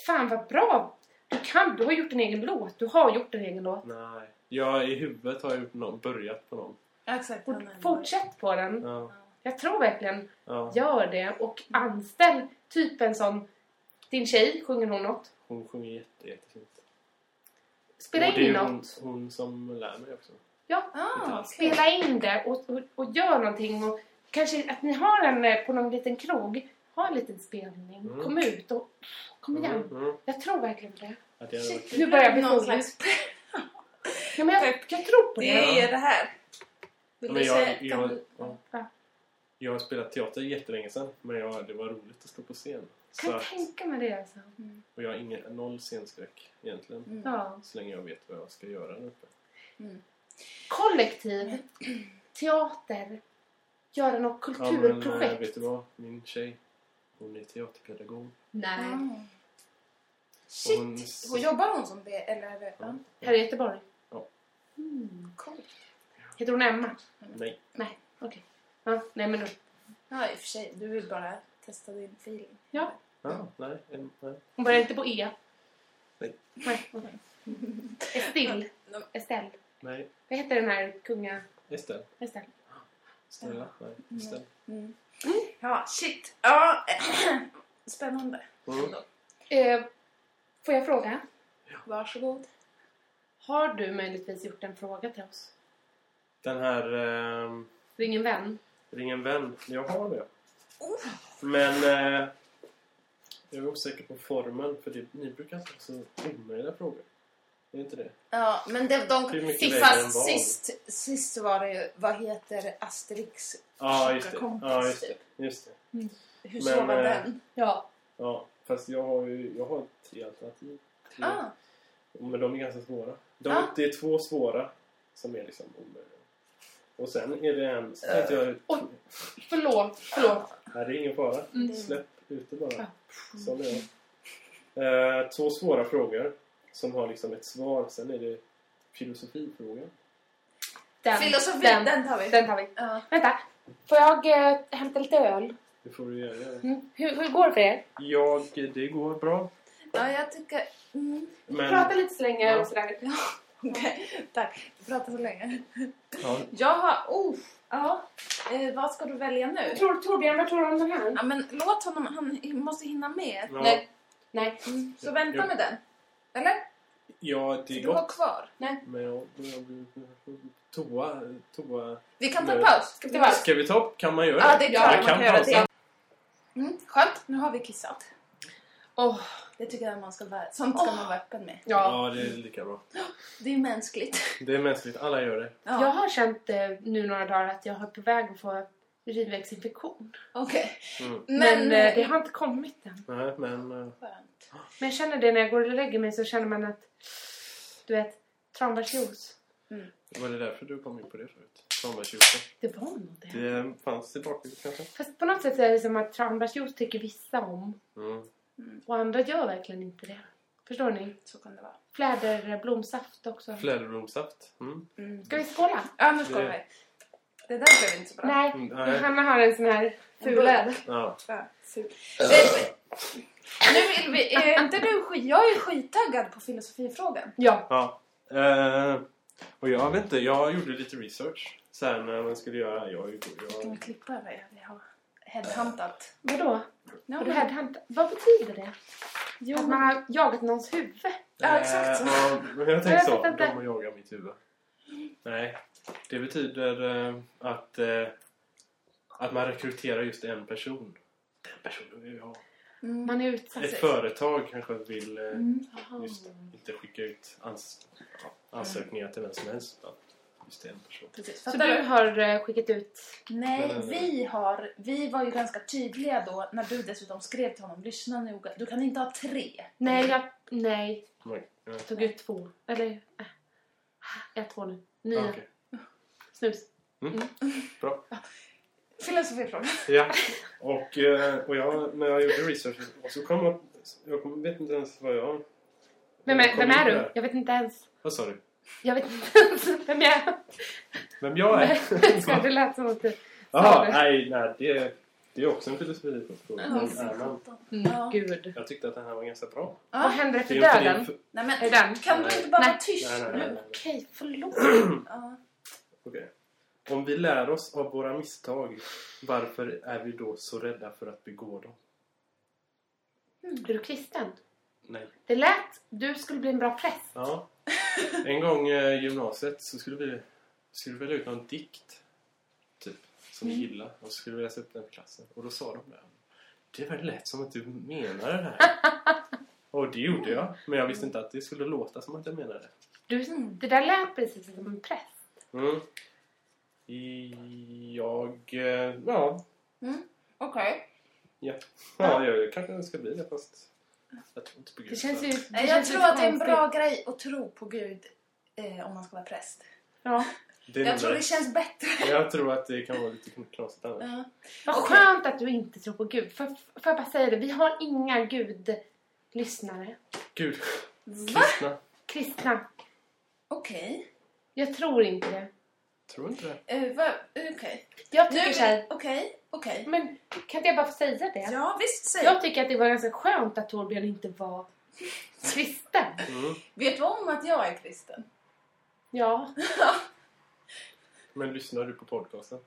fan vad bra! Du kan, du har gjort en egen låt. Du har gjort en egen låt. Nej. Jag i huvudet har jag gjort någon, börjat på någon. Ja, exakt. Och fortsätt på den. Ja. Jag tror verkligen, ja. gör det. Och anställ typ en sån... Din tjej, sjunger hon något? Hon sjunger jätte, jättefint. Spela in är hon, något. hon som lär mig också. Ja, Ah, spela in det och, och, och gör någonting. Och kanske att ni har en eh, på någon liten krog. Ha en liten spelning. Mm. Kom ut och kom igen. Mm, mm. Jag tror verkligen det. Ja, det Shit. Nu börjar jag bli någon slags... Ja, men jag, jag tror på det. Det är det här. Vill Ja, du men jag, säga... jag, kan ja. Ja. jag har spelat teater jättelänge sedan. Men jag, det var roligt att stå på scen. Så, kan att- tänka mig det alltså. och jag har ingen, noll scenskräck egentligen. Mm. Så länge jag vet vad jag ska göra där uppe. Kollektiv, teater, göra något Ja, men äh, kulturprojekt. vet du vad? Min tjej, hon är teaterpedagog. Nej. Ah. Shit! Hon- Och jobbar hon som det? Eller? Ja. Här i Göteborg? Ja. Mm. Coolt. Heter hon Emma? Nej. Nej, okej. Ja, nej men då. Ja, i och för sig. Du vill bara testa din feeling. Ja. Ah, nej, nej. Hon börjar inte på E? Nej. Nej, okej. Estelle. Estelle. Nej. Vad heter den här kunga... Estelle. Estelle. Stella? Nej. Estelle. Mm. Ja, shit. Ja, spännande. Mm. Eh, får jag fråga? Varsågod. Har du möjligtvis gjort en fråga till oss? Den här... ehm, Ring en vän. Ring en vän. Jag har det. Oh. Men eh, jag är osäker på formen för det, ni brukar inte ha så omöjliga frågor. Är inte det? Ja, men det, de, de, val? sist, sist var det ju, vad heter Asterix Ja, just det. kompis, Ja, just det. typ. Just det. Hur Men, så var eh, den? Ja. Ja, fast jag har ju jag har tre alternativ. Tre. Ah, Men de är ganska svåra. De, Ah. Det är två svåra som är liksom omöjliga. Och sen är det en... Så tänkte jag, Oj. Förlåt, förlåt. nej, det är ingen fara. Mm. Släpp ut det bara. Sån är jag. Eh, två svåra frågor som har liksom ett svar. Sen är det filosofifrågan. Den, Filosofi, Den, den, tar vi. den tar vi. Ja. Vänta. Får jag eh, hämta lite öl? Det får du göra. Mm. Hur, hur går det för er? Jag, det går bra. ja, jag tycker... Mm. Men, Prata lite så länge Ja. och sådär. Okej, tack. Du pratar så länge. ja, Jag har... Oh, ja. Eh, vad ska du välja nu? Tror, Torbjörn, vad tror du om den här? Ja, men låt honom. Han måste hinna med. ja, Nej. Nej. Så vänta Ja. med den. Eller? ja, det är Du har gott. kvar. Nej. Men jag bli... Toa, toa... Vi kan ta Nu. paus. Ska vi ta paus? Ska vi ta upp? Kan man göra Ja, det är klart jag man kan kan göra pausa. det. Mm, skönt, nu har vi kissat. Åh, Det tycker jag man ska vara, sånt ska man vara öppen med. ja. Ja, det är lika bra. Det är mänskligt. Det är mänskligt. Alla gör det. Ja, Jag har känt eh, nu några dagar att jag är på väg att få urinvägsinfektion. okej. Mm. Men, Men... eh, det eh, har inte kommit än. Nej, men... eh, Skönt. Men jag känner det när jag går och lägger mig så känner man att, du vet, tranbärsjuice. Var det därför du kom in på det förut? Tranbärsjuicen. Det var nog det. Det fanns i bakhuvudet kanske? Fast på något sätt så är det som att tranbärsjuice tycker vissa om. Mm. Och andra gör verkligen inte det. Förstår ni? Så kan det vara. Fläderblomsaft också. Fläderblomsaft. Mm. Mm. Ska vi skåla? Ja, nu ska Det- vi. Det där blev inte så bra. Nej, Mm, nej. Hanna har en sån här ful bull. öl. Ja. Ja. Eh, Nu vill vi... Är inte du skit... Jag är skittaggad på filosofifrågan. Ja. ja. Eh, och jag vet inte, jag gjorde lite research. Sen när man skulle göra... Jag, Kan vi jag, klippa vad jag har headhuntat? Vadå? Har du men- headhunt- Vad betyder det? Jo, Att man har jagat någons huvud? Ja, exakt så. Eh, ja, men jag Jag tänkte så. De har jagat mitt huvud. Nej. Det betyder eh, att, eh, att man rekryterar just en person. Den personen vill vi ha. Mm. Man är utsatt. Ett företag kanske vill eh, Mm. Just inte skicka ut ans ja, ansökningar till vem som helst. utan Just en person. Precis. Så du har eh, skickat ut... Nej, Nej, nej, nej. vi har... Vi var ju ganska tydliga då när du dessutom skrev till honom. Lyssna noga. Du kan inte ha tre. Nej, jag... Nej. Nej. Ja. Jag tog ut två. Eller... Äh. Jag två nu. Nya. Ja, Snus. Bra. Filosofifråga. Ja. Och, eh, och jag, när jag gjorde research så kom jag... Jag vet inte ens vad jag... Vem är, vem är du? Jag vet inte ens. Vad sa du? Jag vet inte ens vem jag är. Vem jag är? Ska det lät som att du... Jaha, nej, nej det, det är också en filosofifråga. Man- Mm, Ja. Gud. Jag tyckte att den här var ganska bra. Vad Ja. händer efter döden? din- Nej, Är men den? kan du inte bara vara tyst nu? Okej, förlåt. Ja. Okej. Om vi lär oss av våra misstag, varför är vi då så rädda för att begå dem? Är du kristen? Nej. Det lät... Du skulle bli en bra präst. Ja. En gång i gymnasiet så skulle vi skulle vi välja ut någon dikt typ, som vi gillar och så skulle vi läsa upp den för klassen. Och då sa de Det är väl lätt som att du menar det här. och det gjorde jag. Men jag visste inte att det skulle låta som att jag menade det. Du, det där lät precis som en präst. Mm. Jag... eh, Ja. Okej. Ja. Ja, jag kanske ska bli det fast... Jag tror inte på Gud. Det känns ju... Det Jag känns tror att det är en bra grej att tro på Gud eh, om man ska vara präst. Ja. Det Jag tror det känns bättre. Jag tror att det kan vara lite knasigt annars. Ja. Vad Okej. skönt att du inte tror på Gud. Får, jag bara säga det? Vi har inga Gud-lyssnare. Gud. Kristna. Kristna. Okej. Jag tror inte det. Tror inte det. Va? Okej. Jag Nu tycker är så här, vi... Okej. Okej. Men kan inte jag bara få säga det? Ja, visst. Säg. Jag tycker att det var ganska skönt att Torbjörn inte var kristen. Mm. Vet du om att jag är kristen? Ja. Men lyssnar du på podcasten?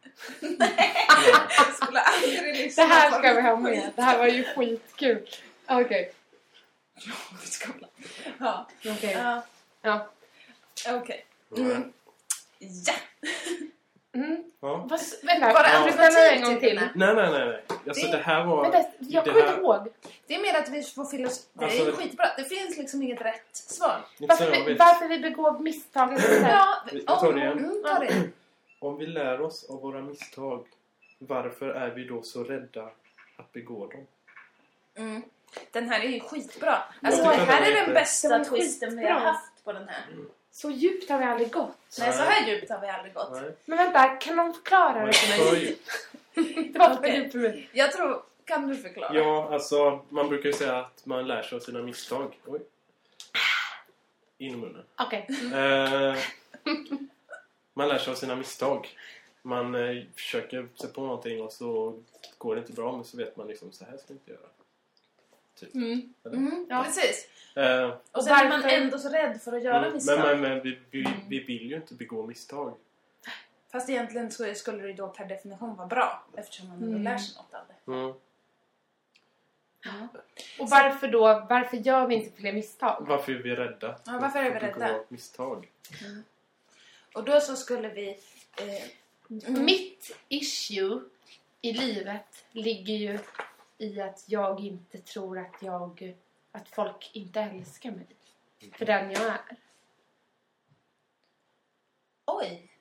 Jag skulle aldrig Det lyssna här på ska vi ha med. Det här var ju skitkul. Okej. i skolan. Ja. Okej. Ja. Ja. Okej. Mm. Mm. Ja. Mm. Ja. Vad, vänta, det du alternativ ställa en gång till? Nej, nej, nej. nej. Alltså Det- det här var... Vänta, jag det kommer inte ihåg. Det är mer att vi får filosofi. Det är Alltså- skitbra. Det finns liksom inget rätt svar. Varför vi, vet. varför vi begår misstag. Ja, Vi- jag tar om- det igen. Mm, ta det. Om vi lär oss av våra misstag, varför är vi då så rädda att begå dem? Mm. Den här är ju skitbra. Alltså det här är är den bästa Den twisten vi har haft på den här. Så djupt har vi aldrig gått. Nej, så här djupt har vi aldrig gått. Nej. Men vänta, kan någon förklara det för mig? Det var för Okej. djupt för mig. Jag tror... Kan du förklara? ja, alltså man brukar ju säga att man lär sig av sina misstag. Oj. In i munnen. Okej. Eh, man lär sig av sina misstag. Man eh, försöker sig på någonting och så går det inte bra men så vet man liksom så här ska jag inte göra. Typ. Mm. Eller? Mm, Ja. Precis. Eh, Och Och sen är man ändå så rädd för att göra mm, misstag. men men, men vi, vi, vi vill ju inte begå misstag. Fast egentligen så skulle det ju då per definition vara bra. Eftersom man Mm. lär sig något av det. Mm. Ja. Och varför då? Varför gör vi inte fler misstag? Varför är vi rädda? Ja, varför är vi rädda? misstag? Och då så skulle vi... Eh, mm. Mitt issue i livet ligger ju i att jag inte tror att jag... Att folk inte älskar mig. För den jag är. Oj!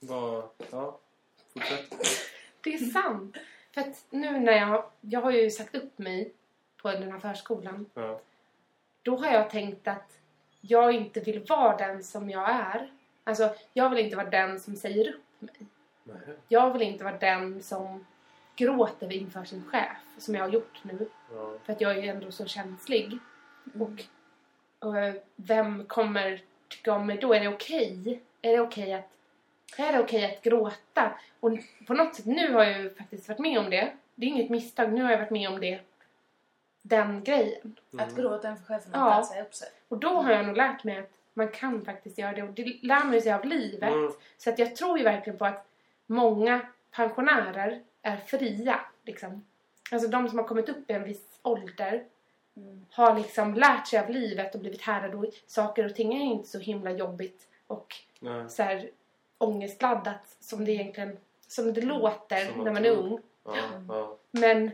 Vad... Ja, fortsätt. Det är sant. För att nu när jag... Jag har ju sagt upp mig på den här förskolan. Ja. Då har jag tänkt att jag inte vill vara den som jag är. Alltså, jag vill inte vara den som säger upp mig. Nej. Jag vill inte vara den som gråter inför sin chef. Som jag har gjort nu. Ja. För att jag är ändå så känslig. Och, och eh, vem kommer tycka om mig då? Är det okej? Är det okej att, är det okej att gråta? Och på något sätt, nu har jag ju faktiskt varit med om det. Det är inget misstag, nu har jag varit med om det. Den grejen. Att Mm. gråta inför chefen och Ja. säga upp sig. Och då har jag nog lärt mig att man kan faktiskt göra det. Och det lär man ju sig av livet. Mm. Så att jag tror ju verkligen på att många pensionärer är fria. Liksom. Alltså de som har kommit upp i en viss ålder Mm. har liksom lärt sig av livet och blivit härdade och saker och ting är inte så himla jobbigt och Nej. så här ångestladdat som det egentligen som det låter Som när man är ung. Ja, ja. Men,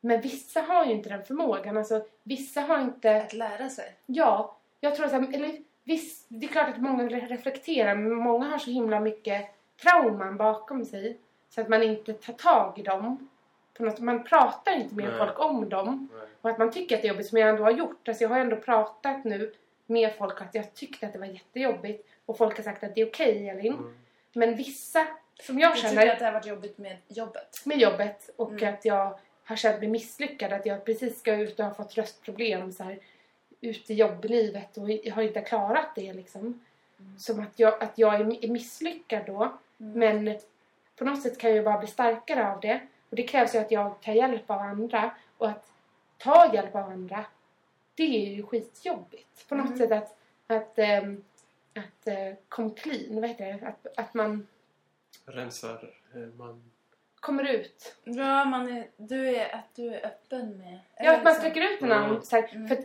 men vissa har ju inte den förmågan. Alltså, vissa har inte... Att lära sig. Ja, jag tror att... Eller, viss, det är klart att många reflekterar men många har så himla mycket trauman bakom sig så att man inte tar tag i dem. På något, man pratar inte med Nej. folk om dem. Nej. Och att man tycker att det är jobbigt som jag ändå har gjort. Alltså jag har ändå pratat nu med folk att jag tyckte att det var jättejobbigt. Och folk har sagt att det är okej Elin. Mm. Men vissa som jag tycker känner att det har varit jobbigt med jobbet? med jobbet och Mm. att jag har känt mig misslyckad. Att jag precis ska ut och har fått röstproblem så här, ut i jobblivet och jag har inte klarat det liksom. Som att jag, att jag är är misslyckad då. Mm. Men på något sätt kan jag ju bara bli starkare av det. Och det krävs ju att jag tar hjälp av andra. Och att ta hjälp av andra, det är ju skitjobbigt. På något Mm. sätt att, att, ähm, att äh, come clean, vad heter det? Att, att man Rensar eh, man... kommer ut. Ja, man är, du är att du är öppen med... Ja, att man sträcker ut en arm. Mm. Så här, Mm. För att,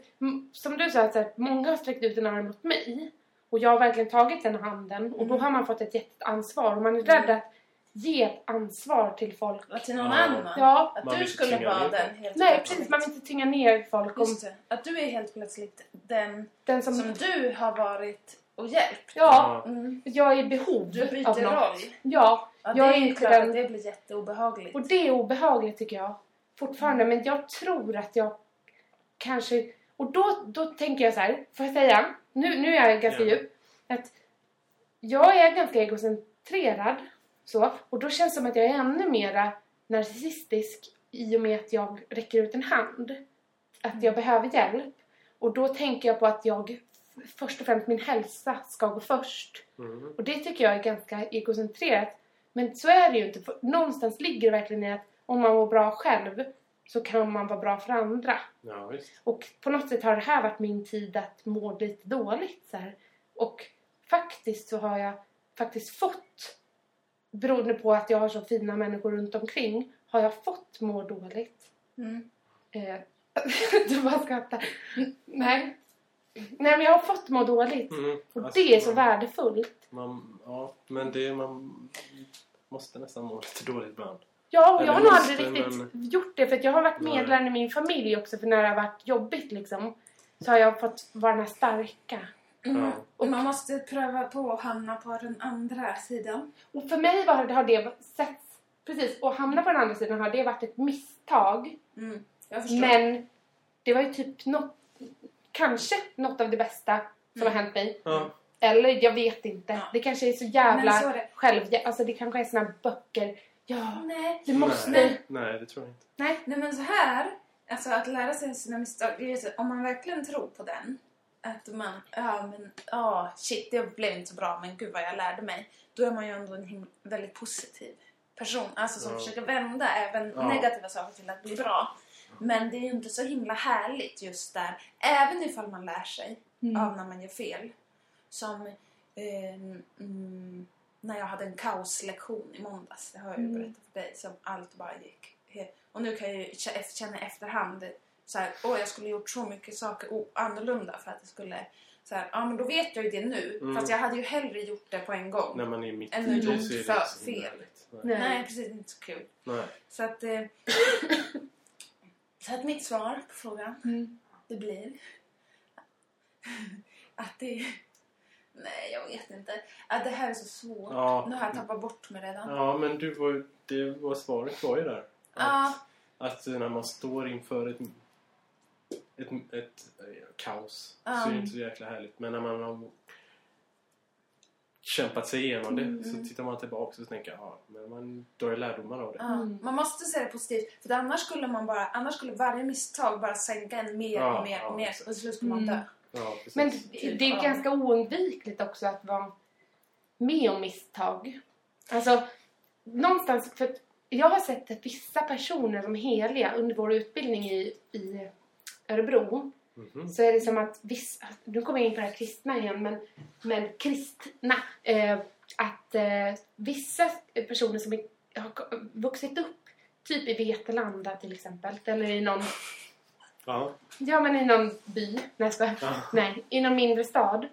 som du sa, så här, många har sträckt ut en arm mot mig. Och jag har verkligen tagit den handen. Och då Mm. har man fått ett jätteansvar. Och man är rädd Mm. att ge ett ansvar till folk. Ja, till någon Ja. annan? Ja, Att Man du skulle vara ner den helt nej plötsligt. precis. Man vill inte tynga ner folk. Om Just det. Att du är helt plötsligt den den som, som du har varit och hjälpt. Ja, Mm. jag är i behov Du av byter något. roll. Ja, Ja, Jag det är inte klart den- det blir jätteobehagligt. och det är obehagligt tycker jag. Fortfarande. Mm. Men jag tror att jag kanske... Och då, då tänker jag så här, får jag säga? Nu, nu är jag ganska Ja. djup. Att jag är ganska egocentrerad. Så, och då känns det som att jag är ännu mera narcissistisk i och med att jag räcker ut en hand. Att jag behöver hjälp. Och då tänker jag på att jag först och främst min hälsa ska gå först. Mm. Och det tycker jag är ganska egocentrerat. Men så är det ju inte. För någonstans ligger det verkligen i att om man mår bra själv så kan man vara bra för andra. Ja. Och på något sätt har det här varit min tid att må lite dåligt. Så här. Och faktiskt så har jag faktiskt fått, beroende på att jag har så fina människor runt omkring, har jag fått må dåligt. Mm. Eh, du bara skrattar. Nej. Nej men jag har fått må dåligt. Mm. Och Alltså, det är så man- värdefullt. Man, ja, men det man måste nästan må lite dåligt ibland. Ja, och jag har nog aldrig riktigt men- gjort det för att jag har varit medlaren i min familj också för när det har varit jobbigt liksom så har jag fått vara den här starka. Mm. Och man måste pröva på att hamna på den andra sidan. Och för mig var, har det sett precis och hamna på den andra sidan har det varit ett misstag Mm. Men det var ju typ något, kanske något av det bästa som Mm. har hänt mig. Ja. Eller jag vet inte. Ja. Det kanske är så jävla så det. själv... Alltså det kanske är såna här böcker. Ja, Nej. du måste... Nej. Nej, det tror jag inte. Nej. Nej men så här, alltså att lära sig sina misstag, det är så, om man verkligen tror på den, att man, ja men, ja shit det blev inte så bra men gud vad jag lärde mig. Då är man ju ändå en väldigt positiv person, alltså som Ja. försöker vända även Ja. negativa saker till att bli bra. Men det är ju inte så himla härligt just där, även ifall man lär sig Mm. av när man gör fel. Som ehm, mm, när jag hade en kaoslektion i måndags, det har jag ju Mm. berättat för dig, som allt bara gick Och nu kan jag ju kä- känna efterhand så här, åh jag skulle gjort så mycket saker annorlunda för att det skulle så här, ja men då vet jag ju det nu. Mm. Fast jag hade ju hellre gjort det på en gång. När man är mitt det gjort för så fel. Nej. Nej. Nej precis, inte så kul. Nej. Så att, eh, så att mitt svar på frågan Mm. det blir att det Nej, jag vet inte. Att det här är så svårt. Ja. Nu har jag tappat bort mig redan. Ja, men du var, det var svaret var ju där. Ja. Att när man står inför ett, ett, ett, eh, kaos Ja. så är det inte så jäkla härligt. Men när man har kämpat sig igenom det Mm. så tittar man tillbaka och tänker ja, men man drar lärdomar av det. Ja, Mm. Man måste se det positivt. För annars skulle man bara, annars skulle varje misstag bara sänka en mer Ja, och mer ja, och mer. precis. Och till slut skulle man Mm. dö. Ja, precis. Men Typ, det är ja. ganska oundvikligt också att vara med om misstag. Alltså, någonstans... För att jag har sett att vissa personer som är heliga under vår utbildning i, i Örebro Mhm. så är det som att vissa... Nu kommer jag in på det här kristna igen, men, men kristna. Eh, att eh, vissa personer som är, har vuxit upp typ i Vetlanda till exempel, eller i någon Ja. Ja, men i någon by. Nej. Ja. Nej, i någon mindre stad.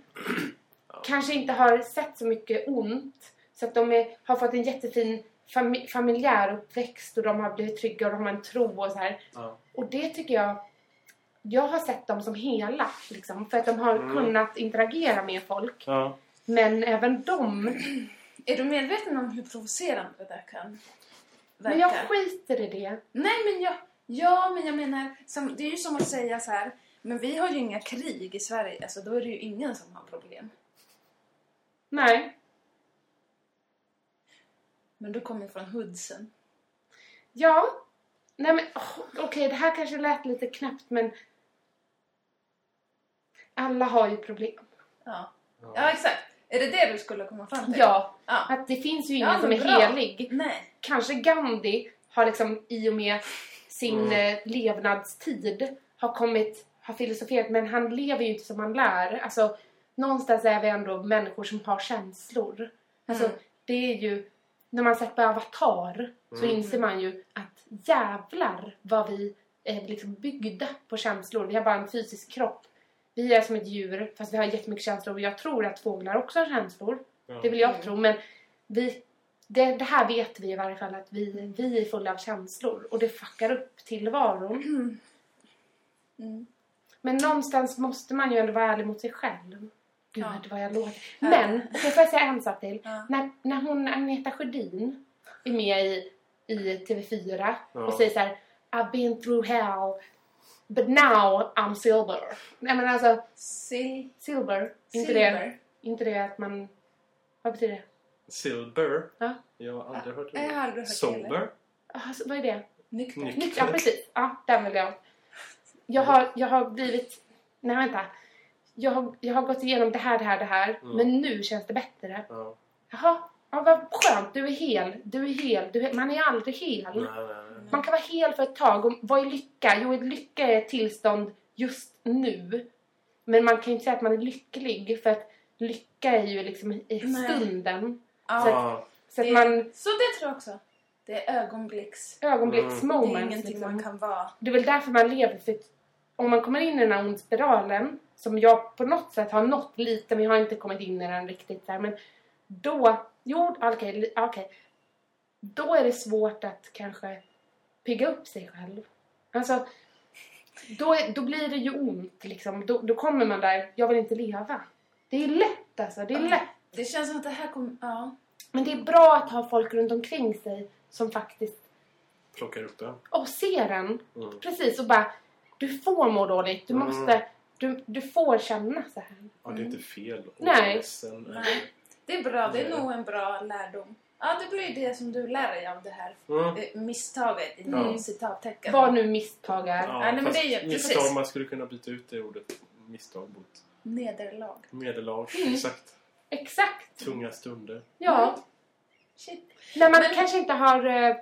Kanske inte har sett så mycket ont. Så att de är, har fått en jättefin fami- familjär uppväxt och de har blivit trygga och de har en tro och så här. Ja. Och det tycker jag... Jag har sett dem som hela, liksom. För att de har Mm. kunnat interagera med folk. Ja. Men även de... Är du medveten om hur provocerande det där kan verka? Men jag skiter i det. Nej men jag, ja men jag menar, som, det är ju som att säga så här. Men vi har ju inga krig i Sverige, alltså då är det ju ingen som har problem. Nej. Men du kommer från Hudson. Ja. Nej men åh, okej, det här kanske lät lite knäppt men alla har ju problem. Ja. ja, exakt. Är det det du skulle komma fram till? Ja, ja. att det finns ju ingen Ja, som är bra. helig. Nej. Kanske Gandhi har liksom i och med sin Mm. eh, levnadstid har kommit, har filosoferat men han lever ju inte som han lär. Alltså någonstans är vi ändå människor som har känslor. Alltså Mm. det är ju, när man sett på Avatar så Mm. inser man ju att jävlar vad vi är liksom byggda på känslor. Vi har bara en fysisk kropp. Vi är som ett djur fast vi har jättemycket känslor och jag tror att fåglar också har känslor. Ja. Det vill jag Mm. tro. Men vi, det, det här vet vi i varje fall att vi, vi är fulla av känslor. Och det fuckar upp tillvaron. Mm. Men någonstans måste man ju ändå vara ärlig mot sig själv. Gud Ja. vad jag låter. Ja. Men, jag får säga en sak till. Ja. När, när hon, Agneta Sjödin är med i, i TV4 Ja. och säger så här I've been through hell but now I'm silver. Nej men alltså, Sil silver. Inte det, silver. inte det att man... Vad betyder det? Silver. Ja. Jag har aldrig hört Jag har aldrig hört det. Sober. Alltså, vad är det? Nykter. Nykter. Ja, precis. Ja, den vill jag. Jag har, jag har blivit... Nej, vänta. Jag har, jag har gått igenom det här, det här, det här. Mm. Men nu känns det bättre. Ja. Jaha, ja, vad skönt. Du är hel. Du är hel. Du är, man är aldrig hel. Nej, nej, nej. Man kan vara hel för ett tag. Och vad är lycka? Jo, lycka är ett tillstånd just nu. Men man kan ju inte säga att man är lycklig. För att lycka är ju liksom i stunden. Ja. Så att det, man... så det tror jag också. Det är ögonblicks... Ögonblicksmoments. det är ingenting liksom. man kan vara. Det är väl därför man lever. För att om man kommer in i den här ond spiralen, som jag på något sätt har nått lite, men jag har inte kommit in i den riktigt. Där, men då, jo, okej, li- okej. Då är det svårt att kanske pigga upp sig själv. Alltså, då, är, då blir det ju ont liksom. Då, då kommer man där, jag vill inte leva. Det är lätt alltså, det är lätt. Det känns som att det här kommer... Ja. Men det är bra att ha folk runt omkring sig som faktiskt Plockar upp den. och ser en Mm. Precis, och bara du får må dåligt. Du Mm. måste, du, du får känna så här. Ja, det är inte fel. att Nej. ledsen. Nej. Det är bra. Det är nog en bra lärdom. Ja, det blir det som du lär dig av det här Mm. eh, misstaget Ja. citattecken. Vad nu misstag är. Ja, nej, men det är ju- misstag, precis. man skulle kunna byta ut det ordet misstag mot Nederlag. nederlag. Mm. Exakt. Exakt. Tunga stunder. Ja. Shit. När man Men- kanske inte har... Eh,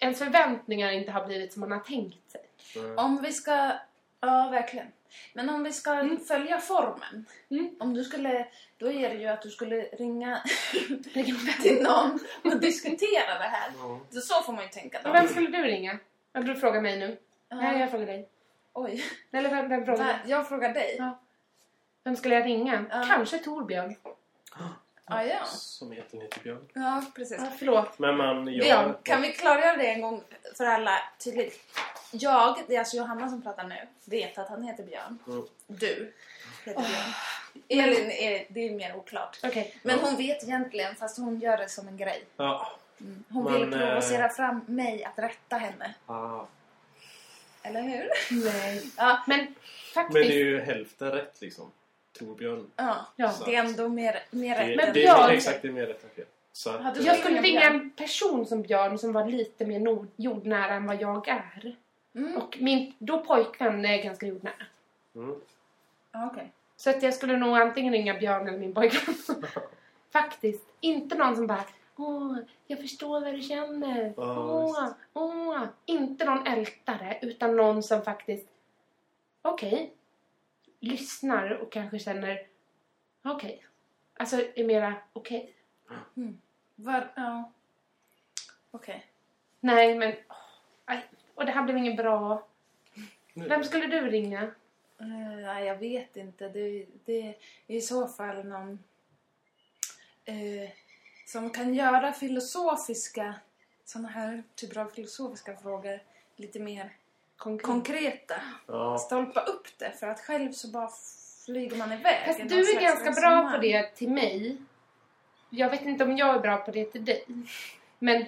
ens förväntningar inte har blivit som man har tänkt sig. Mm. Om vi ska... Ja, verkligen. Men om vi ska Mm. följa formen. Mm. Om du skulle... Då är det ju att du skulle ringa till någon och diskutera det här. Ja. Så, får man ju tänka då. Vem skulle du ringa? Ja, du frågar mig nu. Ja. Nej, jag frågar dig. Oj. Eller vem, vem frågar du? Jag frågar dig. Ja. Vem skulle jag ringa? Ja. Kanske Torbjörn. Ah, ja. Som heter heter Björn. Ja, precis. Ja, förlåt. Men man... Jag, Ja, kan vi klargöra det en gång för alla tydligt? Jag, det är alltså Johanna som pratar nu, vet att han heter Björn. Mm. Du heter Björn. Elin, är, det är mer oklart. Okej. Men Ja. hon vet egentligen, fast hon gör det som en grej. Ja. Mm. Hon Men, vill provocera eh, fram mig att rätta henne. Ah. Eller hur? Nej. Ja, Men Men faktiskt. det är ju hälften rätt liksom. Torbjörn. ja. Ja. det är ändå mer, mer Det, rätt. Men det, Björn- är exakt det är mer rätt än fel. Så eh, Jag skulle Ringa en person som Björn som var lite mer nord- jordnära än vad jag är. Mm. Och min då pojkvän är ganska jordnära. mm. Ja, Okej. Så att jag skulle nog antingen ringa Björn eller min pojkvän. Faktiskt. Inte någon som bara Åh, jag förstår vad du känner. Ja, Åh, åh. Inte någon ältare utan någon som faktiskt okej, lyssnar och kanske känner okej. Alltså är mera okej. Var, ja. Okej. Nej men. Och det här blev inget bra. Vem skulle du ringa? Nej, jag vet inte. Det, det är i så fall någon eh, som kan göra filosofiska såna här typer av filosofiska frågor lite mer Konkret. konkreta. Ja. Stolpa upp det för att själv så bara flyger man iväg. Fast du är ganska bra på det till mig. Jag vet inte om jag är bra på det till dig. Men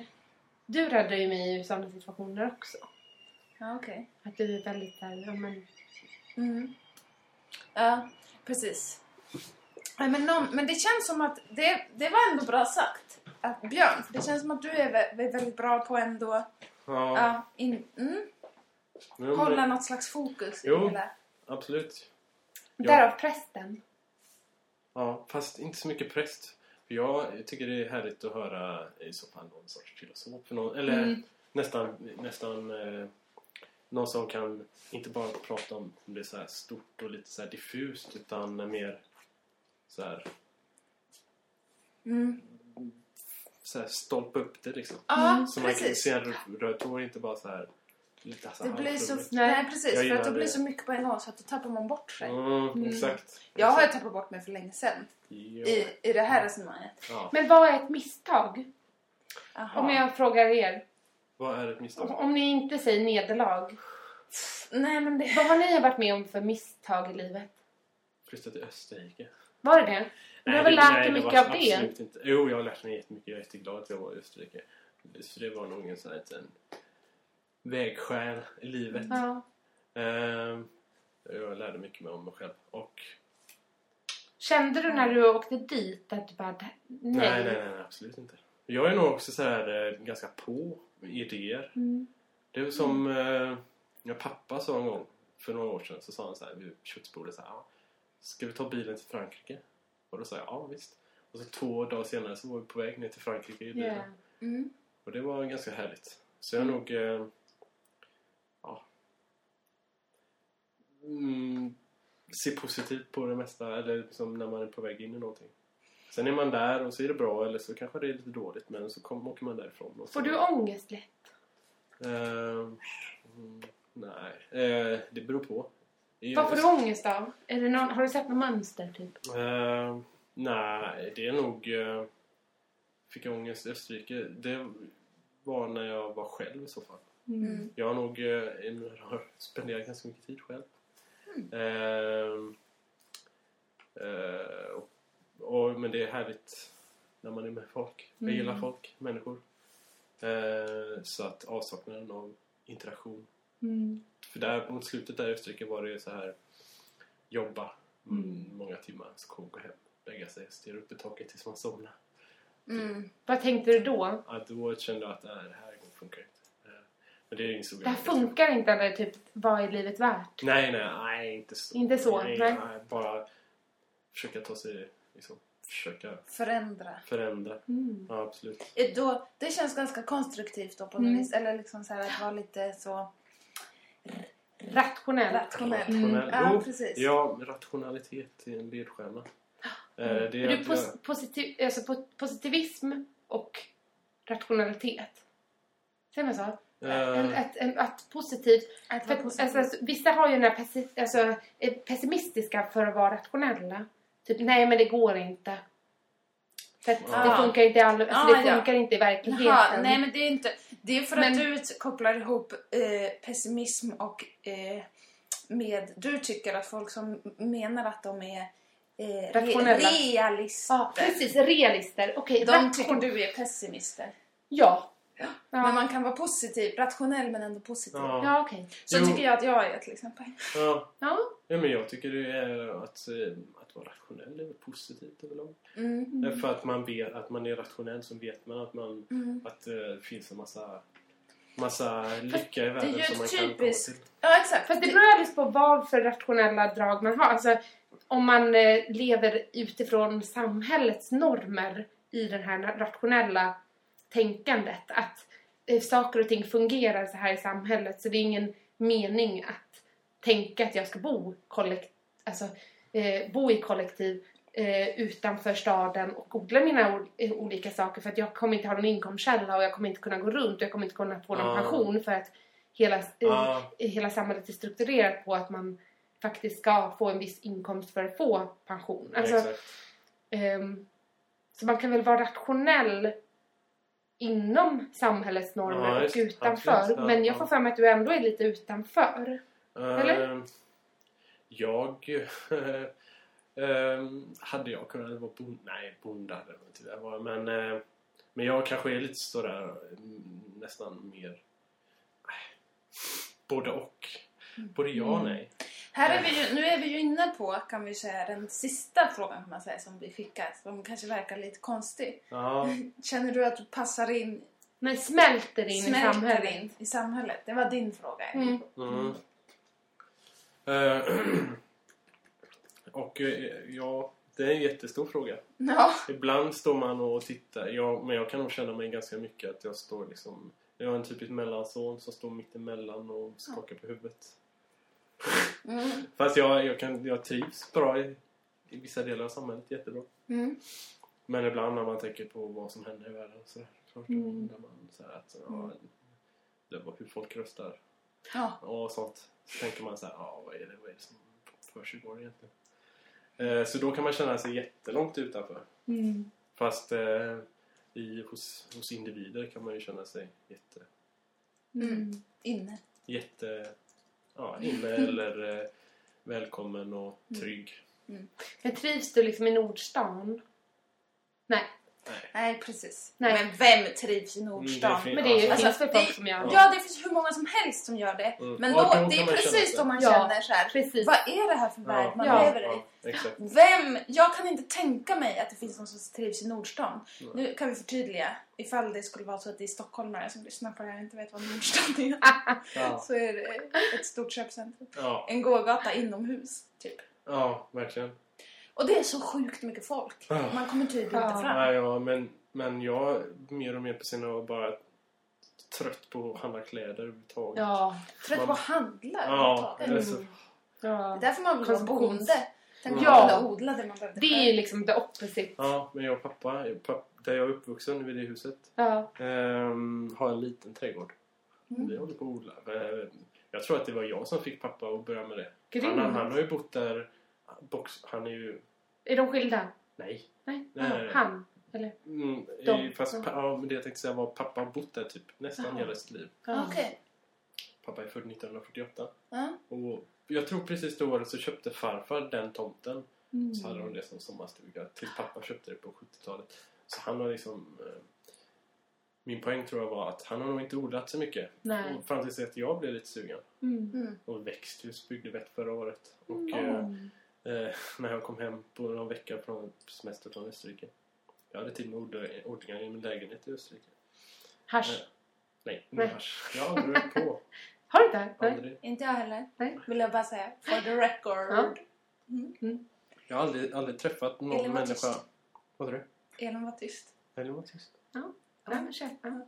du räddar ju mig i sådana situationer också. Ja, okej. Att du är väldigt där, ja men... Mm. Ja, precis. Nej, men, någon, men det känns som att det, det var ändå bra sagt. att Björn, för det känns som att du är vä- vä- väldigt bra på ändå Ja, ja, in, mm, jo, men- hålla något slags fokus i Jo. hela... absolut. Ja. Därav prästen. Ja, fast inte så mycket präst. För jag tycker det är härligt att höra i så fall någon sorts filosof. För någon, eller Mm. nästan, nästan eh, någon som kan inte bara prata om om det är så här stort och lite så här diffust utan mer så här, Mm. så här stolpa upp det liksom. Ja, Så man kan se en röd- röd tråd inte bara så här lite så Det blir så... Nej, precis. Jag För att det blir så mycket på en gång så att då tappar man bort sig. Mm, exakt. Jag har ju tappat bort mig för länge sedan i, i det här resonemanget. Ja. Men vad är ett misstag? Aha. Om jag frågar er. Vad är ett misstag? Om ni inte säger nederlag. Nej, men det... Vad har ni varit med om för misstag i livet? Flytta till Österrike. Var det det? Du har väl det- lärt nej, dig mycket av det? absolut Inte. Jo, jag har lärt mig jättemycket. Jag är jätteglad att jag var i Österrike. Så det var nog en sån här liten vägskäl i livet. Ja. Ehm, jag lärde mycket mer om mig själv. Och Kände du när du åkte dit att du bara, nej? nej, nej, nej, nej absolut inte. Jag är nog också så här eh, ganska på idéer. Mm. Det är som eh, när pappa sa en gång för några år sedan så sa han så här vid köksbordet så här, Ska vi ta bilen till Frankrike? Och då sa jag ja visst. Och så två dagar senare så var vi på väg ner till Frankrike i bilen. Ja. Mm. Och det var ganska härligt. Så jag är nog... Eh, ja. Mm, ser positivt på det mesta. Eller liksom när man är på väg in i någonting. Sen är man där och så är det bra eller så kanske det är lite dåligt. Men så kom, åker man därifrån. Och så, Får du ångest lätt? Eh, mm, nej, eh, det beror på. Vad får du ångest av? Är det någon, har du sett något mönster typ? Eh, nej, det är nog... Uh, fick jag ångest i Österrike? Det var när jag var själv i så fall. Mm. Jag har nog uh, har spenderat ganska mycket tid själv. Ehm, eh, och, och, men det är härligt när man är med folk. Jag Mm. gillar folk, människor. Eh, så att avsaknaden av interaktion. Mm. För där mot slutet där i Österrike var det så här jobba mm, många timmar, så kom gå hem, lägga sig, stirra upp i taket tills man somnade. Mm. Vad tänkte du då? Ja, då kände jag att det här, det här funkar inte. Eh, Men det insåg Det här funkar inte eller typ, vad är livet värt? Nej, nej, nej, inte så. Inte så, nej. nej. bara försöka ta sig, liksom, försöka Förändra. förändra. Mm. Ja, absolut. Eh, Då, det känns ganska konstruktivt då på något Mm. vis. Eller liksom så här att vara lite så Rationell. rationell. Rationell. Ja, Jo, precis. Ja, rationalitet är en ledstjärna. Eh, Det Är du pos- jag- positiv, alltså po- positivism och rationalitet? Säger man så? eh, En, ett, en, att positivt... Att För, vara att, positiv. alltså, vissa har ju den här pessi, alltså, är pessimistiska för att vara rationella. Typ, nej men det går inte. För att det Ah. funkar inte i all, alltså, Ah, det ja. funkar inte i verkligheten. Jaha, nej men det är inte... Det är för Men- att du kopplar ihop eh, pessimism och eh, med... Du tycker att folk som menar att de är eh, Rationella. realister. Ja, precis. Realister. Okej, De ration- tycker du är pessimister. Ja. Ja, Men man kan vara positiv, rationell men ändå positiv. ja. ja okej. Så Jo. tycker jag att jag är till exempel. Ja. Ja. ja, men jag tycker det är att, eh, att vara rationell är väl positivt överlag. Mm. Mm. För att man vet att man är rationell så vet man att, man, Mm. att eh, det finns en massa, massa lycka i är världen som man kan komma typiskt- till. Ja, exakt. Fast det beror alldeles på vad för rationella drag man har. Alltså, om man eh, lever utifrån samhällets normer i det här rationella tänkandet. Att eh, saker och ting fungerar så här i samhället så det är ingen mening att tänka att jag ska bo, kollekt, alltså, eh, bo i kollektiv eh, utanför staden och odla mina eh, olika saker för att jag kommer inte ha någon inkomstkälla och jag kommer inte kunna gå runt och jag kommer inte kunna få någon Ah. pension för att hela, Ja. hela samhället är strukturerat på att man faktiskt ska få en viss inkomst för att få pension. Alltså, ehm, så man kan väl vara rationell inom samhällets normer Ja, och utanför. absolut, men jag ja. får för mig att du ändå är lite utanför. Eller? Jag... eh, hade jag kunnat vara bonde? Nej, bonde hade jag inte velat vara. Men, eh, men jag kanske är lite sådär mm, nästan mer... nej, Både och. Både ja och Mm. nej. Här är vi ju, nu är vi ju inne på, kan vi säga, den sista frågan kan man säga som vi skickar. Som kanske verkar lite konstig. Ja, Känner du att du passar in, Men smälter in i smälter samhället. in i samhället? Det var din fråga. Mm. Mm. Eh, och eh, ja, det är en jättestor fråga. Ja. Ibland står man och tittar, ja, men jag kan nog känna mig ganska mycket att jag står liksom... Jag har en typisk mellanson som står mitt emellan och skakar på huvudet. Mm. Fast jag, jag, kan, jag trivs bra i, i vissa delar av samhället, jättebra. Mm. Men ibland när man tänker på vad som händer i världen så klart, Mm. undrar man så att, ja, det var hur folk röstar Ja. och sånt. Så tänker man så här, vad är det, vad är det som försiggår egentligen? Eh, så då kan man känna sig jättelångt utanför. Mm. Fast eh, i, hos, hos individer kan man ju känna sig jätte, Mm. Inne. jätte ja, inne eller eh, välkommen och Mm. trygg. Men trivs du liksom i Nordstan? Nej. Nej, precis. Nej. Men vem trivs i Nordstan? Mm, det är Men det är ju, Alltså, det- folk som gör det. Ja, det finns hur många som helst som gör det. Mm. Men Ja, då, då det är precis då man Ja, känner så här. Precis. Vad är det här för värld man Ja. lever i? ja. Vem? Jag kan inte tänka mig att det finns någon som trivs i Nordstan. Nej. Nu kan vi förtydliga. Ifall det skulle vara så att det är stockholmare som lyssnar på det här och inte vet vad Nordstan är. Ja, Så är det ett stort köpcentrum. ja, En gågata inomhus, typ. ja, verkligen. Och det är så sjukt mycket folk. Ja. Man kommer tydligen Ja. inte fram. Nej, ja, men, men jag mer och mer på senare år bara trött på att handla kläder överhuvudtaget. Ja. Trött på Man- att handla Ja, överhuvudtaget. det är så- Mm. ja. Det är därför man vill vara bonde. Tänk Ja. kunde odla det man behövde Det är ju liksom the opposite. Ja, men jag och pappa, papp, där jag är uppvuxen vid det huset, Ja. ehm, har en liten trädgård. Mm. Vi håller på att odla. Eh, Jag tror att det var jag som fick pappa att börja med det. Han, han har ju bott där, box, han är ju, Är de skilda? nej. Nej. Nej, Ja, nej, nej. Han? Eller? Mm, De, fast ja. ja, men det jag tänkte säga var pappa har bott där typ nästan Jaha. hela sitt liv. Ja. Okej. Pappa är född 1948. Ja. Och jag tror precis då året så köpte farfar den tomten. Mm. Så hade de det som sommarstuga. Tills pappa köpte det på 70-talet. Så han har liksom... Eh, min poäng tror jag var att han har nog inte odlat så mycket. Nej. Och fram tills att jag blev lite sugen. Mm. Mm. Och växthus byggde vi ett förra året. Och Mm. eh, eh, när jag kom hem på någon vecka från semester från Österrike. Jag hade till och med odlingar i min lägenhet i Österrike. Hasch. Eh, Nej, Nej. ingen hasch. Jag har aldrig på. Har du inte? Aldrig. Inte jag heller. Nej. Vill jag bara säga. For the record. Ja. Mm. Jag har aldrig, aldrig träffat någon Elin var människa... tyst. Vad du? Elin var tyst. Elin var tyst. Ja, men kör. Ja.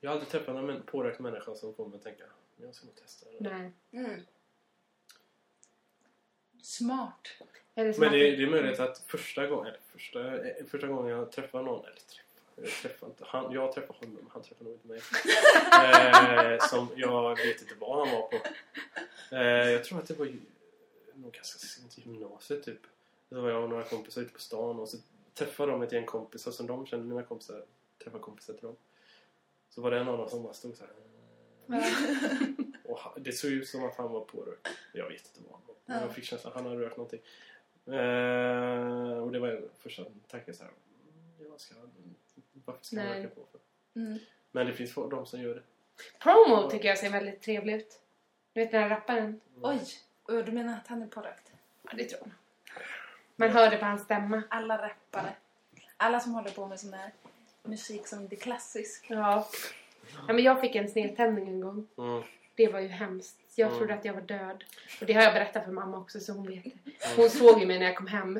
Jag har aldrig träffat någon pårökt människa som får mig att tänka jag ska nog testa det. där." Nej. Mm. Smart. Är det som Men det, det är möjligt att första gången, första, eh, första gången jag träffar någon, eller träffar, jag träffar inte, han, jag träffar honom, han träffar nog inte mig. eh, som jag vet inte vad han var på. Eh, jag tror att det var nog ganska sent i gymnasiet typ. Då var jag och några kompisar ute på stan och så träffade de ett gäng kompisar som de kände mina kompisar, träffade kompisar till dem. Så var det en av dem som bara stod så här. Ja. Och han, det såg ut som att han var pårökt. Jag vet inte vad han var. Men Ja. jag fick känslan att han hade rökt någonting. Eh, och det var första tanken så här. "Mm, Jag ska, varför ska Nej. röka på för? Mm. Men det finns de som gör det. Promo tycker jag ser väldigt trevlig ut. Du vet den här rapparen? Oj. Och du menar att han är pårökt? Ja, det tror jag. Man hör det på hans stämma. Alla rappare. Alla som håller på med sån där musik som inte är klassisk. Ja. ja men jag fick en snedtändning en gång. Mm. Det var ju hemskt. Jag Mm. trodde att jag var död. Och det har jag berättat för mamma också så hon vet det. Hon såg ju mig när jag kom hem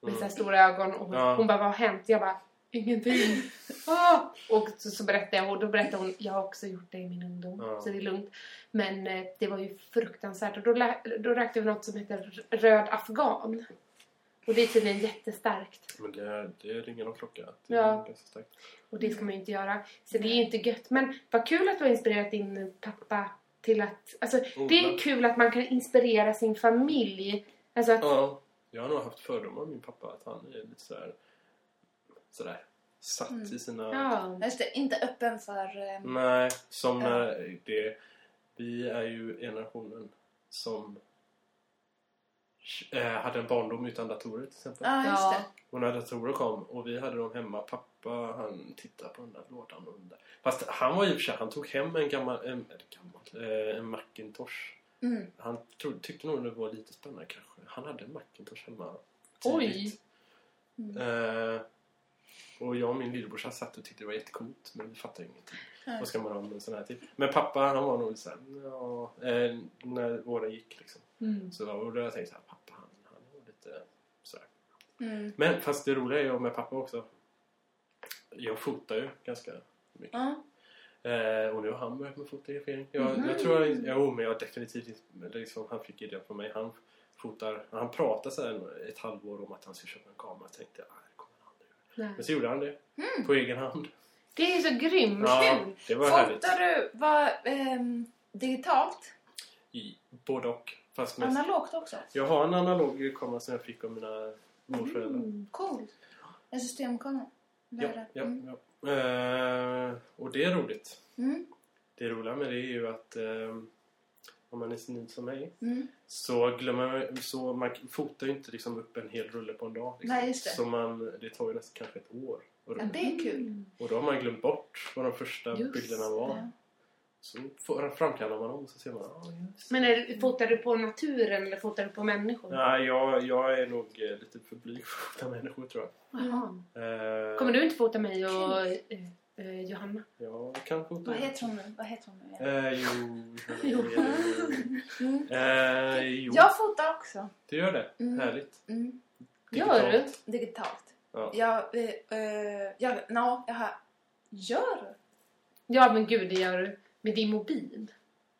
med så här stora ögon och hon, Ja. hon bara vad har hänt? Jag bara ingenting. Ah! Och så, så berättade jag och då berättade hon jag har också gjort det i min ungdom Ja. så det är lugnt. Men eh, det var ju fruktansvärt och då, lä- då rökte vi något som heter röd afghan. Och det är tydligen jättestarkt. Men det, det ringer någon klocka. Det Ja. Och det ska man ju inte göra. Så det är ju inte gött. Men vad kul att du har inspirerat din pappa till att... Alltså det är Odla. kul att man kan inspirera sin familj. Alltså att... Ja. Jag har nog haft fördomar om min pappa att han är lite sådär, sådär satt Mm. i sina... Ja. Just det, inte öppen för... Eh, Nej, som Ja. när det... Vi är ju generationen som eh, hade en barndom utan datorer till exempel. Ja, just Ja. det. Och när datorer kom och vi hade dem hemma, pappa han tittade på den där lådan och där. Fast han var och för sig, han tog hem en gammal, en, gammal, eh, en Macintosh Mm. Han tro, tyckte nog det var lite spännande kanske. Han hade en Macintosh hemma. Oj. tidigt. Mm. Eh, och jag och min lillebrorsa satt och tyckte det var jättecoolt men vi fattade ingenting. Vad ska man ha med en sån här typ? Men pappa han var nog såhär, ja, eh, när åren gick liksom. Mm. Så och då jag tänkte såhär, pappa han, han är nog lite sådär. Mm. Men fast det roliga är ju med pappa också. Jag fotar ju ganska mycket. Ja. Eh, och nu har han börjat med fotografering. Jag, Mhm. jag tror jag, jo, men jag definitivt liksom, han fick idén från mig. Han fotar, han pratade så här ett halvår om att han skulle köpa en kamera. Jag tänkte, ah, det kommer han aldrig. Nej. Men så gjorde han det. Mm. På egen hand. Det är så grymt Ja, kul. det var härligt. Fotar du vad, ehm, digitalt? I, både och. Fast mest. Analogt också? Jag har en analog kamera som jag fick av mina morföräldrar. Mm. Cool. En systemkamera? Ja, ja, Mm. ja. Eh, och det är roligt. Mm. Det roliga med det är ju att eh, om man är senil som mig Mm. så glömmer man, så man fotar ju inte liksom upp en hel rulle på en dag. Liksom. Nej, just det. Så man, det tar ju nästan kanske ett år. Ja, det är kul. Och då har man glömt bort vad de första Just bilderna var. Ja. Så får, framkallar man dem och så ser man, just det. Men är, fotar du på naturen eller fotar du på människor? Nej, jag, jag är nog eh, lite för blyg för att fota människor tror jag. Jaha. Eh, Kommer du inte fota mig och eh, eh, Johanna? Jag kan fota. Vad heter hon nu? Vad heter hon nu? Eh, jo. Jo. Eh, jo. Jag fotar också. Det gör det. Mm. Härligt. Mm. Gör du? Digitalt. Digitalt. Ja. Jag, eh, eh, jag, no, jag har... Gör du? Ja men gud det gör du. Med din mobil?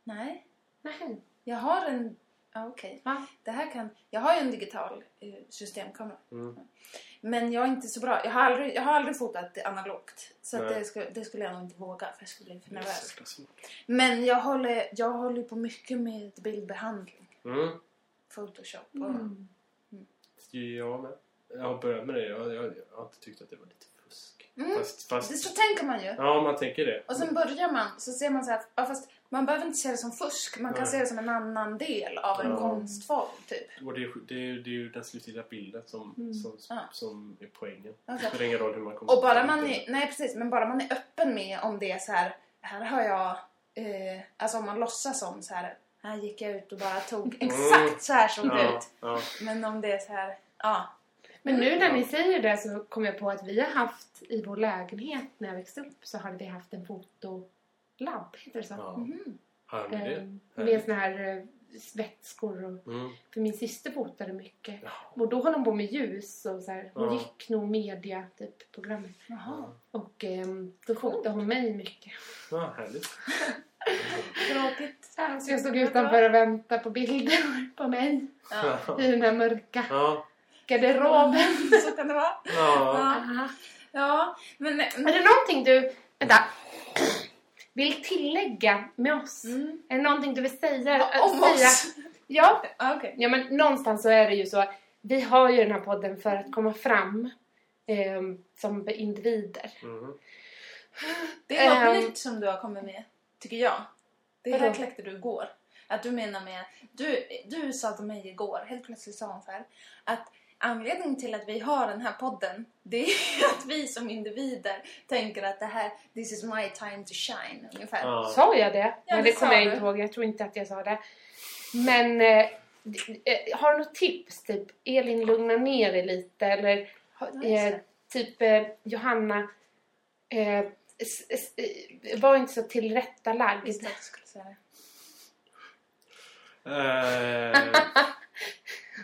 Nej. Nej. Jag har en... Ja, Okej. Va? Det här kan... Jag har ju en digital eh, systemkamera. Mm. Men jag är inte så bra. Jag har aldrig, jag har aldrig fotat analogt. Så det, skulle, det skulle jag nog inte våga för jag skulle bli för nervös. Men jag håller, jag håller på mycket med bildbehandling. Mm. Photoshop och... Mm. Jag med. Jag har börjat med det. Jag, jag, jag har inte tyckt att det var lite. Mm. Fast, Det, fast... så tänker man ju. Ja, man tänker det. Och sen börjar man så ser man så här, ja, fast man behöver inte se det som fusk. Man kan Nej. se det som en annan del av en Ja. konstform typ. Och det är, det, är, det är ju den slutliga bilden som, Mm. som, Ja. som är poängen. Alltså, Det spelar ingen roll hur man kommer Och bara man är, nej precis, men bara man är öppen med om det är så här, här har jag, eh, alltså om man låtsas som så här, här gick jag ut och bara tog exakt så här såg det Ja, ut. Men om det är så här, ja. Men nu när ni säger det så kom jag på att vi har haft i vår lägenhet när jag växte upp så hade vi haft en fotolabb, heter det så? ja. Mhm. Har ni det? Ehm, med såna här eh, vätskor och... Mm. För min syster fotade mycket. Ja. Och då höll hon på med ljus och så här. Hon Ja. gick nog media typ programmet. Jaha. Och ehm, då fotade hon mig mycket. ja, härligt. Tråkigt. Så jag stod utanför och väntade på bilder på mig. Ja. I den där mörka Ja. Garderoben. Så kan det vara. Ja. Ja, ja men... Är det någonting du... Vänta. Vill tillägga med oss? Mm. Är det någonting du vill säga? Ja, Om säga? oss! Ja. Ja, Okej. ja, men någonstans så är det ju så. Vi har ju den här podden för att komma fram ehm, som individer. Mm. Det är något Ehm. nytt som du har kommit med, tycker jag. Det här kläckte du igår. Att du menar med... Du, du sa till mig igår, helt plötsligt sa hon så här, att anledningen till att vi har den här podden, det är att vi som individer tänker att det här, this is my time to shine, ungefär. Ja. Sa jag det? Ja, Nej, det det kommer jag inte ihåg. Jag tror inte att jag sa det. Men eh, eh, har du något tips? Typ Elin, lugna ner dig lite. Eller eh, typ eh, Johanna, eh, eh, var inte så tillrättalagd. Visste att du skulle säga det.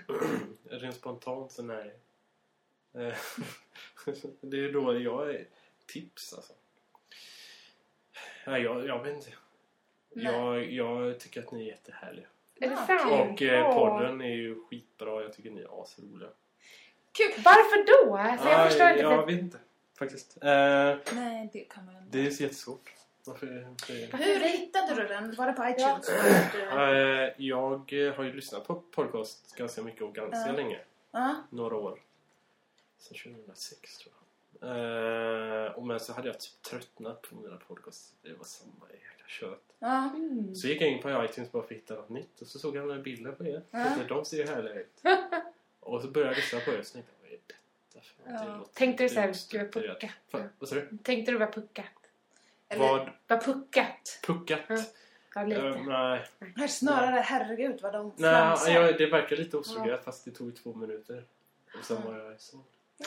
Rent spontant så nej. Eh, det är då jag är tips alltså. Nej, jag, jag vet inte. Jag, jag tycker att ni är jättehärliga. Är det sant? Och eh, podden är ju skitbra. Jag tycker ni är asroliga. Kul! Varför då? Alltså, jag förstår inte. Jag för- vet inte faktiskt. Eh, Nej, det kan man inte. det är så jättesvårt. Det- Hur hittade du den? Var det på iTunes? Du... Eh, jag har ju lyssnat på podcast ganska mycket och ganska Ja. länge. Ja. Några år. Sen 2006 tror jag. Eh, och men så hade jag typ tröttnat på mina podcasts. Det var samma jäkla kött. Ja. Mm. Så gick jag in på iTunes bara för att hitta något nytt. Och så såg jag några bilder på er. Ja. Tänkte, De ser ju härliga ut. och så började jag lyssna på er och så tänkte jag, vad är detta för? Ja. Det Tänkte du lite så här, du är ostrukturerat. puckat. Fa- Vad sa du? Tänkte du var puckat? Eller, Vad? Var puckat? Puckat? Ja. Ja, lite. Eh, nej, Här snarare, herregud vad de nej flamsar. jag, det verkar lite ostrukturerat fast det tog två minuter. Och sen var jag så.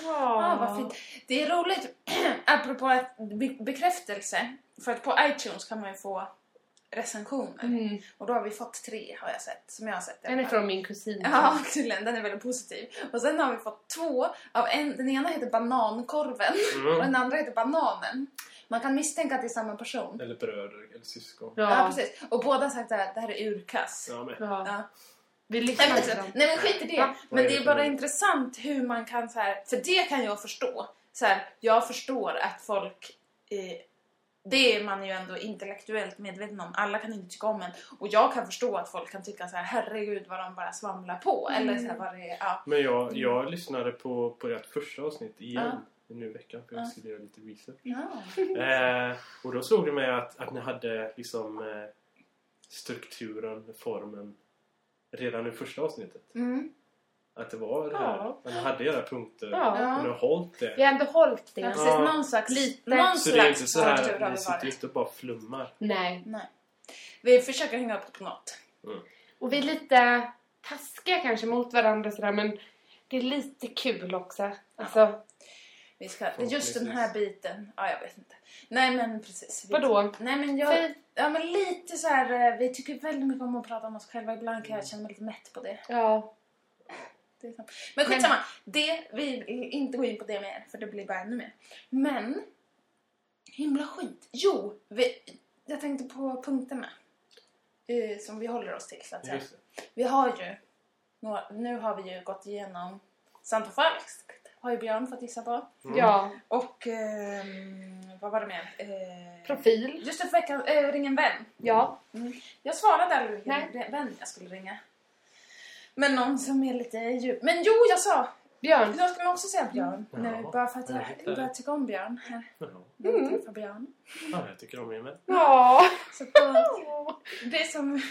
Ja, vad fint. Det är roligt, apropå att be- bekräftelse. För att på iTunes kan man ju få recensioner. Mm. Och då har vi fått tre, har jag sett. Som jag har sett. alla är från min kusin. Ja, tydligen. Den är väldigt positiv. Och sen har vi fått två. Av en, den ena heter Banankorven och Mm. den andra heter Bananen. Man kan misstänka att det är samma person. Eller bröder eller syskon. Ja. Ja, precis. Och båda har sagt att det här är urkass. Ja, men. Ja. Ja. Vi Nej lyssnar men, på alltså, dem. nej men skit i det. Ja. Men det är bara intressant hur man kan så här, för det kan jag förstå. Så här, jag förstår att folk, eh, det är man ju ändå intellektuellt medveten om. Alla kan inte tycka om en. Och jag kan förstå att folk kan tycka så här, herregud vad de bara svamlar på. Eller så här, vad det är, ja. men jag, jag lyssnade på, på ert första avsnitt igen nu i veckan för jag Ja. skulle göra lite research. ja. Eh, och då slog det mig att, att ni hade liksom eh, strukturen, formen redan i första avsnittet. Mm. Att det var det här. Ja. Man hade era punkter. Ja. Och ni har hållit det. Vi har ändå hållit det. Ja, precis. Ja. Någon slags, Lite. någon Så det är inte så här, ni sitter inte och bara flummar. Nej. Nej. Vi försöker hänga på något. Och vi är lite taskiga kanske mot varandra sådär men det är lite kul också. Alltså, Vi ska, just den här biten, ja jag vet inte. Nej men precis. Vi- vadå? Nej men jag, ja men lite så här, eh, vi tycker väldigt mycket om att prata om oss själva. Ibland kan jag känna mig lite mätt på det. ja. det är sant. men skitsamma, det, vi inte gå in på det mer för det blir bara ännu mer. Men, himla skit. Jo, vi, jag tänkte på punkterna. eh, Som vi håller oss till så att säga. Vi har ju, några, nu har vi ju gått igenom sant och falskt. Har ju Björn fått gissa på. Mm. Ja. Och ehm, vad var det mer? Eh, Profil. Just det, för veckan, äh, ring en vän. Ja. Jag svarade vilken Nej. vän jag skulle ringa. Men någon som är lite djup. Men jo, jag sa! Björn. Jag skulle också säga Björn. Ja. Nu, bara för att jag börjar tycka om Björn. Här. Ja. Jag Mm. träffar Björn. ja, jag tycker om er med. Ja. Så då, det är som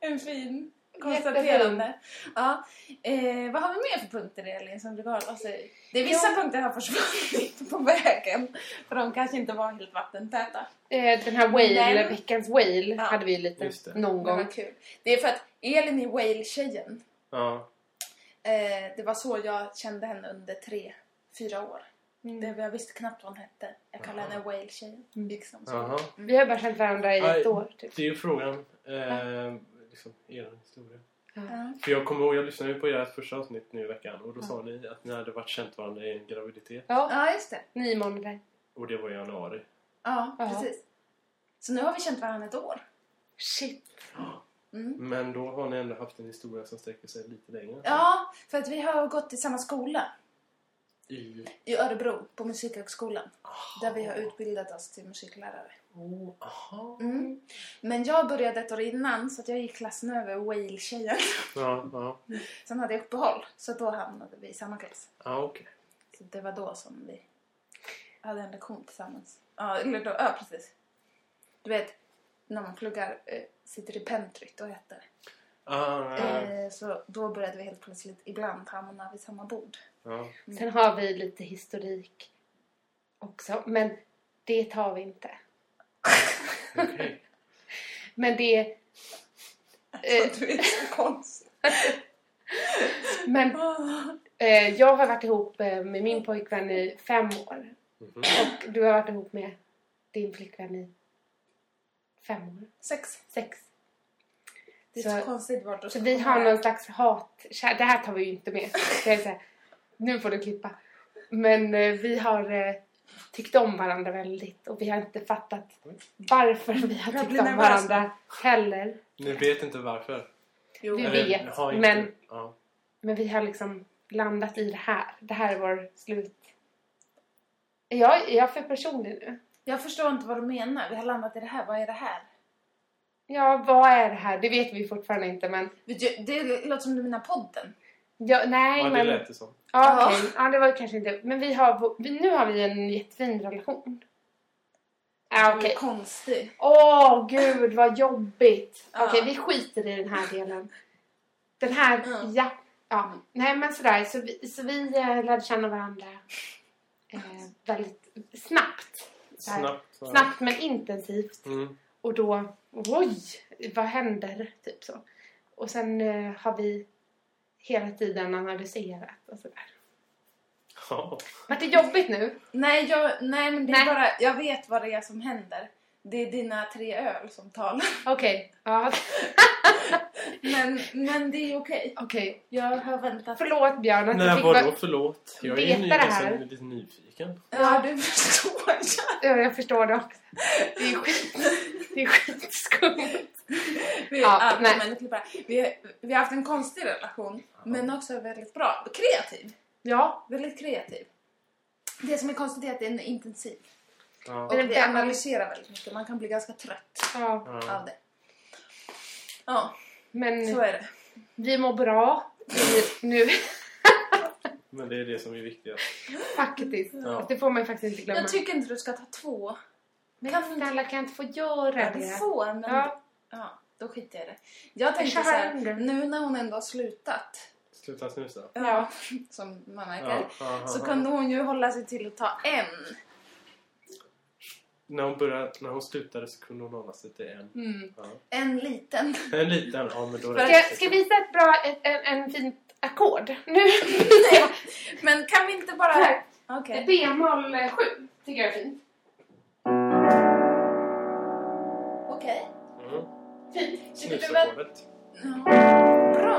en fin konstaterande. Ja. Eh, vad har vi mer för punkter Elin som du gav oss i? Det är vissa punkter har försvunnit på vägen. För de kanske inte var helt vattentäta. Eh, Den här whale, Men- veckans whale Ja. hade vi ju lite det. någon Det gång. var kul. Det är för att Elin är whale-tjejen. Ja. Eh, det var så jag kände henne under tre, fyra år. Mm. Det, jag visste knappt vad hon hette. Jag kallade henne whale-tjejen. Liksom, så. Vi har bara känt varandra i Aj. ett år typ. Det är ju frågan. Eh, liksom, er historia. Ja. För jag kommer ihåg, jag lyssnade ju på ert första avsnitt nu i veckan och då sa ni att ni hade varit känt varandra i en graviditet. Ja, ja, just det. nio månader. Och det var i januari. Ja, Ja. precis. Så nu har vi känt varandra ett år. Shit. Mm. Men då har ni ändå haft en historia som sträcker sig lite längre. Ja, för att vi har gått i samma skola. I... I Örebro, på Musikhögskolan. Där vi har utbildat oss till musiklärare. Oh, aha. Mm. Men jag började ett år innan så att jag gick klassen över whale-tjejen. Ja, ja. Sen hade jag uppehåll, så då hamnade vi i samma klass. Ja, okej. Så det var då som vi hade en lektion tillsammans. Ja, eller då, ja precis. Du vet, när man pluggar, eh, sitter i pentryt, då heter det. Ah. Eh, så då började vi helt plötsligt ibland hamna vid samma bord. Ja. Sen har vi lite historik också. Men det tar vi inte. Okej. Men det... Eh, du är så konstig. men eh, jag har varit ihop eh, med min pojkvän i fem år. Mhm. Och du har varit ihop med din flickvän i fem år. Sex. Sex. Det är så, Så- konstigt vart du Så vi har någon slags hat... kär- Det här tar vi ju inte med. Det är så här, nu får du klippa. Men eh, vi har eh, tyckt om varandra väldigt och vi har inte fattat varför vi har Jag tyckt blir om nervös. varandra heller. Ni vet inte varför? Jo. Vi Eller, vet, har inte- men- Ja. Men vi har liksom landat i det här. Det här är vår slut. Är jag, är jag för personlig nu? Jag förstår inte vad du menar. Vi har landat i det här. Vad är det här? Ja, vad är det här? Det vet vi fortfarande inte men... Vet du, Det låter som du menar podden. Ja, nej ja, det men... lät det som. Ja, okej. Ja, det var kanske inte... Men vi har... Nu har vi en jättefin relation. Ja, är konstig. Åh, gud vad jobbigt. Ja. Okej, vi skiter i den här delen. Den här, Mm. ja. ja. Nej, men sådär. Så vi, så vi eh, lärde känna varandra eh, väldigt snabbt. Snabbt. va? Snabbt men intensivt. Mm. Och då, oj, vad händer? Typ så. Och sen eh, har vi hela tiden analyserat och sådär. Vart det jobbigt nu? Nej, jag, nej men det är Nej. bara, jag vet vad det är som händer. Det är dina tre öl som talar. Okej, ja, Men, men det är okej. okej. Jag har väntat. Förlåt Björn att Nej, jag fick vadå vara... förlåt? Jag är ny, det här. lite nyfiken. Ja, du förstår. jag. Ja, jag förstår det också. Det är skit, det är skitskumt. Vi, Ja, ja, klippa. vi, vi har haft en konstig relation, men också väldigt bra. Kreativ. Ja, Väldigt kreativ. Det som är konstigt är att den är intensiv. Ja. Och vi analyserar väldigt mycket. Man kan bli ganska trött ja. Ja. av det. Ja, Men så är det. vi mår bra. Vi, nu Men det är det som är viktigast. faktiskt. Ja. Det får man faktiskt inte glömma. Jag tycker inte du ska ta två. Men kan- snälla kan jag inte få göra Ja, det? du får, men Ja. Ja, då skiter jag i det. Jag tänkte så här, nu när hon ändå har slutat, Sluta snusa. Ja. som man märker, Ja, så kunde hon ju hålla sig till att ta en. När hon, började, när hon slutade så kunde hon hålla sig till en. Mm. Ja. En liten. En liten, ja men då Ska, jag, det. ska jag visa ett bra, ett, en, en fint ackord? Nu Men kan vi inte bara... Här. Okej. B-moll 7 tycker jag är fint. Fint. Snusackordet. Ja. Bra.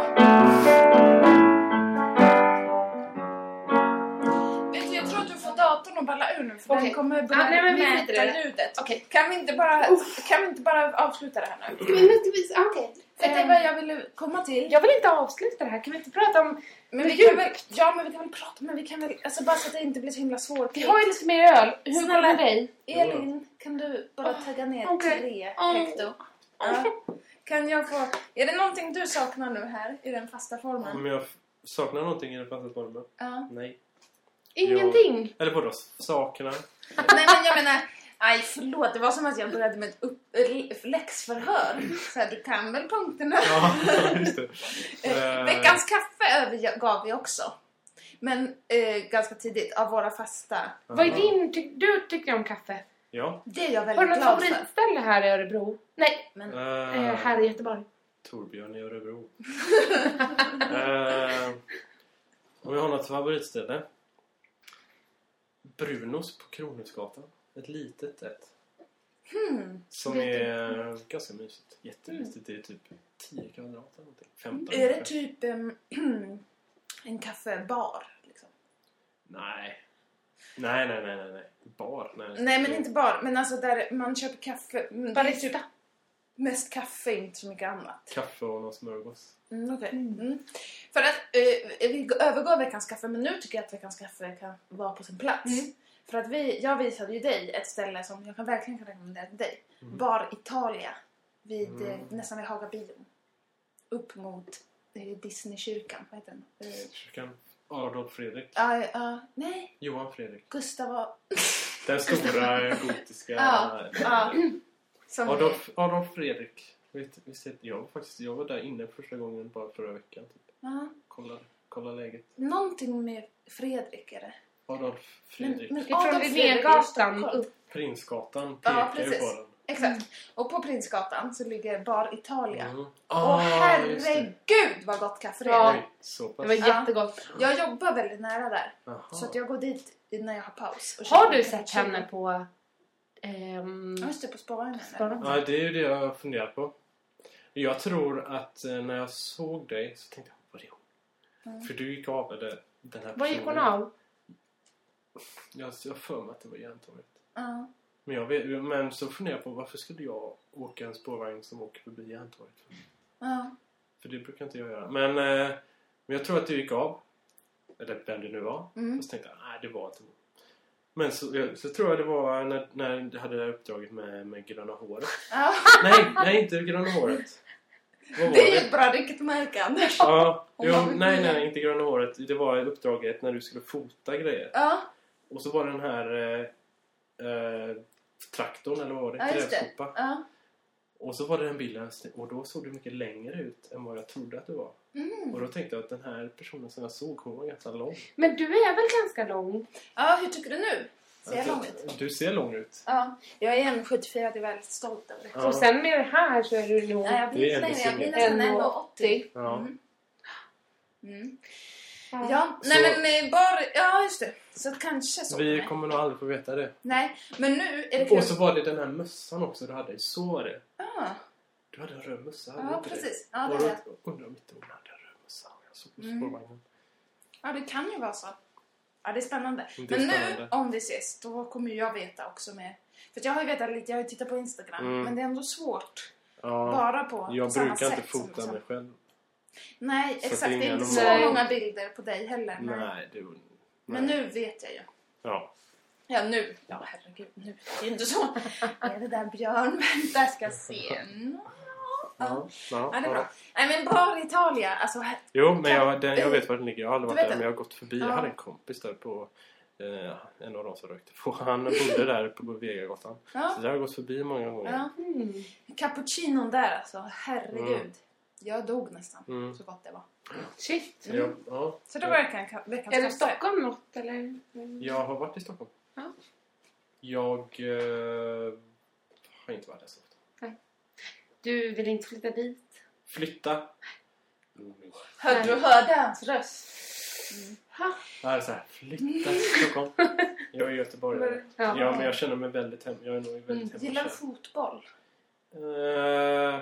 Vet du, jag tror att du får datorn att balla ur nu för Okej. den kommer börja Ja, nej, men vi mäta det. ljudet. Okej. Kan vi inte bara, kan vi inte bara avsluta det här nu? Ska vi, ska vi, ah, okej. Vet du Ehm, vad jag ville komma till? Jag vill inte avsluta det här. Kan vi inte prata om... Men vi kan väl, ja men vi kan väl prata, men vi kan väl, alltså bara så att det inte blir så himla svårt. Vi har ju lite mer öl. Hur går det med dig? Elin, kan du bara tagga ner tre hekto? Ja. Kan jag få, är det någonting du saknar nu här i den fasta formen? Om jag saknar någonting i den fasta formen? Ja. Nej. Ingenting. Eller vadå? Saknar? Nej men jag menar, aj förlåt, det var som att jag började med ett upp, läxförhör. Så här, du kan väl punkterna? Ja, just det. Eh, Eh, Veckans kaffe övergav vi också. Men eh, ganska tidigt av våra fasta. Vad är din... Ty, du tycker om kaffe. Ja. Det är jag Har du väldigt något glad för. favoritställe här i Örebro? Nej, Men, Eh, eh, här i Göteborg. Torbjörn i Örebro. eh, om jag har något favoritställe? Brunos på Kronhusgatan. Ett litet ett. hmm, Som Vet du- är ganska mysigt. Jättemysigt. Det är typ 10 kvadrat eller någonting. 15 är det kanske. typ em, en kaffebar? Liksom? Nej. Nej, nej, nej, nej, nej. Bar? Nej, Nej men inte bar, men alltså där man köper kaffe. mm, är typ Barista. mest kaffe, inte så mycket annat. Kaffe och någon smörgås. Mm, okej. Mm. Mm. För att eh, vi går- övergår veckans kaffe, men nu tycker jag att veckans kaffe kan vara på sin plats. Mm. För att vi, jag visade ju dig ett ställe som jag kan verkligen kan rekommendera till dig. Bar Italia. Vid, Mm. eh, nästan vid Haga bio. Upp mot eh, Disneykyrkan, vad heter den? Eh, Kyrkan Adolf Fredrik. Ja, ja, nej, Johan Fredrik. Gustav var... Den stora gotiska... Ja, ja. Som Adolf, Adolf Fredrik. Vet, visst heter, jag, var faktiskt, jag var där inne första gången bara förra veckan. Typ. ja, Kolla, kolla läget. någonting med Fredrik är det. Adolf Fredrik. Men- Ifrån Adolf Fredrik är Stockholm. Prinsgatan Ja, pekar ju precis. på den. Exakt. Och på Prinsgatan så ligger Bar Italia. Mm. Åh Ah, just det. herregud vad gott kaffe det är. Ja. Oj, så Det pass. var Ja. jättegott. Jag jobbar väldigt nära där. Jaha. Så att jag går dit när jag har paus. och Har du sett henne på... Ehm, Ja, just det, på Spararen. Ja, det är ju det jag har funderat på. Jag tror att eh, när jag såg dig så tänkte jag, vad är hon? Mm. För du gick av eller, den här Var gick hon personen. av? Jag jag har för mig att det var Järntorget. Ja. Men, jag vet, men så funderar jag på varför skulle jag åka en spårvagn som åker förbi Järntorget? Ja. För det brukar inte jag göra. Men, eh, men jag tror att du gick av. Eller vem det nu var. Mm. Och så tänkte jag, nej det var inte. Men så, jag- så tror jag det var när, när du hade det här uppdraget med, med gröna håret. ja. nej, nej inte gröna håret. Vad var Det är ju det? ett bra ryktmärke Anders. Ja, jo, nej, nej, inte gröna håret. Det var uppdraget när du skulle fota grejer. Ja, Och så var det den här eh, traktorn, eller vad var det? ja. Grävskopa. Ja. Och så var det den bilden och då såg du mycket längre ut än vad jag trodde att du var. Mm. Och då tänkte jag att den här personen som jag såg, hon var ganska lång. Men du är väl ganska lång? ja, hur tycker du nu? Ser jag lång ut? Du ser lång ut. Ja, jag är 1,74 jag är väldigt stolt över det. Ja. Och sen med det här så är du nog... Nej, jag blir Det är inte längre. Jag blir nästan 1,80. Ja. Mm. Mm. Ja. Ja, Så- nej men bara... Ja, just det. Så kanske så. Vi Nej. kommer nog aldrig få veta det. Nej, men nu är det. Och så var det den här mössan också du hade. Så var det. Ah, Du hade en röd mössa, ja, precis. det? Ja, det och är det. undrar om inte hon hade en röd mössa. Jag såg på Mm. spårvagnen. Ja, det kan ju vara så. Ja, det är spännande. Det är men nu, spännande. om vi ses, då kommer jag veta också med... För jag har ju vetat lite, jag har ju tittat på Instagram, Mm. men det är ändå svårt. Ja, Bara på, på jag samma brukar inte fota som, mig själv. Nej, Så exakt. det är inte så normala- många bilder på dig heller. Nej. Nej, det... Nej. Men nu vet jag ju. Ja. Ja, nu. Ja, herregud. Nu. Det är ju inte så. Är det där Björn? Vänta, jag ska se. Ja, ja, Ja, det är bra. Nej, men Bar Italia. Alltså, Jo, men jag, den, jag vet var den ligger. Jag har aldrig varit där, men jag har gått förbi. Ja. Jag hade en kompis där på... Eh, en av dem som rökte på. Han bodde där på Vegagatan. ja, Så jag har gått förbi många gånger. ja. Mm. Cappuccinon där alltså. Herregud. Mm. Jag dog nästan. Mm. Så gott det var. Shit. Ja, ja. Så det var verkligen ka- veckans Är det kaffe. Stockholm något eller? Mm. Jag har varit i Stockholm. Ja. Jag eh, har inte varit där så ofta. Du vill inte flytta dit? Flytta. Mm. Hörde du hörde hans röst? Ha. Det här är så här, flytta till Stockholm. Jag är göteborgare. Ja. Ja, men jag känner mig väldigt hem. Jag är nog väldigt Mm. Gillar du fotboll? Eh,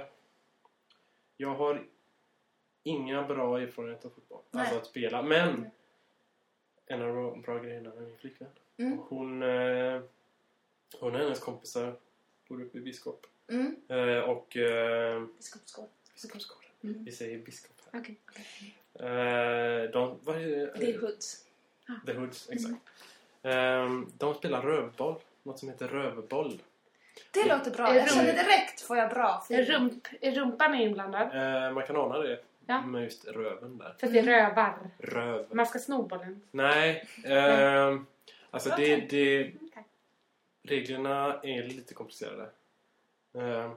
jag har inga bra erfarenheter av fotboll. Nej. Alltså att spela. Men en av de bra, grejerna med min flickvän. Mm. Hon, eh, hon och hennes kompisar bor uppe i Biskop. Mm. Eh, och... Eh, Biskopsgård. Biskopsgården. Mm. Vi säger Biskop här. Okej. Eh, de, vad är det? Är hoods. The Hoods, exakt. Eh, de spelar rövboll. Något som heter rövboll. Det låter bra. Är Jag känner direkt får jag bra Är, feeling. rump, är rumpan inblandad? Eh, man kan ana det Ja. med just röven där. För att det är rövar. Röv. Man ska sno bollen. Nej, ehm, alltså det, det, reglerna är lite komplicerade. Ehm,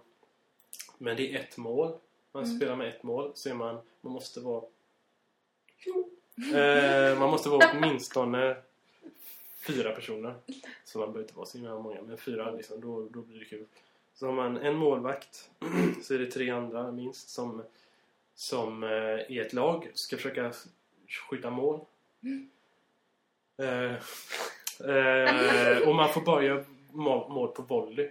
men det är ett mål. Man Mm. spelar med ett mål så är man, man måste vara Ehm, man måste vara åtminstone fyra personer. Så man behöver inte vara så himla många, men fyra liksom, då, då blir det kul. Så har man en målvakt så är det tre andra minst som, som eh, i ett lag ska försöka skydda mål. Eh, eh, och man får bara göra mål, mål på volley.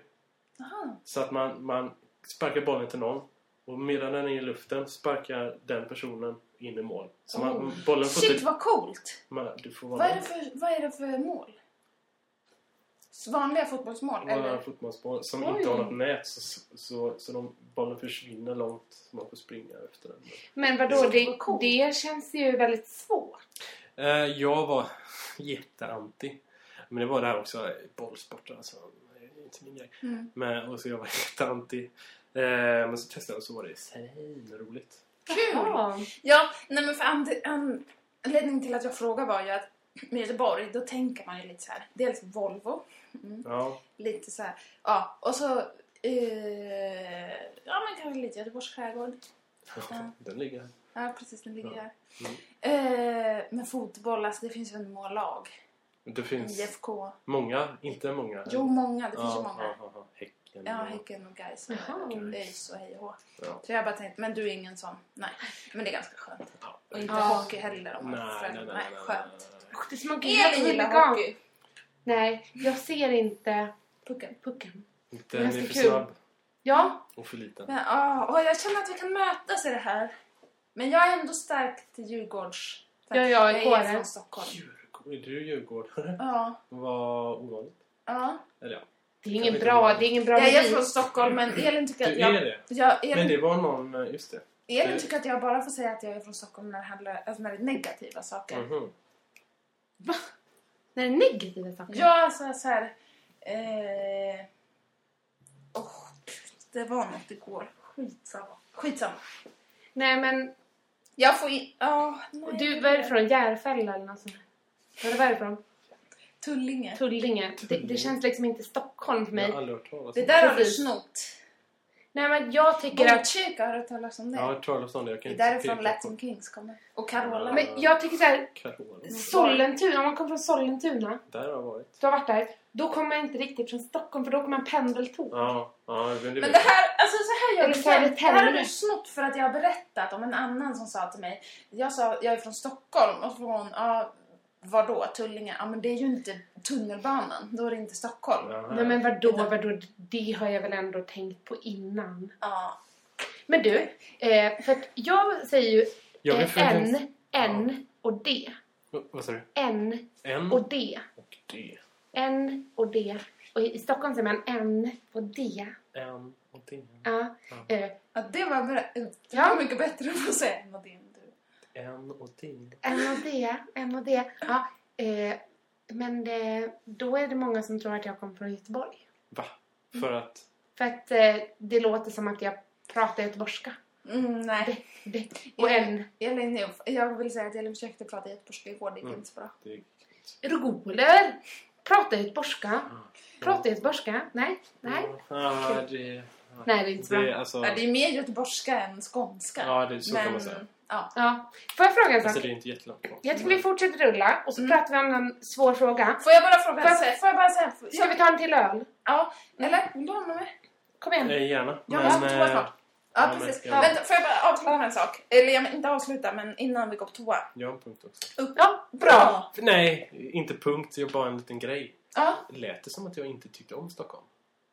Aha. Så att man, man sparkar bollen till någon och medan den är i luften sparkar den personen in i mål. Så man, Oh. bollen får Shit inte... vad coolt! Man, du får Vad är, det för, vad är det för mål? Vanliga fotbollsmål? Vara Eller? fotbollsmål som Oj. inte har något nät så, så, så de, bollen försvinner långt så man får springa efter den. Men vadå, det, vad coolt. det känns ju väldigt svårt. Eh, jag var jätteanti. Men det var det här också, eh, bollsport alltså. det Inte min grej. Mm. Men, och så jag var jätteanti. Eh, men så testade jag och så var det svinroligt. Kul! Ja, nej men för and, anledningen till att jag frågar var ju att med Göteborg, då tänker man ju lite så här. Dels Volvo. Mm. Ja, Lite så här. Ja, och så... Eh, ja, men kanske lite Göteborgs skärgård. Ja. den ligger här. Ja, precis. Den ligger Ja. här. Mm. Eh, men fotboll, alltså det finns ju en många lag. Det finns IFK. många, inte många. Jo, många. Det finns ja, ju många. Ja, ja, ja. Ja, Häcken och Gais och ÖIS och hej och hå. Ja. Så jag bara tänkte, men du är ingen sån. Nej. Men det är ganska skönt. Ja. Och inte Ja. hockey heller om man Nej, nej, nej, Nej, nej, skönt. Det smakar helt Elin gillar hockey. Nej, jag ser inte Pucken. pucken. Inte, den är för kul. snabb Ja, och för liten. Men, åh, åh, jag känner att vi kan mötas i det här. Men jag är ändå stark till Djurgårds. Ja, att jag är från Stockholm. Djurgård, är du djurgårdare? Ja, Vad ovanligt. ja. Eller ja. Det är ingen bra, det är ingen bra Jag är från Stockholm men Elin tycker Du att jag... är det? jag Elin, Men det var någon, eh, just det. Elin tycker att jag bara får säga att jag är från Stockholm när det handlar alltså när det är negativa saker. Mhm. När det är negativa saker. Ja, alltså så här... Eh... Det var något igår. Skitsamma. Skitsamma. Nej men, Jag får. Ja, nej, du, det från? Järfälla eller något sånt? Vad är det ifrån? Tullinge. Tullinge. Det, det känns liksom inte Stockholm för Jag har mig. aldrig hört talas Det om där har du Precis. snott. Nej men jag tycker att... Botkyrka, har du hört talas om det? Ja, jag har hört talas om det. Jag det kan är inte därifrån peka Latin Kings kommer. Och Carola. Men jag tycker så här, Carola. Sollentuna, om man kommer från Sollentuna, Där har jag varit. du har varit där, då kommer man inte riktigt från Stockholm för då kommer man pendeltåg. Ja, ja men det Men vet det här, alltså så här gör Eller du så är det. Det här har du snott för att jag har berättat om en annan som sa till mig. Jag sa, jag är från Stockholm och från, ja, vadå, Tullinge? Ja men det är ju inte tunnelbanan, då är det inte Stockholm. Jaha. Nej men vadå, vadå, det har jag väl ändå tänkt på innan. Ja. Men du, eh, för att jag säger ju Jag eh, för- N, N och D. V- Vad sa du? N En och D. och D. N och D. Och i Stockholm säger man N och D. En och D. Ja. Eh, ja det var, bra- det Ja. var mycket bättre att få säga än vad det. En och D. N och D, N och D. Ja. Eh, men det, då är det många som tror att jag kommer från Göteborg. Va? För att... För att eh, det låter som att jag pratar göteborgska. Mm, nej. Det, och Jag- N. Elin, jag- jag vill säga att Elin försökte prata göteborgska igår, det gick Mm. inte så bra. Det är... Är du god eller? Pratar göteborgska? Ja. Pratar göteborgska? Nej, nej. Ja, det... Nej, det är inte så Det bra. är alltså... Ja, det är mer göteborgska än skånska. Ja, det, så men, kan man säga. Ja. Ja. Får jag fråga en Alltså sak? det är inte jättelångt bort. Jag tycker vi fortsätter rulla och så Mm. pratar vi om en svår fråga. Får jag bara fråga, Får jag- får, får jag bara säga? Ska vi ta en till öl? Ja, eller? Vill du ha mer? Kom igen. Eh, gärna. Jag på toa eh, snart. ja, Ja, men- ja. Vänta, får jag bara avsluta med en sak? Eller jag inte avsluta, men innan vi går på toa. Jag har en punkt också. Upp. Ja, bra. Nej, inte punkt. Jag bara en liten grej. Ja, Lät det som att jag inte tyckte om Stockholm?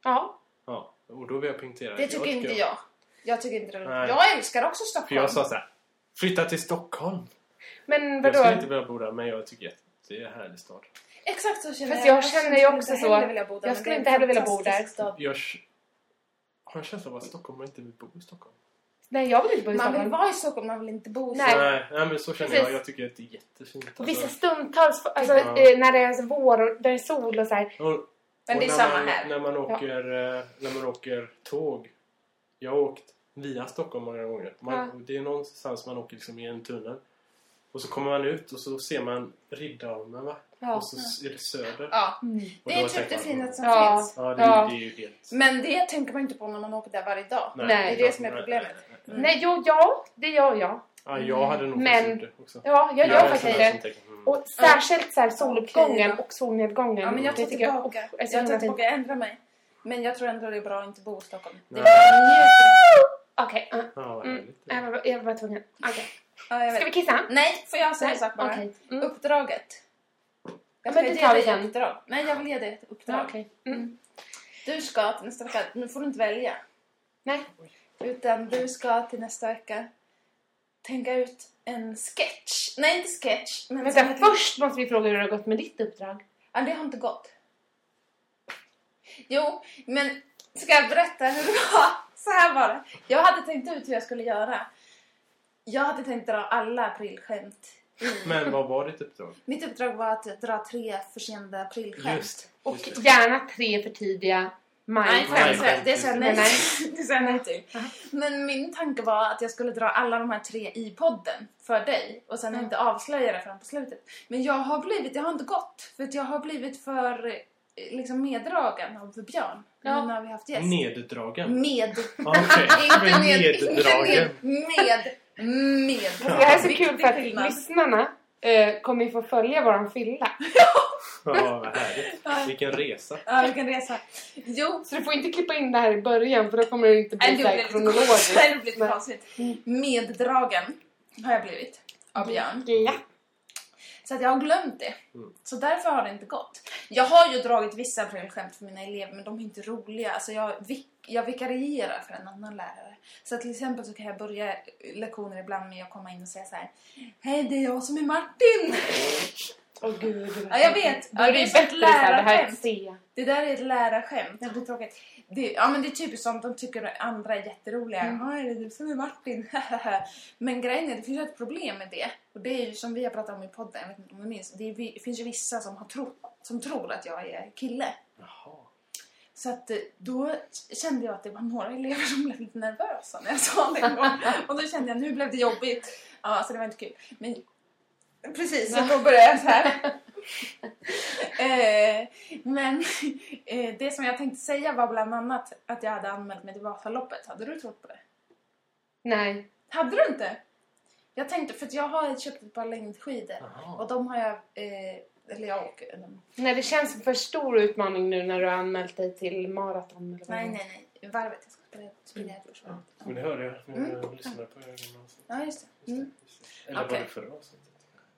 Ja. Ja, och då vill jag poängtera. det tycker inte tycker- jag. Jag tycker inte det. Nej. Jag älskar också För Stockholm. jag sa så här. Flytta till Stockholm. Men Jag skulle vadå? inte vilja bo där, men jag tycker att det är en härlig stad. Exakt så känner Fast jag. jag känner ju också så. där, Jag skulle det inte heller vilja bo där. stad. Jag har en känsla av att Stockholm inte vill bo i Stockholm. Nej, jag vill inte bo i Man vill Stockholm. vara i Stockholm, man vill inte bo i Nej. Stockholm. Nej, nej men så känner Precis. jag. Jag tycker att det är jättefint. Alltså, Vissa stundtals, alltså, Ja. eh, när det är vår och där är sol och så här. och, Men det är när samma man, här. När man, åker, eh, när man åker tåg. Jag har åkt via Stockholm många gånger. Man, Det är någonstans man åker liksom i en tunnel. Och så kommer man ut och så ser man Riddarholmen va? Ja. Och så är det söder. Ja, Mm. Det är typ det finaste som Ja. finns. Ja, det, Ja. det är ju helt... Men det tänker man inte på när man åker där varje dag. Nej. Det är det som är problemet. nej, nej. Nej, jo, ja, det gör jag. Ja, jag hade nog Men- det också. Ja, jag Jag gör faktiskt det. mm. Och särskilt så här soluppgången då. och solnedgången. Ja, men jag tar jag tillbaka. är så Jag himla tar tillbaka, jag ändrar mig. Men jag tror ändå det är bra att inte bo i Stockholm. Det är Bara. Okej, uh, Ja, mm. jag, var, jag var tvungen. Okej. Ja, jag Ska vi kissa? Nej, får jag säga en sak bara? Okej. Mm. Uppdraget. Jag men det tar vi sen. uppdrag. Nej, jag vill ge dig ett Ja, uppdrag. okej. Mm. Du ska till nästa vecka, nu får du inte välja. Nej. Utan du ska till nästa vecka tänka ut en sketch. Nej, inte sketch. Men sen ett- först måste vi fråga hur det har gått med ditt uppdrag. Ja, det har inte gått. Jo, men ska jag berätta hur det var? Så här var det. Jag hade tänkt ut hur jag skulle göra. Jag hade tänkt dra alla aprilskämt. i- Men vad var ditt uppdrag? Mitt uppdrag var att dra tre försenade aprilskämt. Just. Och just det. gärna tre för tidiga Nej, det sa jag nej, Nej. det sa jag nej till. Men min tanke var att jag skulle dra alla de här tre i podden för dig och sen Mm. inte avslöja det fram på slutet. Men jag har blivit, jag har inte gått för att jag har blivit för eh, liksom meddragen av Björn. Ja. Nu när vi har haft gäst. Neddragen? Med. Okej, inte men med. neddragen. Med. Med. med. Det här är så Viktig kul för att skillnad. lyssnarna eh, kommer ju få följa våran fylla. Ja, vad härligt. Vilken resa. Ja, vilken resa. Jo. Så du får inte klippa in det här i början för då kommer det inte bli Nej, det kronologiskt. det blir lite Men- konstigt. Meddragen har jag blivit av Björn. Ja. Så att jag har glömt det. Mm. Så därför har det inte gått. Jag har ju dragit vissa aprilskämt för mina elever men de är inte roliga. Alltså jag, jag vikarierar för en annan lärare. Så till exempel så kan jag börja lektioner ibland med att komma in och säga så här. Hej det är jag som är Martin! Åh gud. Ja, jag vet. Ja, är det det är ett bättre det är lärarskämt. ett C. Det där är ett lärarskämt. Det blir tråkigt. Det, ja men det är typiskt sånt. De tycker andra är jätteroliga. Mm. Ja, är det du som är Martin? men grejen är, det finns ju ett problem med det. Och det är ju som vi har pratat om i podden, jag vet inte om du minns. Det, är, det finns ju vissa som, har tro, som tror att jag är kille. Jaha. Så att eh, då kände jag att det var några elever som blev lite nervösa när jag sa det en gång. Och då kände jag nu blev det jobbigt. Ja, så det var inte kul. Men precis, så då började jag så här. Eh, men eh, det som jag tänkte säga var bland annat att jag hade anmält mig till Vasaloppet. Hade du trott på det? Nej. Hade du inte? Jag tänkte, för att jag har köpt ett par längdskidor. Jaha. Och de har jag, eh, eller jag åker. de- Nej, det känns som för stor utmaning nu när du har anmält dig till maraton. Eller vad Nej, det nej, nej. Varvet. Jag ska spela, spela ett års varv. Men det hörde jag när Mm. jag lyssnade på ögonen. Ja, just det. Mm. Eller var Okej. det förra avsnittet?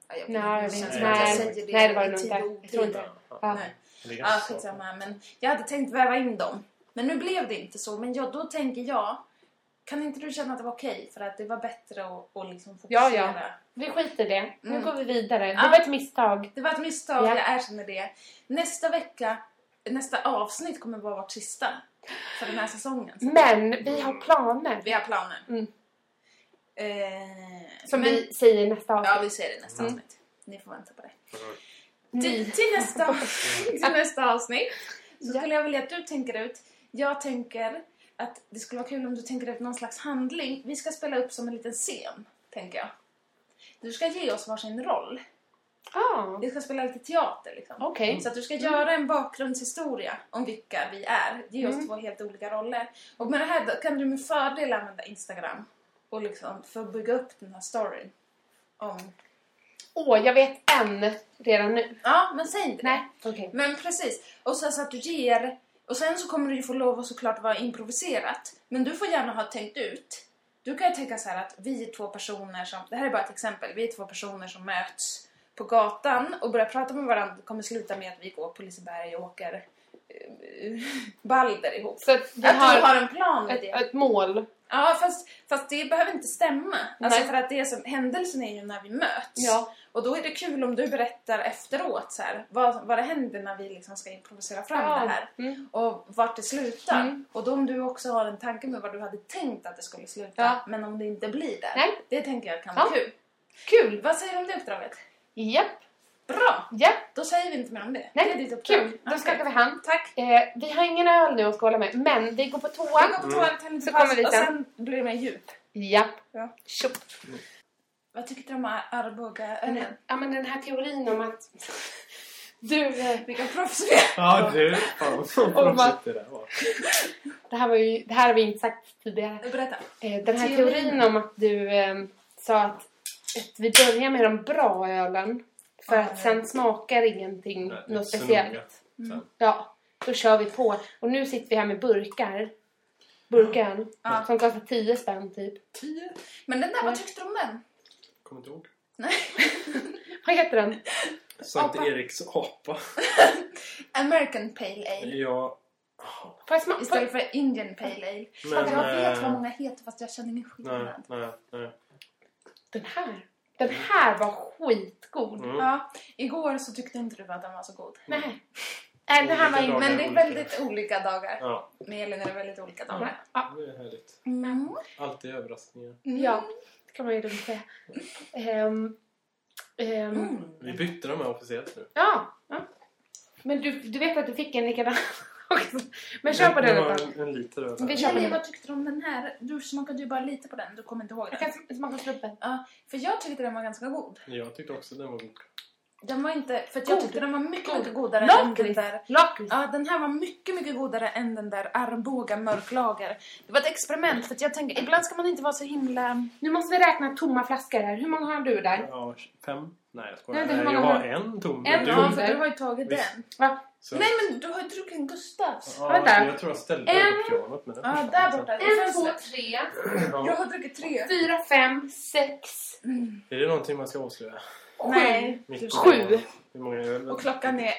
Ja, jag, Nej, jag det Nej, det nej, det var det nog inte. Jag tror inte. Ja. Ja. Nej. Det är Ja, skitsamma. Men jag hade tänkt väva in dem. Men nu blev det inte så. Men jag, då tänker jag, kan inte du känna att det var okej? För att det var bättre att, att liksom fokusera. Ja, ja. Vi skiter i det. Nu Mm. går vi vidare. Det Ja. var ett misstag. Det var ett misstag, Ja. jag erkänner det. Nästa vecka, nästa avsnitt kommer vara vårt sista för den här säsongen. Men vi har planer. Vi har planer. Mm. Eh, Som men- vi säger i nästa avsnitt. Ja, vi ser det i nästa Mm. avsnitt. Ni får vänta på det. Ni. Till, till, nästa, till nästa avsnitt så skulle jag vilja att du tänker ut. Jag tänker att det skulle vara kul om du tänker ut någon slags handling. Vi ska spela upp som en liten scen, tänker jag. Du ska ge oss varsin roll. Ah, Vi ska spela lite teater liksom. Okej. Så att du ska göra en bakgrundshistoria om vilka vi är. Ge oss Mm. två helt olika roller. Och med det här kan du med fördel använda Instagram och liksom för att bygga upp den här storyn. Åh, jag vet en redan nu. Ja, men säg inte det. Nej, okej. Men precis. Och så, så att du ger... Och sen så kommer du ju få lov att såklart vara improviserat. Men du får gärna ha tänkt ut. Du kan ju tänka så att vi är två personer som... Det här är bara ett exempel. Vi är två personer som möts på gatan och börjar prata med varandra. Det kommer sluta med att vi går på Liseberg och åker eh, Balder ihop. Så att Att du har har en plan med ett, det. ett mål. Ja, fast, fast det behöver inte stämma. Alltså för att det som, händelsen är ju när vi möts. Ja. Och då är det kul om du berättar efteråt så här, vad, vad det händer när vi liksom ska improvisera fram Ja. det här. Mm. Och vart det slutar. Mm. Och då om du också har en tanke med vad du hade tänkt att det skulle sluta. Ja. Men om det inte blir där. Nej. Det tänker jag kan Ja. vara kul. Kul! Vad säger du om det uppdraget? Japp, Bra! japp. Då säger vi inte mer om det. det är Nej, ditt uppdrag. kul. Då Okej. skakar vi hand. Tack. Eh, vi har ingen öl nu att skåla med, men vi går på Vi toa. går på toan, tar lite Så kommer vi och sen. sen blir det mer djup. Japp. Ja. Tjopp. Vad tycker du om Ar- Arboga-ölen? Ja, men den här teorin om att du... eh, Vilka proffs vi är! Ja, du. Fan vad- proffsigt det där var. Det här, var ju, det här har vi inte sagt tidigare. Berätta. Eh, den här Teorin. teorin om att du eh, sa att, att vi börjar med de bra ölen för Ja, att ja. sen smakar ingenting Nej, något så speciellt. Mm. Ja, då kör vi på. Och nu sitter vi här med burkar. Burköl. Ja. Som kostar 10 spänn typ. Tio. Men den där, Nej. vad tyckte du om den? Kommer inte ihåg. Nej. Vad heter den? Sankt Apa. Eriks apa. American Pale Ale. Ja. Får jag smaka? Istället för Indian Pale Ale. Men, jag vet eh, vad många heter fast jag känner ingen Nej, skillnad. nej, nej. Den här. Den här var skitgod. Mm. Ja, igår så tyckte inte du att den var så god. Nej. Nej, det här var Olika inte... dagar. Men det är väldigt olika dagar. Ja, Med Elin är det väldigt olika dagar. Ja, det är härligt. Mm. Alltid överraskningar. ja, det kan man ju lugnt säga. Ehm, ehm, Mm. Vi bytte de här officiellt nu. Ja, ja. Men du, du vet att du fick en likadan också. Men kör på Det den var ett tag. en, en liter över. Vi kör på den. vad tyckte du om den här? Du smakade ju bara lite på den, du kommer inte ihåg Jag den. kan smaka strupen. Ja, för jag tyckte den var ganska god. Jag tyckte också den var god. Den var inte... För jag God. tyckte den var mycket, mycket godare än den Lakrits. där... Lakrits. Ja, den här var mycket, mycket godare än den där Arboga mörklager. Det var ett experiment för att jag tänker, ibland ska man inte vara så himla... Nu måste vi räkna tomma flaskor här. Hur många har du där? Ja, fem? Nej, jag skojar. Nej, jag har en tom. En Du- tom. Ja, för du har ju tagit Visst. den. Va? Så, Nej, men du har ju druckit en Gustavs. ja, Vänta. Jag tror jag ställde En. på pianot. Men Ja, där borta. En, två, tre, Jag Ja. har druckit tre. fyra, fem, sex, Mm. Är det någonting man ska avslöja? Nej. På- Sju. Hur många öl? Och klockan är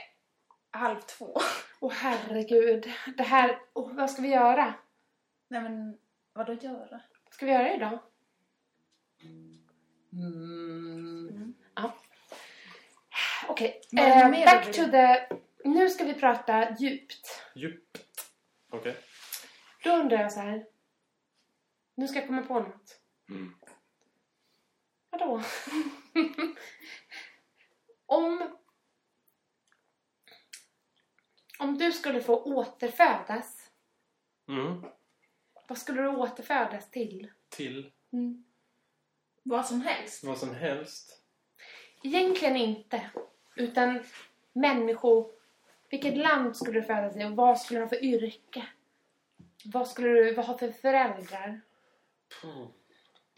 halv två. Åh herregud. Det här... Åh, vad ska vi göra? Nej, men vadå göra? Vad ska vi göra idag? Mm. Ja. Okej. Det Eh, back to the... Nu ska vi prata djupt. Djupt. Okej. Då undrar jag så här. Nu ska jag komma på något. Mm. Vadå? om... Om du skulle få återfödas, Mm. vad skulle du återfödas till? Till Mm. Vad som helst. vad som helst. Egentligen inte. Utan människor. Vilket land skulle du födas i och vad skulle du ha för yrke? Vad skulle du vad ha för föräldrar?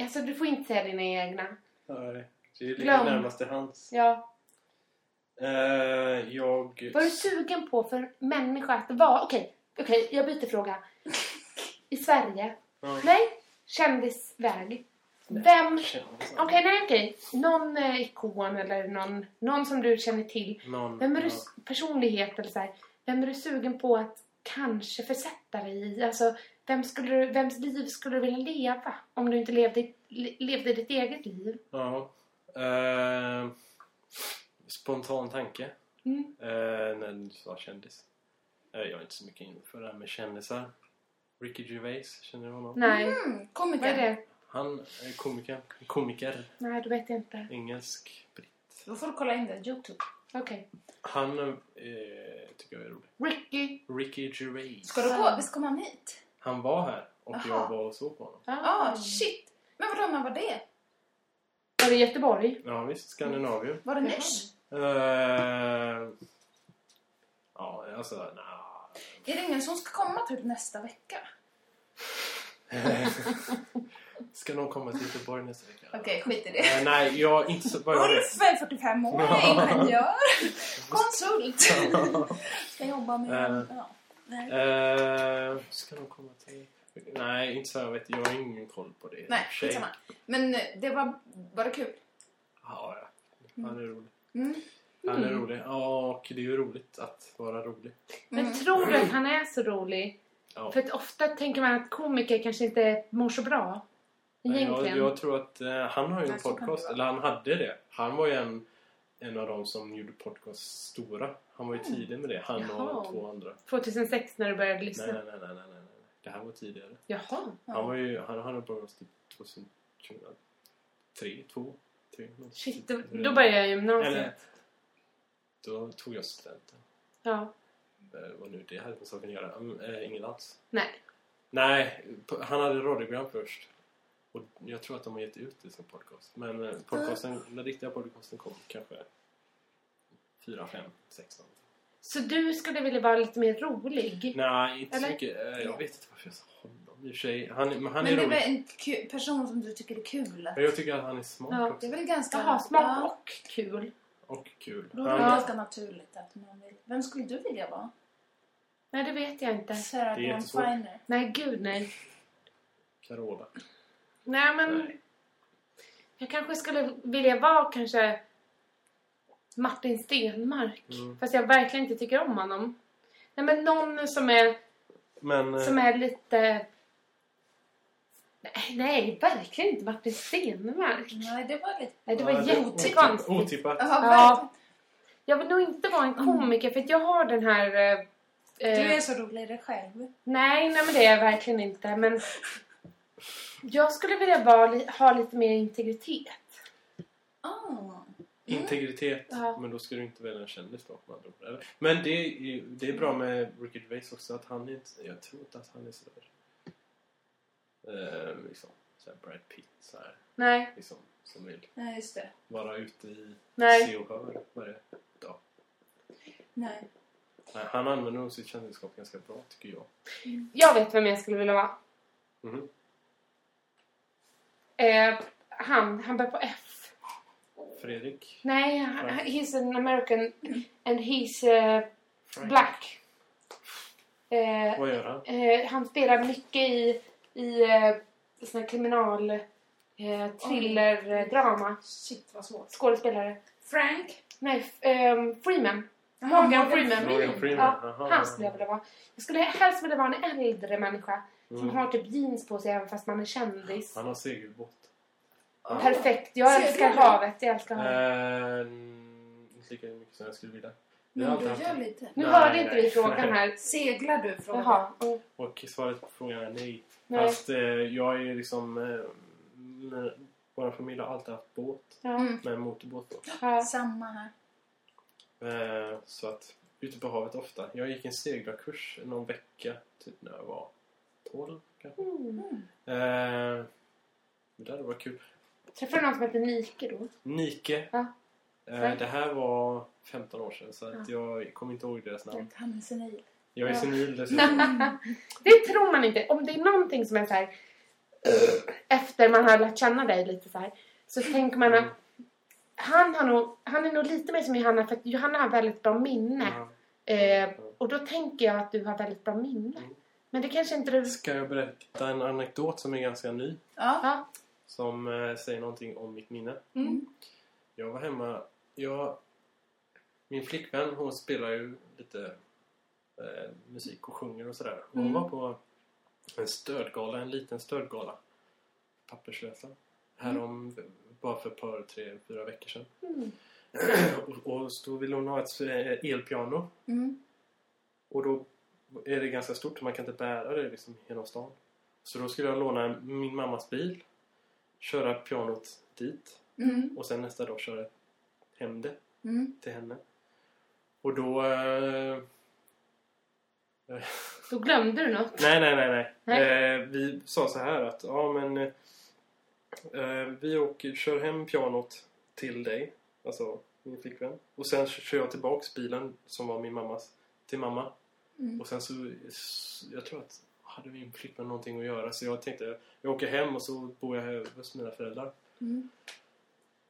Alltså du får inte säga dina egna. Nej, det ligger Glöm. närmast till hands. Ja. Eh, jag... Vad är du sugen på för människa att vara? Okej, okej, jag byter fråga. I Sverige? Ja. Nej, kändisväg. Vem... Okej, nej okej. Någon eh, ikon eller någon, någon som du känner till. Någon, Vem är du, personlighet eller så här, Vem är du sugen på att kanske försätta dig i? Alltså, vem skulle du, vems liv skulle du vilja leva om du inte levde, le- levde ditt eget liv? Ja. Eh, spontan tanke. Mm. Eh, när du sa kändis. Eh, jag är inte så mycket inför det här med kändisar. Ricky Gervais, känner du honom? Nej, Mm, vad är komiker. det? Han är komiker. Komiker. Nej, du vet jag inte. Engelsk. Britt. Då får du kolla in det. Youtube. Okej. Han eh, tycker jag är rolig. Ricky. Ricky Gervais. Ska du gå? Visst kommer han hit? Han var här och Jaha. jag var och såg på honom. Ah, shit. Men vadå, när var det? Var det Göteborg? Ja visst, Skandinavien. Var det nyss? Eh, ja, alltså nej. Är det ingen som ska komma typ nästa vecka? Ska någon komma till Göteborg nästa vecka? Okej, skit i det. Eh, nej, jag inte så... Vet. Ulf är 45 år, ingenjör, konsult. Ska jobba med... Eh. Ja. Nej. Eh, ska någon komma till... Nej, inte så jag vet. Jag har ingen koll på det. Nej, i och för sig. skitsamma. Men eh, det var, var det kul? Ja, ja. Han är rolig. Mm. Han är rolig. Och det är ju roligt att vara rolig. Men Mm. tror du att han är så rolig? Ja. För att ofta tänker man att komiker kanske inte mår så bra. Nej, Egentligen. Jag, jag tror att eh, han har ju en Nej, podcast, eller han hade det. Han var ju en, en av de som gjorde podcast stora. Han var ju tidig med det, han Jaha. och två andra. 2006 när du började lyssna? nej, nej, nej, nej, nej. Det här var tidigare. Jaha. Han var ju, han hade podcast typ 2003, 2, 3. Shit, då, då började jag gymnasiet. Eller, då tog jag studenten. Ja. Eh, vad nu det hade med saken att göra. Mm, eh, ingen alls. Nej. Nej, han hade radioprogram först. Och jag tror att de har gett ut det som podcast. Men eh, podcasten, den riktiga podcasten kom kanske 4, 5, 16. Så du skulle vilja vara lite mer rolig? Nej, inte så mycket. Eh, Jag vet inte varför jag sa honom. I och för sig, han, men han Men är det är rolig. väl en person som du tycker är kul? Men jag tycker att han är smart Ja, också. Det är väl ganska... Jaha, smart Ja, och kul. Och kul. Då är det Han, ganska naturligt att man vill... Vem skulle du vilja vara? Nej, det vet jag inte. Sarah är Dawn. Finer. Nej, gud nej. Carola. Nej, men Nej. jag kanske skulle vilja vara kanske Martin Stenmark. Mm. Fast jag verkligen inte tycker om honom. Nej, men någon som är, Men... eh, som är lite... Nej, nej, verkligen inte Martin Stenmark. Nej, det var lite... Nej, det var ja, jättekonstigt. Otippat. Ja. Jag vill nog inte vara en komiker för att jag har den här... eh, Du eh, är så rolig i dig själv. Nej, nej men det är jag verkligen inte. Men jag skulle vilja vara, ha lite mer integritet. Ah. Integritet. Ja. Men då ska du inte välja en kändis då. med andra ord, eller? Men det är, ju- det är bra med Ricky Gervais också att han är inte... Jag tror inte att han är sådär... Eh, liksom, såhär Brad Pitt så här, Nej, liksom, som vill Nej, just det. vara ute i Nej. se och hör varje dag. Nej. Nej, han använder nog sitt kändisskap ganska bra tycker jag. jag vet vem jag skulle vilja vara. Mhm. Eh, han, han börjar på F. Fredrik? Nej, han, he's an American and he's eh, Frank. black. Eh, Vad gör han? eh, han spelar mycket i, i eh, sån här kriminal eh, thriller, eh, drama. Shit, vad svårt. Skådespelare. Frank? Nej, f- ehm, Freeman. Morgan Freeman. Morgan Freeman, Ja, aha. han skulle jag vilja vara. Jag skulle helst vilja vara en äldre människa som Mm. har typ jeans på sig även fast man är kändis. Han har segelbåt. Ah. Perfekt. Jag älskar du? havet. Jag älskar havet. Eh, inte lika mycket som jag skulle vilja. Har Men alltid du haft gör det. lite. Nu nej, hörde inte nej. vi frågan här. Seglar du? Frågar Jaha. Mm. Och svaret på frågan är nej. Nej. Fast eh, jag är ju liksom... Eh, med, vår familj har alltid haft båt. Ja. Mm. Med motorbåt då. Ja. Samma här. Eh, så att ute på havet ofta. Jag gick en seglarkurs någon vecka. Typ när jag var 12 kanske. Mm. Eh, det hade varit kul. Träffade du någon som heter Nike då? Nike. Ja. Eh, det här var 15 år sedan så att Ja. jag kommer inte ihåg deras namn. Han är senil. Jag är Ja. senil dessutom. Det tror man inte. Om det är någonting som är så här efter man har lärt känna dig lite så här så tänker man att han, har nog, han är nog lite mer som Johanna för att Johanna har väldigt bra minne. Ja. Eh, och då tänker jag att du har väldigt bra minne. Mm. Men det kanske inte du... Ska jag berätta en anekdot som är ganska ny? Ja. Som eh, säger någonting om mitt minne. Mm. Jag var hemma. Jag, min flickvän hon spelar ju lite eh, musik och sjunger och sådär. Hon Mm. var på en stödgala, en liten stödgala. Papperslösa. Härom, bara för ett par, tre, fyra veckor sedan. Mm. och, och så ville hon ha ett eh, elpiano. Mm. Och då är det ganska stort och man kan inte bära det liksom genom stan. Så då skulle jag låna min mammas bil. Köra pianot dit. Mm. Och sen nästa dag köra hem det Mm. till henne. Och då... Eh, Då glömde du något. nej, nej, nej, nej. Nej. Eh, vi sa så här att ja men eh, vi åker, kör hem pianot till dig. Alltså min flickvän. Och sen kör jag tillbaks bilen som var min mammas till mamma. Mm. Och sen så, jag tror att hade min flickvän någonting att göra så jag tänkte jag åker hem och så bor jag här hos mina föräldrar. Mm.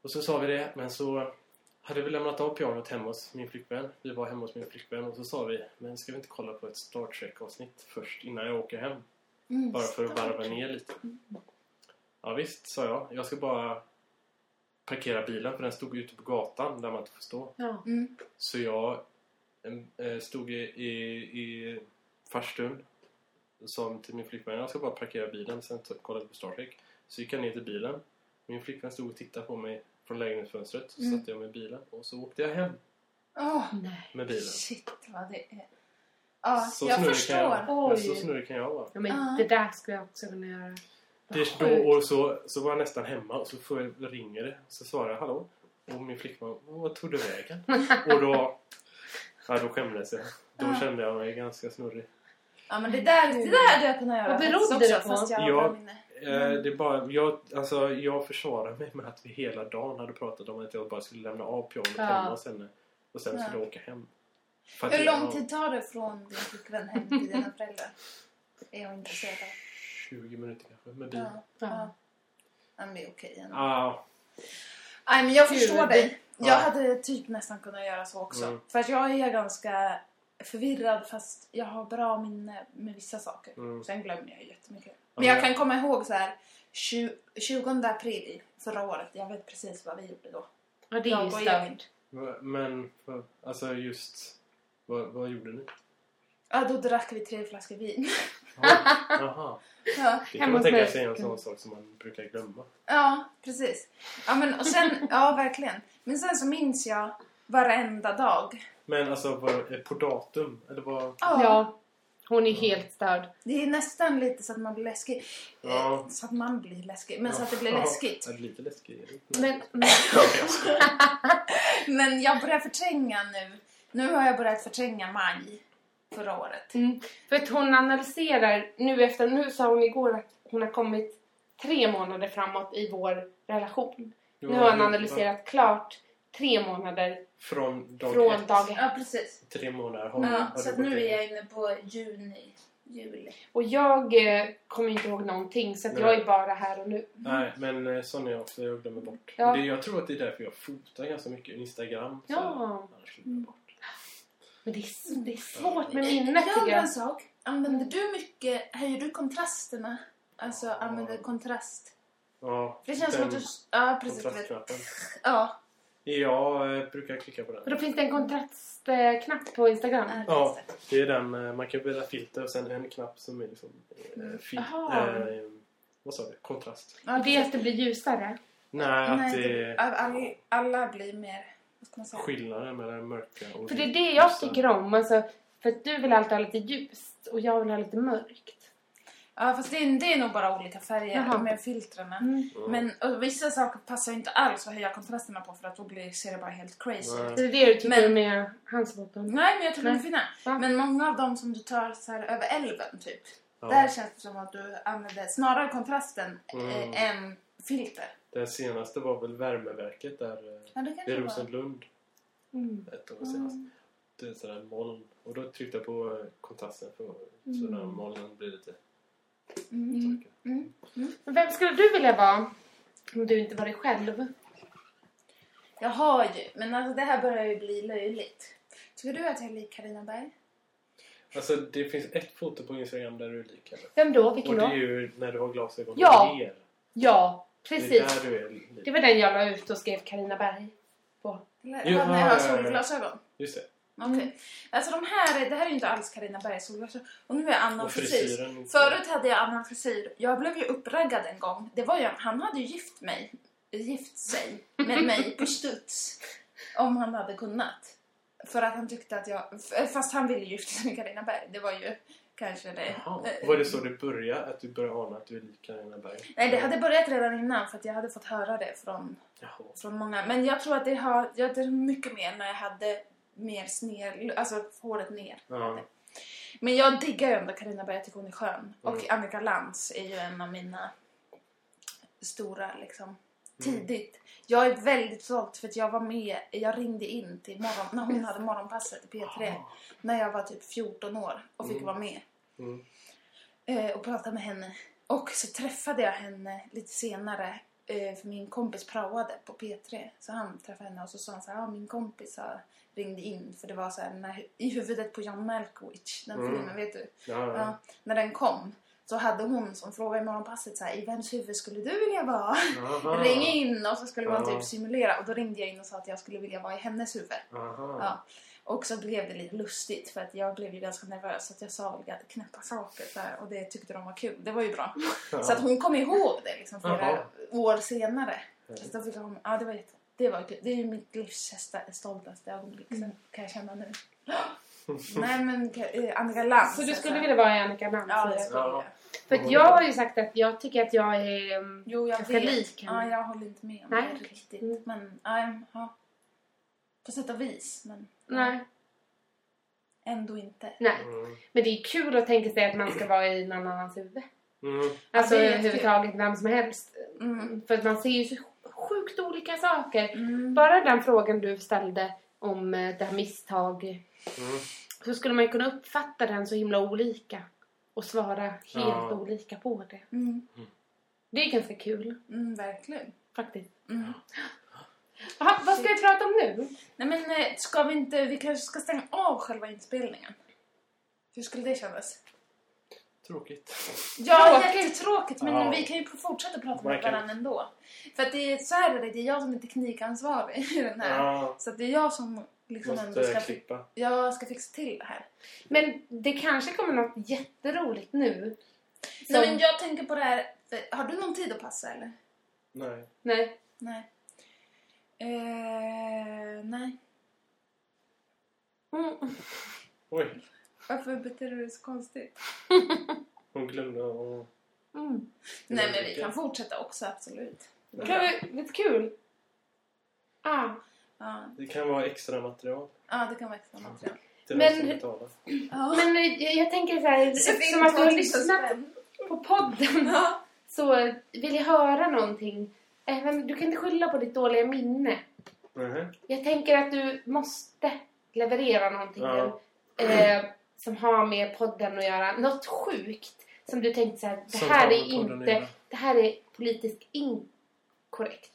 Och så sa vi det, men så hade vi lämnat av pianot hemma hos min flickvän. Vi var hemma hos min flickvän och så sa vi, men ska vi inte kolla på ett Star Trek-avsnitt först innan jag åker hem? Mm. Bara för att varva ner lite. Ja visst, sa jag. Jag ska bara parkera bilen för den stod ute på gatan där man inte får stå. Ja. Mm. Så jag eh, stod i, i, i farstun sa till min flickvän jag ska bara parkera bilen sen kollade på Star Trek. Så gick jag ner till bilen. Min flickvän stod och tittade på mig från lägenhetsfönstret. Så Mm. satte jag mig i bilen och så åkte jag hem Åh, Nej. med bilen. shit vad det är. Ja, Så jag förstår. kan jag, Oj. men så snurrig kan jag vara. Ja, men Ja. det där skulle jag också kunna göra. Det, då, och så, så var jag nästan hemma och så får jag, ringer det. Så svarar jag hallå. Och min flickvän, vad tog du vägen? och då, ja, då skämdes jag. Då Ja. kände jag mig ganska snurrig. Ja men det där, det där hade jag kunnat göra Vad berodde det på? Fast jag har Ja. minne. Det är bara, jag, alltså, jag försvarar mig med att vi hela dagen hade pratat om att jag bara skulle lämna av pianot Ja. hemma hos henne. Och sen Ja. skulle åka hem. Hur lång tid tar det från din flickvän hem till dina föräldrar? Är jag intresserad av. 20 minuter kanske med bil. Ja. Ja. Ja. Ja, men det är okej ändå. Ah, Nej men jag förstår dig. Jag Ja. hade typ nästan kunnat göra så också. Mm. För att jag är ganska förvirrad fast jag har bra minne med vissa saker. Mm. Sen glömmer jag jättemycket. Men jag men- kan komma ihåg så här 20, 20 april förra året. Jag vet precis vad vi gjorde då. Ja, det är Jag ju och stört. Men alltså just, vad, vad gjorde ni? Ja, då drack vi tre flaskor vin. Ja, Jaha. ja. Det kan man tänka sig en sån sak som man brukar glömma. ja, precis. Ja, men och sen, ja verkligen. Men sen så minns jag varenda dag. Men alltså var, eh, på datum? Eller vad? Ja, Ja. Hon är helt störd. Det är nästan lite så att man blir läskig. Ja. Eh, Så att man blir läskig. Men så Ja. att det blir läskigt. Ja, lite det? Men, men Men jag börjar förtränga nu. Nu har jag börjat förtränga maj förra året. Mm, för att hon analyserar nu efter, nu sa hon igår att hon har kommit tre månader framåt i vår relation. Nu har hon analyserat klart tre månader Från dag från ett. dag ett. Ja, precis. Tre månader har, Ja, har så att nu är jag inne på juni, juli. Och jag eh, kommer inte ihåg någonting så att jag är bara här och nu. Nej, men eh, sån är jag också. Jag glömmer bort. Ja. Men Det, jag tror att det är därför jag fotar ganska mycket. Instagram. Så Ja. Annars glömmer jag bort. Men det är, det är svårt med minnet Jag undrar en jag. sak. Använder du mycket, höjer du kontrasterna? Alltså använder kontrast? Ja, det känns som att du... Ja, precis. kontrastknappen. Ja. Jag eh, brukar klicka på Och den. då finns det en kontrastknapp på Instagram. Ja, Ja, det. är den. eh, Man kan välja filter och sen en knapp som är liksom... Fil- eh, vad sa du? Kontrast. Ja, Och det är att det blir ljusare. Nej, att Nej, det alla blir mer... Skillnaden mellan mörka och För det är det jag ljusa. tycker om. Alltså, för att du vill alltid ha lite ljust och jag vill ha lite mörkt. Ja, fast det är, det är nog bara olika färger Jaha. med filtrerna. Mm. Mm. Men och vissa saker passar inte alls att höja kontrasterna på för att då blir, ser det bara helt crazy Nej. ut. Det är det du tycker Men- med hans foton? Nej, men jag tycker de är fina. Men många av dem som du tar så här över älven, typ. Ja. Där känns det som att du använder snarare kontrasten Mm. eh, än filter. Den senaste var väl värmeverket där eh, Ja, det vid. Rosenlund. Mm. Ett år senast. Mm. Det är sådär moln. Och då tryckte jag på eh, kontrasten för Mm. så där molnen blir lite Mm. torkade. Mm. Men vem skulle du vilja vara om du inte var dig själv? Jag har ju, men alltså det här börjar ju bli löjligt. Tycker du att jag är lik Carina Berg? Alltså det finns ett foto på Instagram där du är lik henne. Vem då? Och Vilken det är då? ju när du har glasögon Ja. ner. Ja, Det precis. där du är lik. Det var den jag la ut och skrev Karina Berg på. Jo, han när ja, jag har solglasögon? Just det. Okej. Alltså de här, det här är ju inte alls Carina Bergs solglasögon. Och nu är jag annan frisyr. Förut hade jag annan frisyr. Jag blev ju uppraggad en gång. Det var ju, han hade ju gift mig. Gift sig med mig på studs. Om han hade kunnat. För att han tyckte att jag... Fast han ville ju gifta sig med Carina Berg. Det var ju kanske det. Jaha. eh, Var det så det började? Att du började ana att du är lik Carina Berg? Nej, det hade börjat redan innan för att jag hade fått höra det från, Jaha. från många. Men jag tror att det har... Jag, det mycket mer när jag hade mer sned... Alltså håret ner. Ja. Men jag diggar ju ändå Carina Berg, jag tycker hon är skön. Och Mm. Annika Lantz är ju en av mina stora liksom tidigt. Jag är väldigt stolt för att jag var med, jag ringde in till morgon, när hon hade morgonpasset i P3 när jag var typ 14 år och fick Mm. vara med Mm. eh, och prata med henne. Och så träffade jag henne lite senare eh, för min kompis praoade på P3. Så han träffade henne och så sa han så här, ah, min kompis har ringde in för det var så här när, i huvudet på John Malkovich, den Mm. filmen vet du. Ja, ja. Ja, när den kom så hade hon som fråga i morgonpasset så här, i vems huvud skulle du vilja vara? Ring in och så skulle man typ simulera och då ringde jag in och sa att jag skulle vilja vara i hennes huvud. Ja. Och så blev det lite lustigt för att jag blev ju ganska nervös så att jag sa väl knäppa saker här, och det tyckte de var kul. Det var ju bra. Så att hon kom ihåg det liksom flera år senare. Så då fick hon, ja det var jätte, det var kul. Det är ju mitt livs stoltaste ögonblick Mm. kan jag känna nu. Nej men eh, Annika Lantz. Så du skulle vilja vara i Annika Lantz? Ja, det skulle Ja. jag. För att jag har ju sagt att jag tycker att jag är... um, Jo, jag Ganska vet. lik henne. Ja, jag håller inte med om Nej, det riktigt. Mm. Men, ja, ja. På sätt och vis, men Nej. ändå inte. Nej. Mm. Men det är kul att tänka sig att man ska vara i någon annans huvud. Mm. Alltså överhuvudtaget vem som helst. Mm. För att man ser ju så sjukt olika saker. Mm. Bara den frågan du ställde om eh, det här misstag. Mm. Så skulle man ju kunna uppfatta den så himla olika. Och svara helt Ja. olika på det. Mm. Det är ganska kul Mm, verkligen. faktiskt. Mm. Aha, vad ska vi prata om nu? Nej men eh, ska vi inte, vi kanske ska stänga av själva inspelningen? Hur skulle det kännas? Tråkigt. Ja, Tråkigt. jättetråkigt men Ja. vi kan ju fortsätta prata med varandra ändå. För att det är, så här är det, det är jag som är teknikansvarig i den här. Ja. Så att det är jag som liksom ändå ska, klippa. jag ska fixa till det här. Men det kanske kommer något jätteroligt nu. Som- Nej men jag tänker på det här, har du någon tid att passa eller? Nej. Nej. Nej. Eh, nej. Mm. Oj. Varför beter du dig så konstigt? Hon glömde att... Mm. Nej men vi kan fortsätta också, absolut. Kan vi, lite kul. Ah. Ja, Det kan vara extra material ja det kan vara extra material. till Men-. Men eh, jag, jag tänker så här, eftersom att du har 2000 lyssnat spänn. på podden så vill jag höra någonting. Även, du kan inte skylla på ditt dåliga minne. Mhm. Jag tänker att du måste leverera någonting Ja. nu. Eh, som har med podden att göra. Något sjukt. Som du tänkte så här, det Som här är inte, det här är politiskt inkorrekt.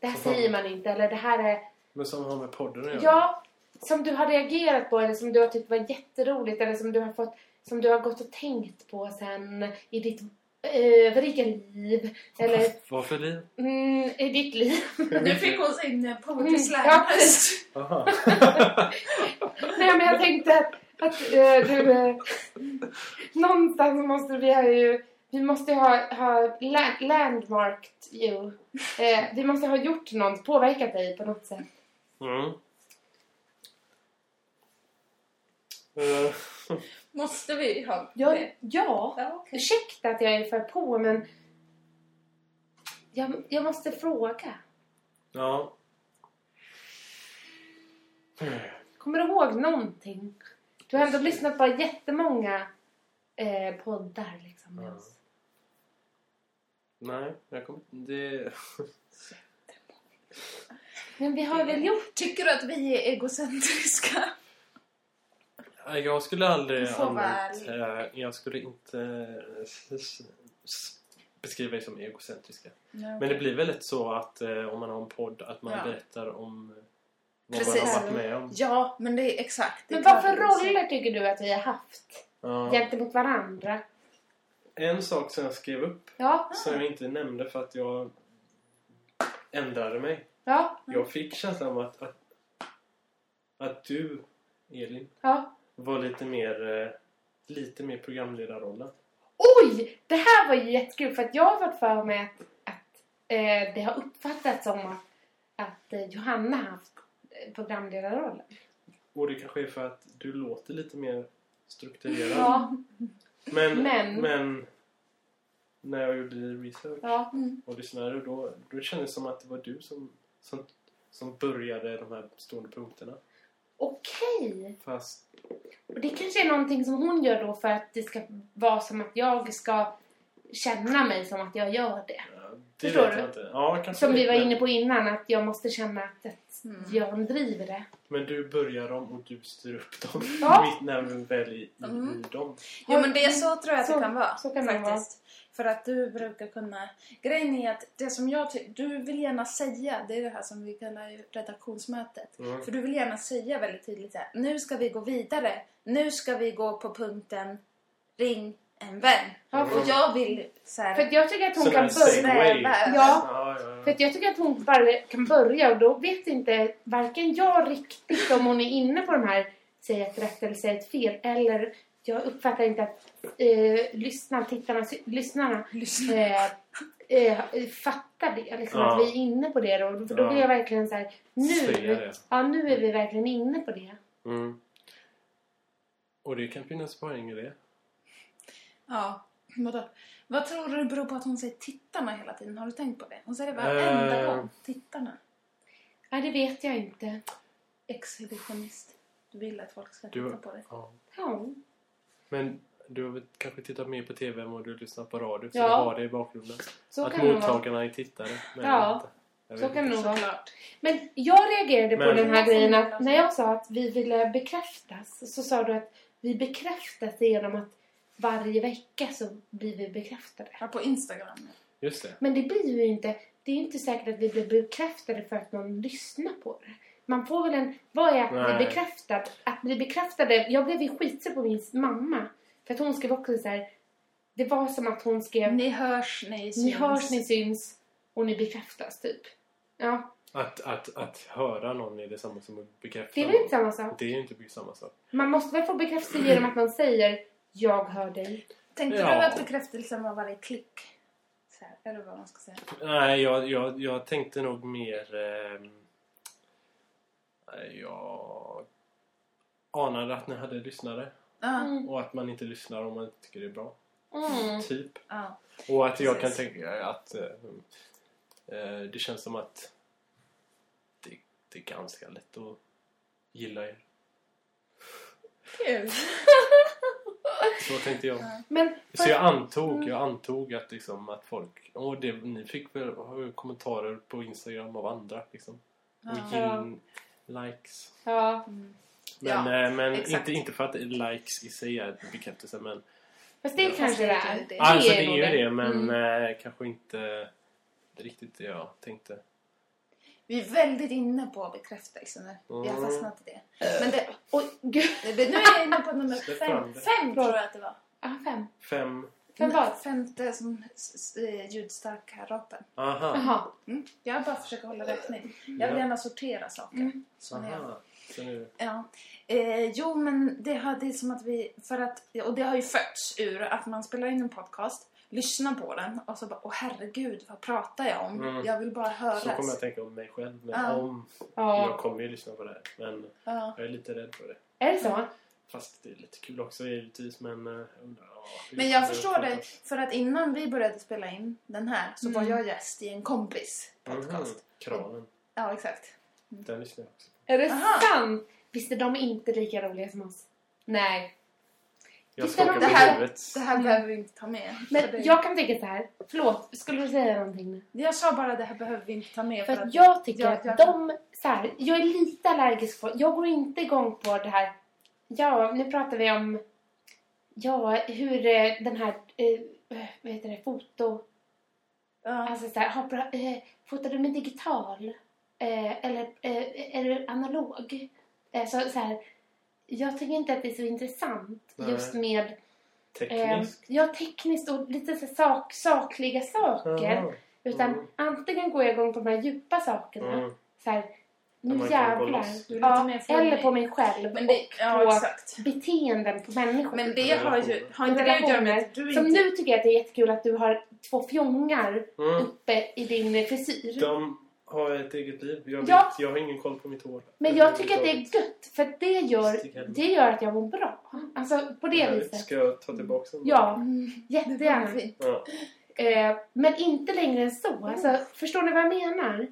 Det här Som säger man inte. Eller det här är, Men som har med podden att göra. ja, som du har reagerat på eller som du har tyckt var jätteroligt eller som du har fått, som du har gått och tänkt på sen i ditt övriga liv. Eller Vad för liv? mm, i ditt liv. Nu fick hon sin eh, poetry Mm, slam röst. Aha. Nej men jag tänkte att, att eh, du... Eh, någonstans måste vi ha ju... Vi måste ha, ha la- landmarked you. Eh, vi måste ha gjort något, påverkat dig på något sätt. Mm. Eh, Måste vi ha Ja, det? ja. Ja, okej. ursäkta att jag är för på men... Jag, jag måste fråga. ja. Kommer du ihåg någonting? Du har ändå lyssnat på jättemånga eh, poddar liksom med Ja. oss. Nej, jag kommer det... Men vi har väl gjort... Tycker du att vi är egocentriska? Jag skulle aldrig använt... eh, Jag skulle inte eh, beskriva er som egocentriska. Men det blir väl lätt så att eh, om man har en podd att man Ja. berättar om vad Precis. man har varit med om. Ja, men det är exakt. Det Men vad för roller tycker du att vi har haft Ja. gentemot varandra? En sak som jag skrev upp Ja, som jag inte nämnde för att jag ändrade mig. ja, Jag fick känslan av att, att, att du, Elin, ja. var lite mer, eh, lite mer programledarrollen. Oj! Det här var ju jättekul för att jag har fått för mig att, att eh, det har uppfattats som att, att eh, Johanna har haft programledarrollen. Och det kanske är för att du låter lite mer strukturerad. Ja, Men, Men- men när jag gjorde research ja. Mm. och lyssnade då, då kändes det som att det var du som, som, som började de här stående punkterna. Okej. Fast, Och det kanske är någonting som hon gör då för att det ska vara som att jag ska känna mig som att jag gör det. Det Förstår vet du? jag inte. Ja, kanske Som vi var inne på innan, att jag måste känna att, att Mm. Jan driver det. Men du börjar dem och du styr upp dem Ja. mitt när vi väl i, i, Mm. i dem. Jo men det är så tror jag att Så- det kan vara. så kan det faktiskt. För att du brukar kunna... Grejen är att det som jag ty- Du vill gärna säga, det är det här som vi kallar ju redaktionsmötet. Mm. För du vill gärna säga väldigt tydligt så här, nu ska vi gå vidare. Nu ska vi gå på punkten ring en vän. Ja. Och jag vill så här, För att jag tycker att hon kan börja... Ja. Ja, ja, För att jag tycker att hon bara kan börja och då vet inte varken jag riktigt om hon är inne på de här säga ett rätt eller säga ett fel eller jag uppfattar inte att eh, lyssnarna, tittarna, lyssnarna Lyssna. eh, eh, fattar det. Liksom, Ja. Att vi är inne på det då. För då Ja. vill jag verkligen så här, nu, ja, nu är vi verkligen inne på det. Mm. Och det kan finnas poäng i det. Ja, vadå? Vad tror du beror på att hon säger tittarna hela tiden? Har du tänkt på det? Hon säger det varenda Eh. gång. Tittarna. Ja, det vet jag inte. Exhibitionist. Du vill att folk ska Du- titta på det. Ja. Ja. Men du har väl kanske tittat mer på TV än vad du lyssnar på radio. Så Ja. du har det i bakgrunden. Så att kan det vara. mottagarna är tittare. Men Ja. inte. Jag Så vet kan det inte. nog vara. Såklart. Men jag reagerade på Men- den här grejen att när jag sa att vi ville bekräftas så sa du att vi bekräftas genom att varje vecka så blir vi bekräftade. Ja, på Instagram. Just det. Men det blir ju inte, det är ju inte säkert att vi blir bekräftade för att någon lyssnar på det. Man får väl en, vad är att Nej. bli bekräftad? Att bli bekräftade, jag blev ju skitsur på min mamma. För att hon skrev också så här. det var som att hon skrev, Ni hörs, ni syns. ni hörs, ni syns och ni bekräftas typ. Ja, Att, att, att höra någon är detsamma som att bekräfta det är väl inte samma sak. Det är ju inte samma sak. Man måste väl få bekräftelse genom att någon säger jag hör dig. Tänkte Ja. du att bekräftelsen var varje klick? Så här, eller vad man ska säga. Nej, jag, jag, jag tänkte nog mer... nej, jag anade att ni hade lyssnare. Mm. Och att man inte lyssnar om man inte tycker det är bra. Mm. Typ. ja. Och att jag kan tänka att eh, eh, det känns som att det, det är ganska lätt att gilla er. Kul. Så tänkte jag. Men Så jag antog, jag antog att, liksom, att folk... Och det, ni fick väl kommentarer på Instagram av andra. Liksom. Och Ja. gill, likes. ja, Mm. Men, Ja, eh, men exakt. inte, inte för att likes i sig är bekräftelse. Men, fast det Ja. kanske det är det. alltså det är ju det, men Mm. eh, kanske inte riktigt det jag tänkte. Vi är väldigt inne på bekräftelse nu. Vi har Mm. fastnat i det. Men det, Oj, gud. nu är jag inne på nummer fem. Fem tror jag att det var. Ah, fem. Fem... Fem vad? Femte som eh, ljudstarka rapen. Aha. Mm. Jag bara försöker hålla räkning. Jag vill Ja. gärna sortera saker. Mm. Så Aha. Nu, Ja. Eh, jo, men det, har, det är som att vi... För att, och det har ju fötts ur att man spelar in en podcast, lyssnar på den och så bara åh herregud, vad pratar jag om? Mm. Jag vill bara höras. så kommer jag tänka om mig själv. Men Ja. om... Ja. Jag kommer ju lyssna på det här. Men Ja. jag är lite rädd för det. Är det så? Fast det är lite kul också givetvis. Men, hur Men jag förstår dig, för att innan vi började spela in den här så var Mm. jag gäst i en kompis podcast. Mhm. Kranen. Ja, exakt. Den lyssnar jag också på. Är det Aha. sant? Visst är de inte lika roliga som oss? Nej. Jag skakar det på här- huvudet. Det här behöver vi inte ta med. För Men det- jag kan tänka så här. Förlåt, skulle du säga någonting nu? jag sa bara det här behöver vi inte ta med. För att jag tycker jag- att jag- de... Så här, jag är lite allergisk på... Jag går inte igång på det här... Ja, nu pratar vi om... Ja, hur eh, den här... Eh, vad heter det? Foto... Ja. Alltså så här, har, bra- eh, fotar du med digital? Eh, eller eh, är du analog? Eh, så, så här, jag tycker inte att det är så intressant Nej. just med... Eh, Tekniskt. ja, tekniskt och lite så sak, sakliga saker. Jaha. Utan Mm. antingen går jag igång på de här djupa sakerna. Mm. Så här, nu jävlar. Ja, eller på mig själv. Men det, och ja, på exakt. beteenden på människor. Men det har ju... Har inte det att göra med att du Som inte... nu tycker jag att det är jättekul att du har två fjongar Mm. uppe i din frisyr. De har ett eget liv. Jag, vet, Ja. jag har ingen koll på mitt hår. Men jag tycker att det är gött. För det gör, det gör att jag mår bra. Alltså på det Nej, viset. Ska jag ta tillbaka den? Ja, Mm, jättegärna. ja. Eh, men inte längre än så. Alltså, förstår ni vad jag menar?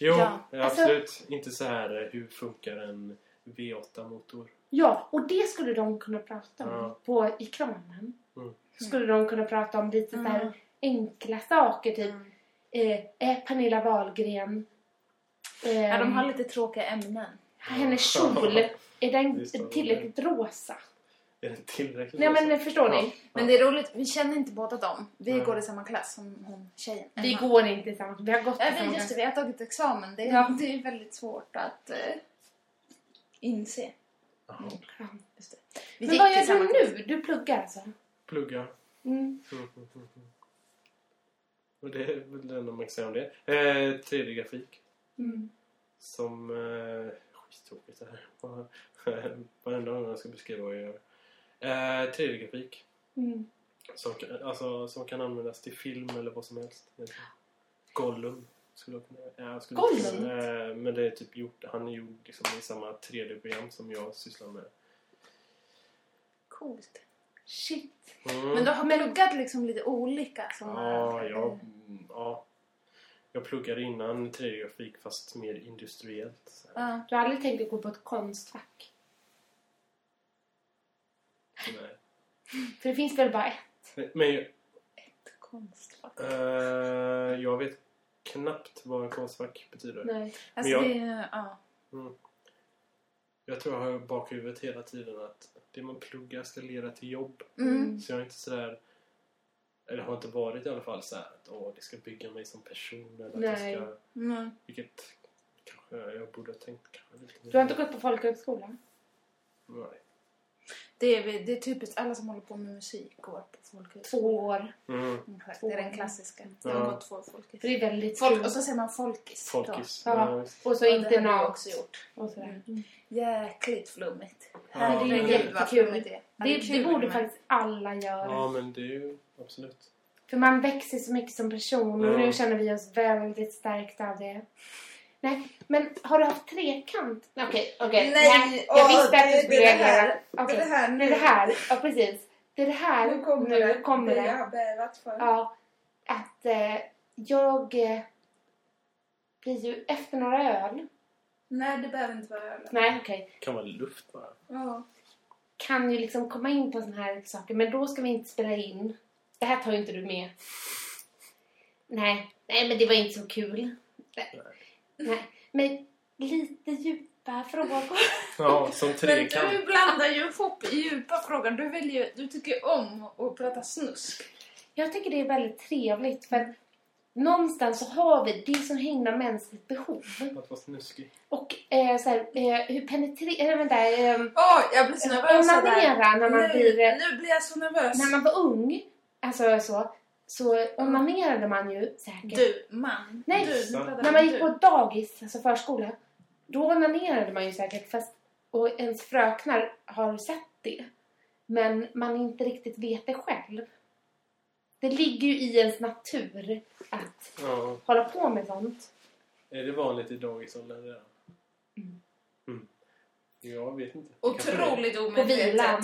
Jo, Ja, alltså- absolut. Inte så här eh, hur funkar en V8-motor. Ja, och det skulle de kunna prata om Ja. på, i kranen. Mm. Skulle de kunna prata om lite så Mm. enkla saker. Typ, Mm. Eh, är Pernilla Wahlgren... Eh, Ja, de har lite tråkiga ämnen. Hennes kjol, är den tillräckligt rosa? Är den tillräckligt Nej rosa? men förstår Ja. ni? Men det är roligt, vi känner inte båda dem. Vi Nej. går i samma klass som hon tjejen. Vi Emma. går inte tillsammans. Vi har gått Ja, vi, tillsammans. just det, vi har tagit examen. Det är, Ja. det är väldigt svårt att eh, inse. Jaha. Just det. Vi Men vad gör du nu? Du pluggar alltså? Plugga. Mm. Mm, mm, mm, mm. Och det är väl det enda man kan säga om det. Eh, 3D-grafik. Mm. Som... Eh, skittråkigt det här. Varenda gång jag ska beskriva vad jag gör. Eh, 3D-grafik. Mm. Som, alltså, som kan användas till film eller vad som helst. Gollum. Skulle jag kunna, ja, jag skulle Gollum? kunna, eh, men det är typ gjort, han är gjord liksom, i samma 3D-program som jag sysslar med. Coolt. Shit. Mm. Men du har pluggat liksom lite olika sådana... Ja, jag, ja. Jag pluggade innan 3D-grafik fast mer industriellt. Ja. Du har aldrig tänkt att gå på ett konstfack? Nej. För det finns väl bara ett? Men jag, Ett konstfack. eh, jag vet knappt vad en konstfack betyder. Nej. Alltså jag- det är... Ja. Mm. Jag tror jag har bakhuvudet hela tiden att det man pluggar ska leda till jobb. Mm. Så jag är inte sådär... Eller har inte varit i alla fall så här att åh, det ska bygga mig som person. Eller att Nej. det ska, Mm. vilket kanske jag borde ha tänkt kanske lite. Du har inte gått på folkhögskola? Nej. Det, är, det är typiskt alla som håller på med musik går på folkhögskola. Två år. Mm. Två Det är den klassiska. Ja. Jag har gått två folkhögskolor. För det är väldigt Folk, och så säger man folkis. Folkis. Ja. Och så internat. också gjort. Och sådär. Jäkligt flummigt. Ja. Herregud, Det är vad jättekul. det Det, det borde men- faktiskt alla göra. ja, men det är ju absolut. För man växer så mycket som person och Ja. nu känner vi oss väldigt stärkta av det. Nej, men har du haft trekant? Okej, okej. Nej, jag åh, visste att det- du skulle det är det reagera. Det är det här nu. Det är det här, ja precis. Det är det här, Nu kommer nu det. kommer det det. jag har bävat för. Ja, att eh, jag eh, blir ju efter några öl. Nej, det behöver inte vara öl. Nej, okej. Det kan vara luft bara. Ja. Kan ju liksom komma in på såna här saker, men då ska vi inte spela in. Det här tar ju inte du med. Nej, nej men det var inte så kul. Nej. Nej. Men lite djupa frågor. Ja, som Men trekant. du blandar ju ihop djupa frågor. Du, vill ju, du tycker om att prata snusk. Jag tycker det är väldigt trevligt för att någonstans så har vi det som himla mänskligt behov. Att vara snuskig. Och eh, så här, eh, hur penetrera... Äh, vänta, eh, Åh, jag blir så nervös här. onanera när man nu, blir... eh, nu blir jag så nervös. När man var ung, alltså så, så onanerade man ju säkert. Du, man. Nej, du, När man gick på dagis, alltså förskola, då onanerade man ju säkert fast och ens fröknar har sett det. Men man inte riktigt vet det själv. Det ligger ju i ens natur att Ja. hålla på med sånt. Är det vanligt i dagisåldern redan? Mm. Mm. Jag vet inte. Otroligt På omedvetet. vilan.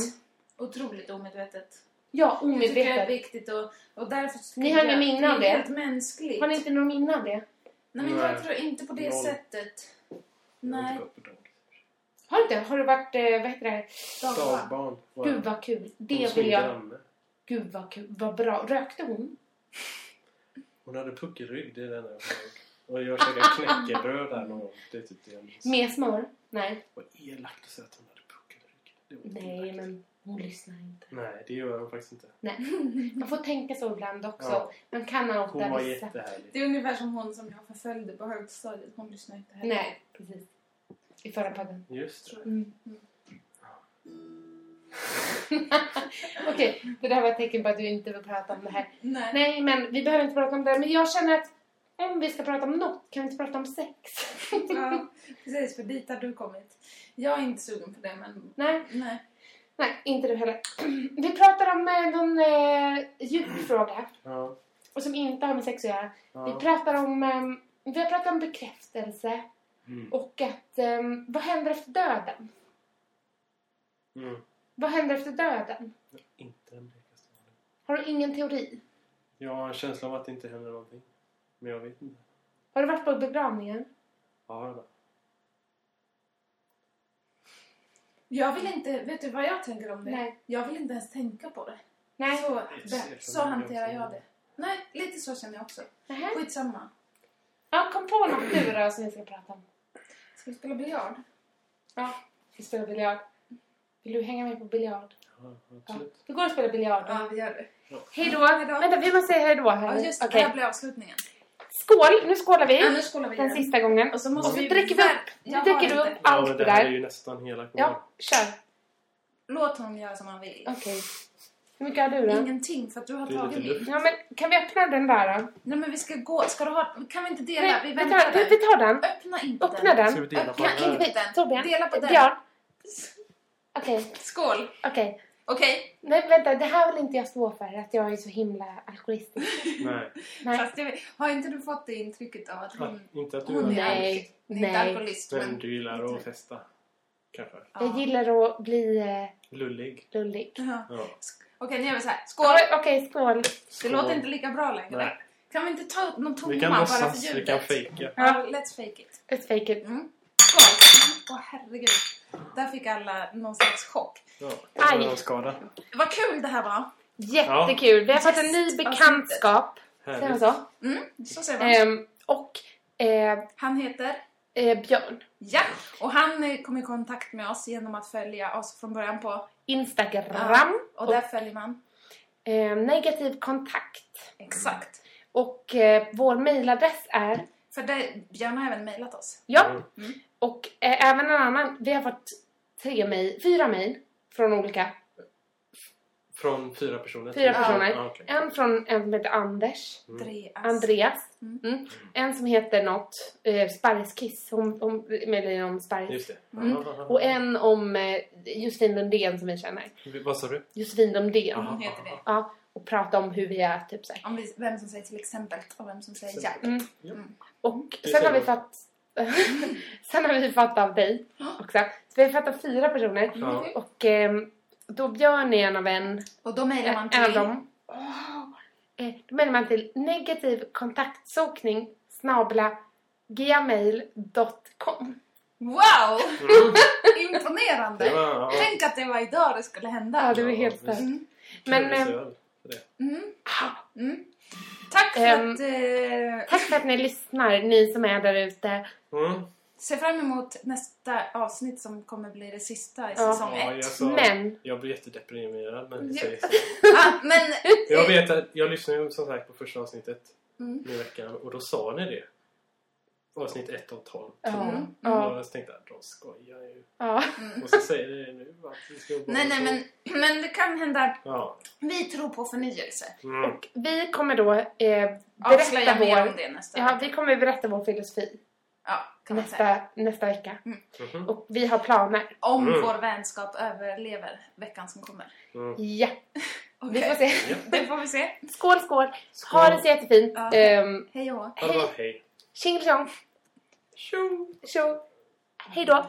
Otroligt omedvetet. Ja, Det tycker jag är omedvetet. viktigt och, och därför Ni har jag ingen minne av är det? helt mänskligt. Har ni inte någon minne av det? Nej, men jag tror inte på det Noll. har Nej. Har du inte? Har du varit, eh, vad heter det? Dagbarn. Gud det. vad kul. Det vill jag. granne. Gud vad kul. Vad bra. Rökte hon? Hon hade puckelrygg, det är den jag. Och jag käkade knäckebröd där någon gång. Det är typ det jag minns. Med smör? Nej. Vad elakt att säga att hon hade puckelrygg. Det var inte Nej, elakt. men hon lyssnar inte. Nej, det gör hon faktiskt inte. Nej. Man får tänka så ibland också. Ja. Man kan outa Hon var vissa. jättehärlig. Det är ungefär som hon som jag förföljde på högstadiet. Hon lyssnar inte heller. Nej, precis. I förra podden. Just det. Mm. Okej, det där var ett tecken på att du inte vill prata om det här. Nej. Nej, men vi behöver inte prata om det. Men jag känner att om vi ska prata om något kan vi inte prata om sex. Ja, precis. För dit har du kommit. Jag är inte sugen på det, men... Nej, Nej. Nej, inte du heller. Vi pratar om eh, någon eh, djup fråga Ja. och som inte har med sex att göra. Vi ja. pratar om, eh, vi har pratat om bekräftelse Mm. och att eh, vad händer efter döden? Mm. Vad händer efter döden? Inte den blekaste aning. Har du ingen teori? Jag har en känsla av att det inte händer någonting. Men jag vet inte. Har du varit på begravningen? Ja, ja. Jag vill inte... Vet du vad jag tänker om det? Nej. Jag vill inte ens tänka på det. Nej. Så, Det så hanterar jag det. Nej, lite så känner jag också. Nähä. Skitsamma. Ja, kom på något nu då som vi ska prata om. Ska vi spela biljard? Ja, vi spelar biljard. Vill du hänga med på biljard? ja Ja. absolut. Vi går och spelar biljard. Ja, vi gör det. Hej då! Hej då. Vänta, vi måste säga hej då här. Ja, just det. Okej. Det här blir avslutningen. Skål! Nu skålar vi. Ja, nu skålar vi Den igen. sista gången. Och så Och måste så vi... dricker vi upp. Jag Nu dricker du upp Ja, allt det det här är där. ju nästan hela. Kom Ja, kör. Låt honom göra som han vill. Okej. Hur mycket har du då? Ingenting, för att du har Det tagit luft. Ja, men kan vi öppna den där då? Nej, men vi ska gå. Ska du ha... Kan vi inte dela? Nej, vi vi, väntar tar, vi, vi där. tar den. Öppna inte Öppna den. Ska vi den. dela på Öppna inte den. Dela på den. Björn. Okej, Skål! okej. Okej. Nej, vänta. Det här vill inte jag stå för. Att jag är så himla alkoholistisk. Nej. Nej. Fast det, har inte du fått det intrycket av att Ja, hon... inte att du Hon är Nej, Inte nej. alkoholist, Men men... du gillar att festa. Kanske. Jag Ja. gillar att bli eh, Lullig. lullig. Ja. Ja. Okej, nu gör vi så här. Skål! Ja, Okej, skål. Det Skål. låter inte lika bra längre. Nej. Kan vi inte ta upp någon tomma bara för låtsas, vi ljudet? kan fejka. Ja, let's fake it. Let's fake it. Mm. Skål! Åh herregud. Där fick alla någon slags chock. Ja. Aj. Skada. Vad kul det här var. Jättekul. Vi har fått en ny bekantskap. Säger man så? Mm, så ser man. Ehm, och eh, Han heter... eh, Björn. Ja! Och han eh, kom i kontakt med oss genom att följa oss från början på... Instagram. Och där följer man. Eh, negativ kontakt. Exakt. Och eh, vår mailadress är... För det, Björn har även mejlat oss. Ja. Mm. Och eh, även en annan. Vi har fått tre mail, fyra mail från olika. Från fyra personer? Fyra Ja. personer. Ja, okej. En från en som heter Anders. Mm. Andreas. Mm. Mm. En som heter något. Eh, Sparriskiss. Hon, hon mejlade om sparris. Just det. Mm. Och en om eh, Josefin Lundén som vi känner. Vad sa du? Josefin Lundén. Hon heter det. Ja, och prata om hur vi är, typ såhär. Om vi, vem som säger till exempel och vem som säger ja. Mm. Ja. Och Det sen har vi fått... sen har vi fått av dig också. Så vi har fått av fyra personer. Ja. Och ehm, då Björn är en av en. Och då mejlar man En av till... dem. Eh, Då mejlar man till negativ kontaktsökning snabla gmail.com. Wow! Mm. Imponerande! Ja. Tänk att det var idag det skulle hända. Ja, det var helt stört. Mm. Men, eh, för det. Mm. Tack för Ehm, att... Eh, Tack för att ni lyssnar, ni som är där ute. Mm. se fram emot nästa avsnitt som kommer bli det sista i Ja. säsong Ja, ett. jag, sa, Men, jag blir jättedeprimerad när ni Ja. säger så. Ah, men... Jag vet att jag lyssnade som sagt på första avsnittet Mm. nu i veckan och då sa ni det. Avsnitt 1 av 12. ja, Mm. ja, Och jag tänkte att de skojar ju. ja. Och så säger det nu att vi ska bara Nej, nej, så. men, men det kan hända. Ja. Vi tror på förnyelse. Mm. Och vi kommer då eh, Avslöja berätta mer vår... om det nästa Ja, vi kommer berätta vår filosofi Ja, kan man säga. nästa, nästa vecka. Mhm. Och vi har planer. Om Mm. vår vänskap överlever veckan som kommer. Mm. Ja, vi Okej. får se. Ja. Det får vi se. Skål, skål! Skål. Ha det så jättefint. Ja. Um, Hej och Ha det bra, hej. Tjingelitjong! Tjo! Tjo! Hej då!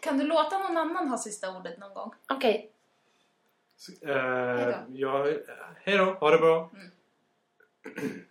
Kan du låta någon annan ha sista ordet någon gång? Okej. Så, eh, ja, hej då, ha det bra. Mm.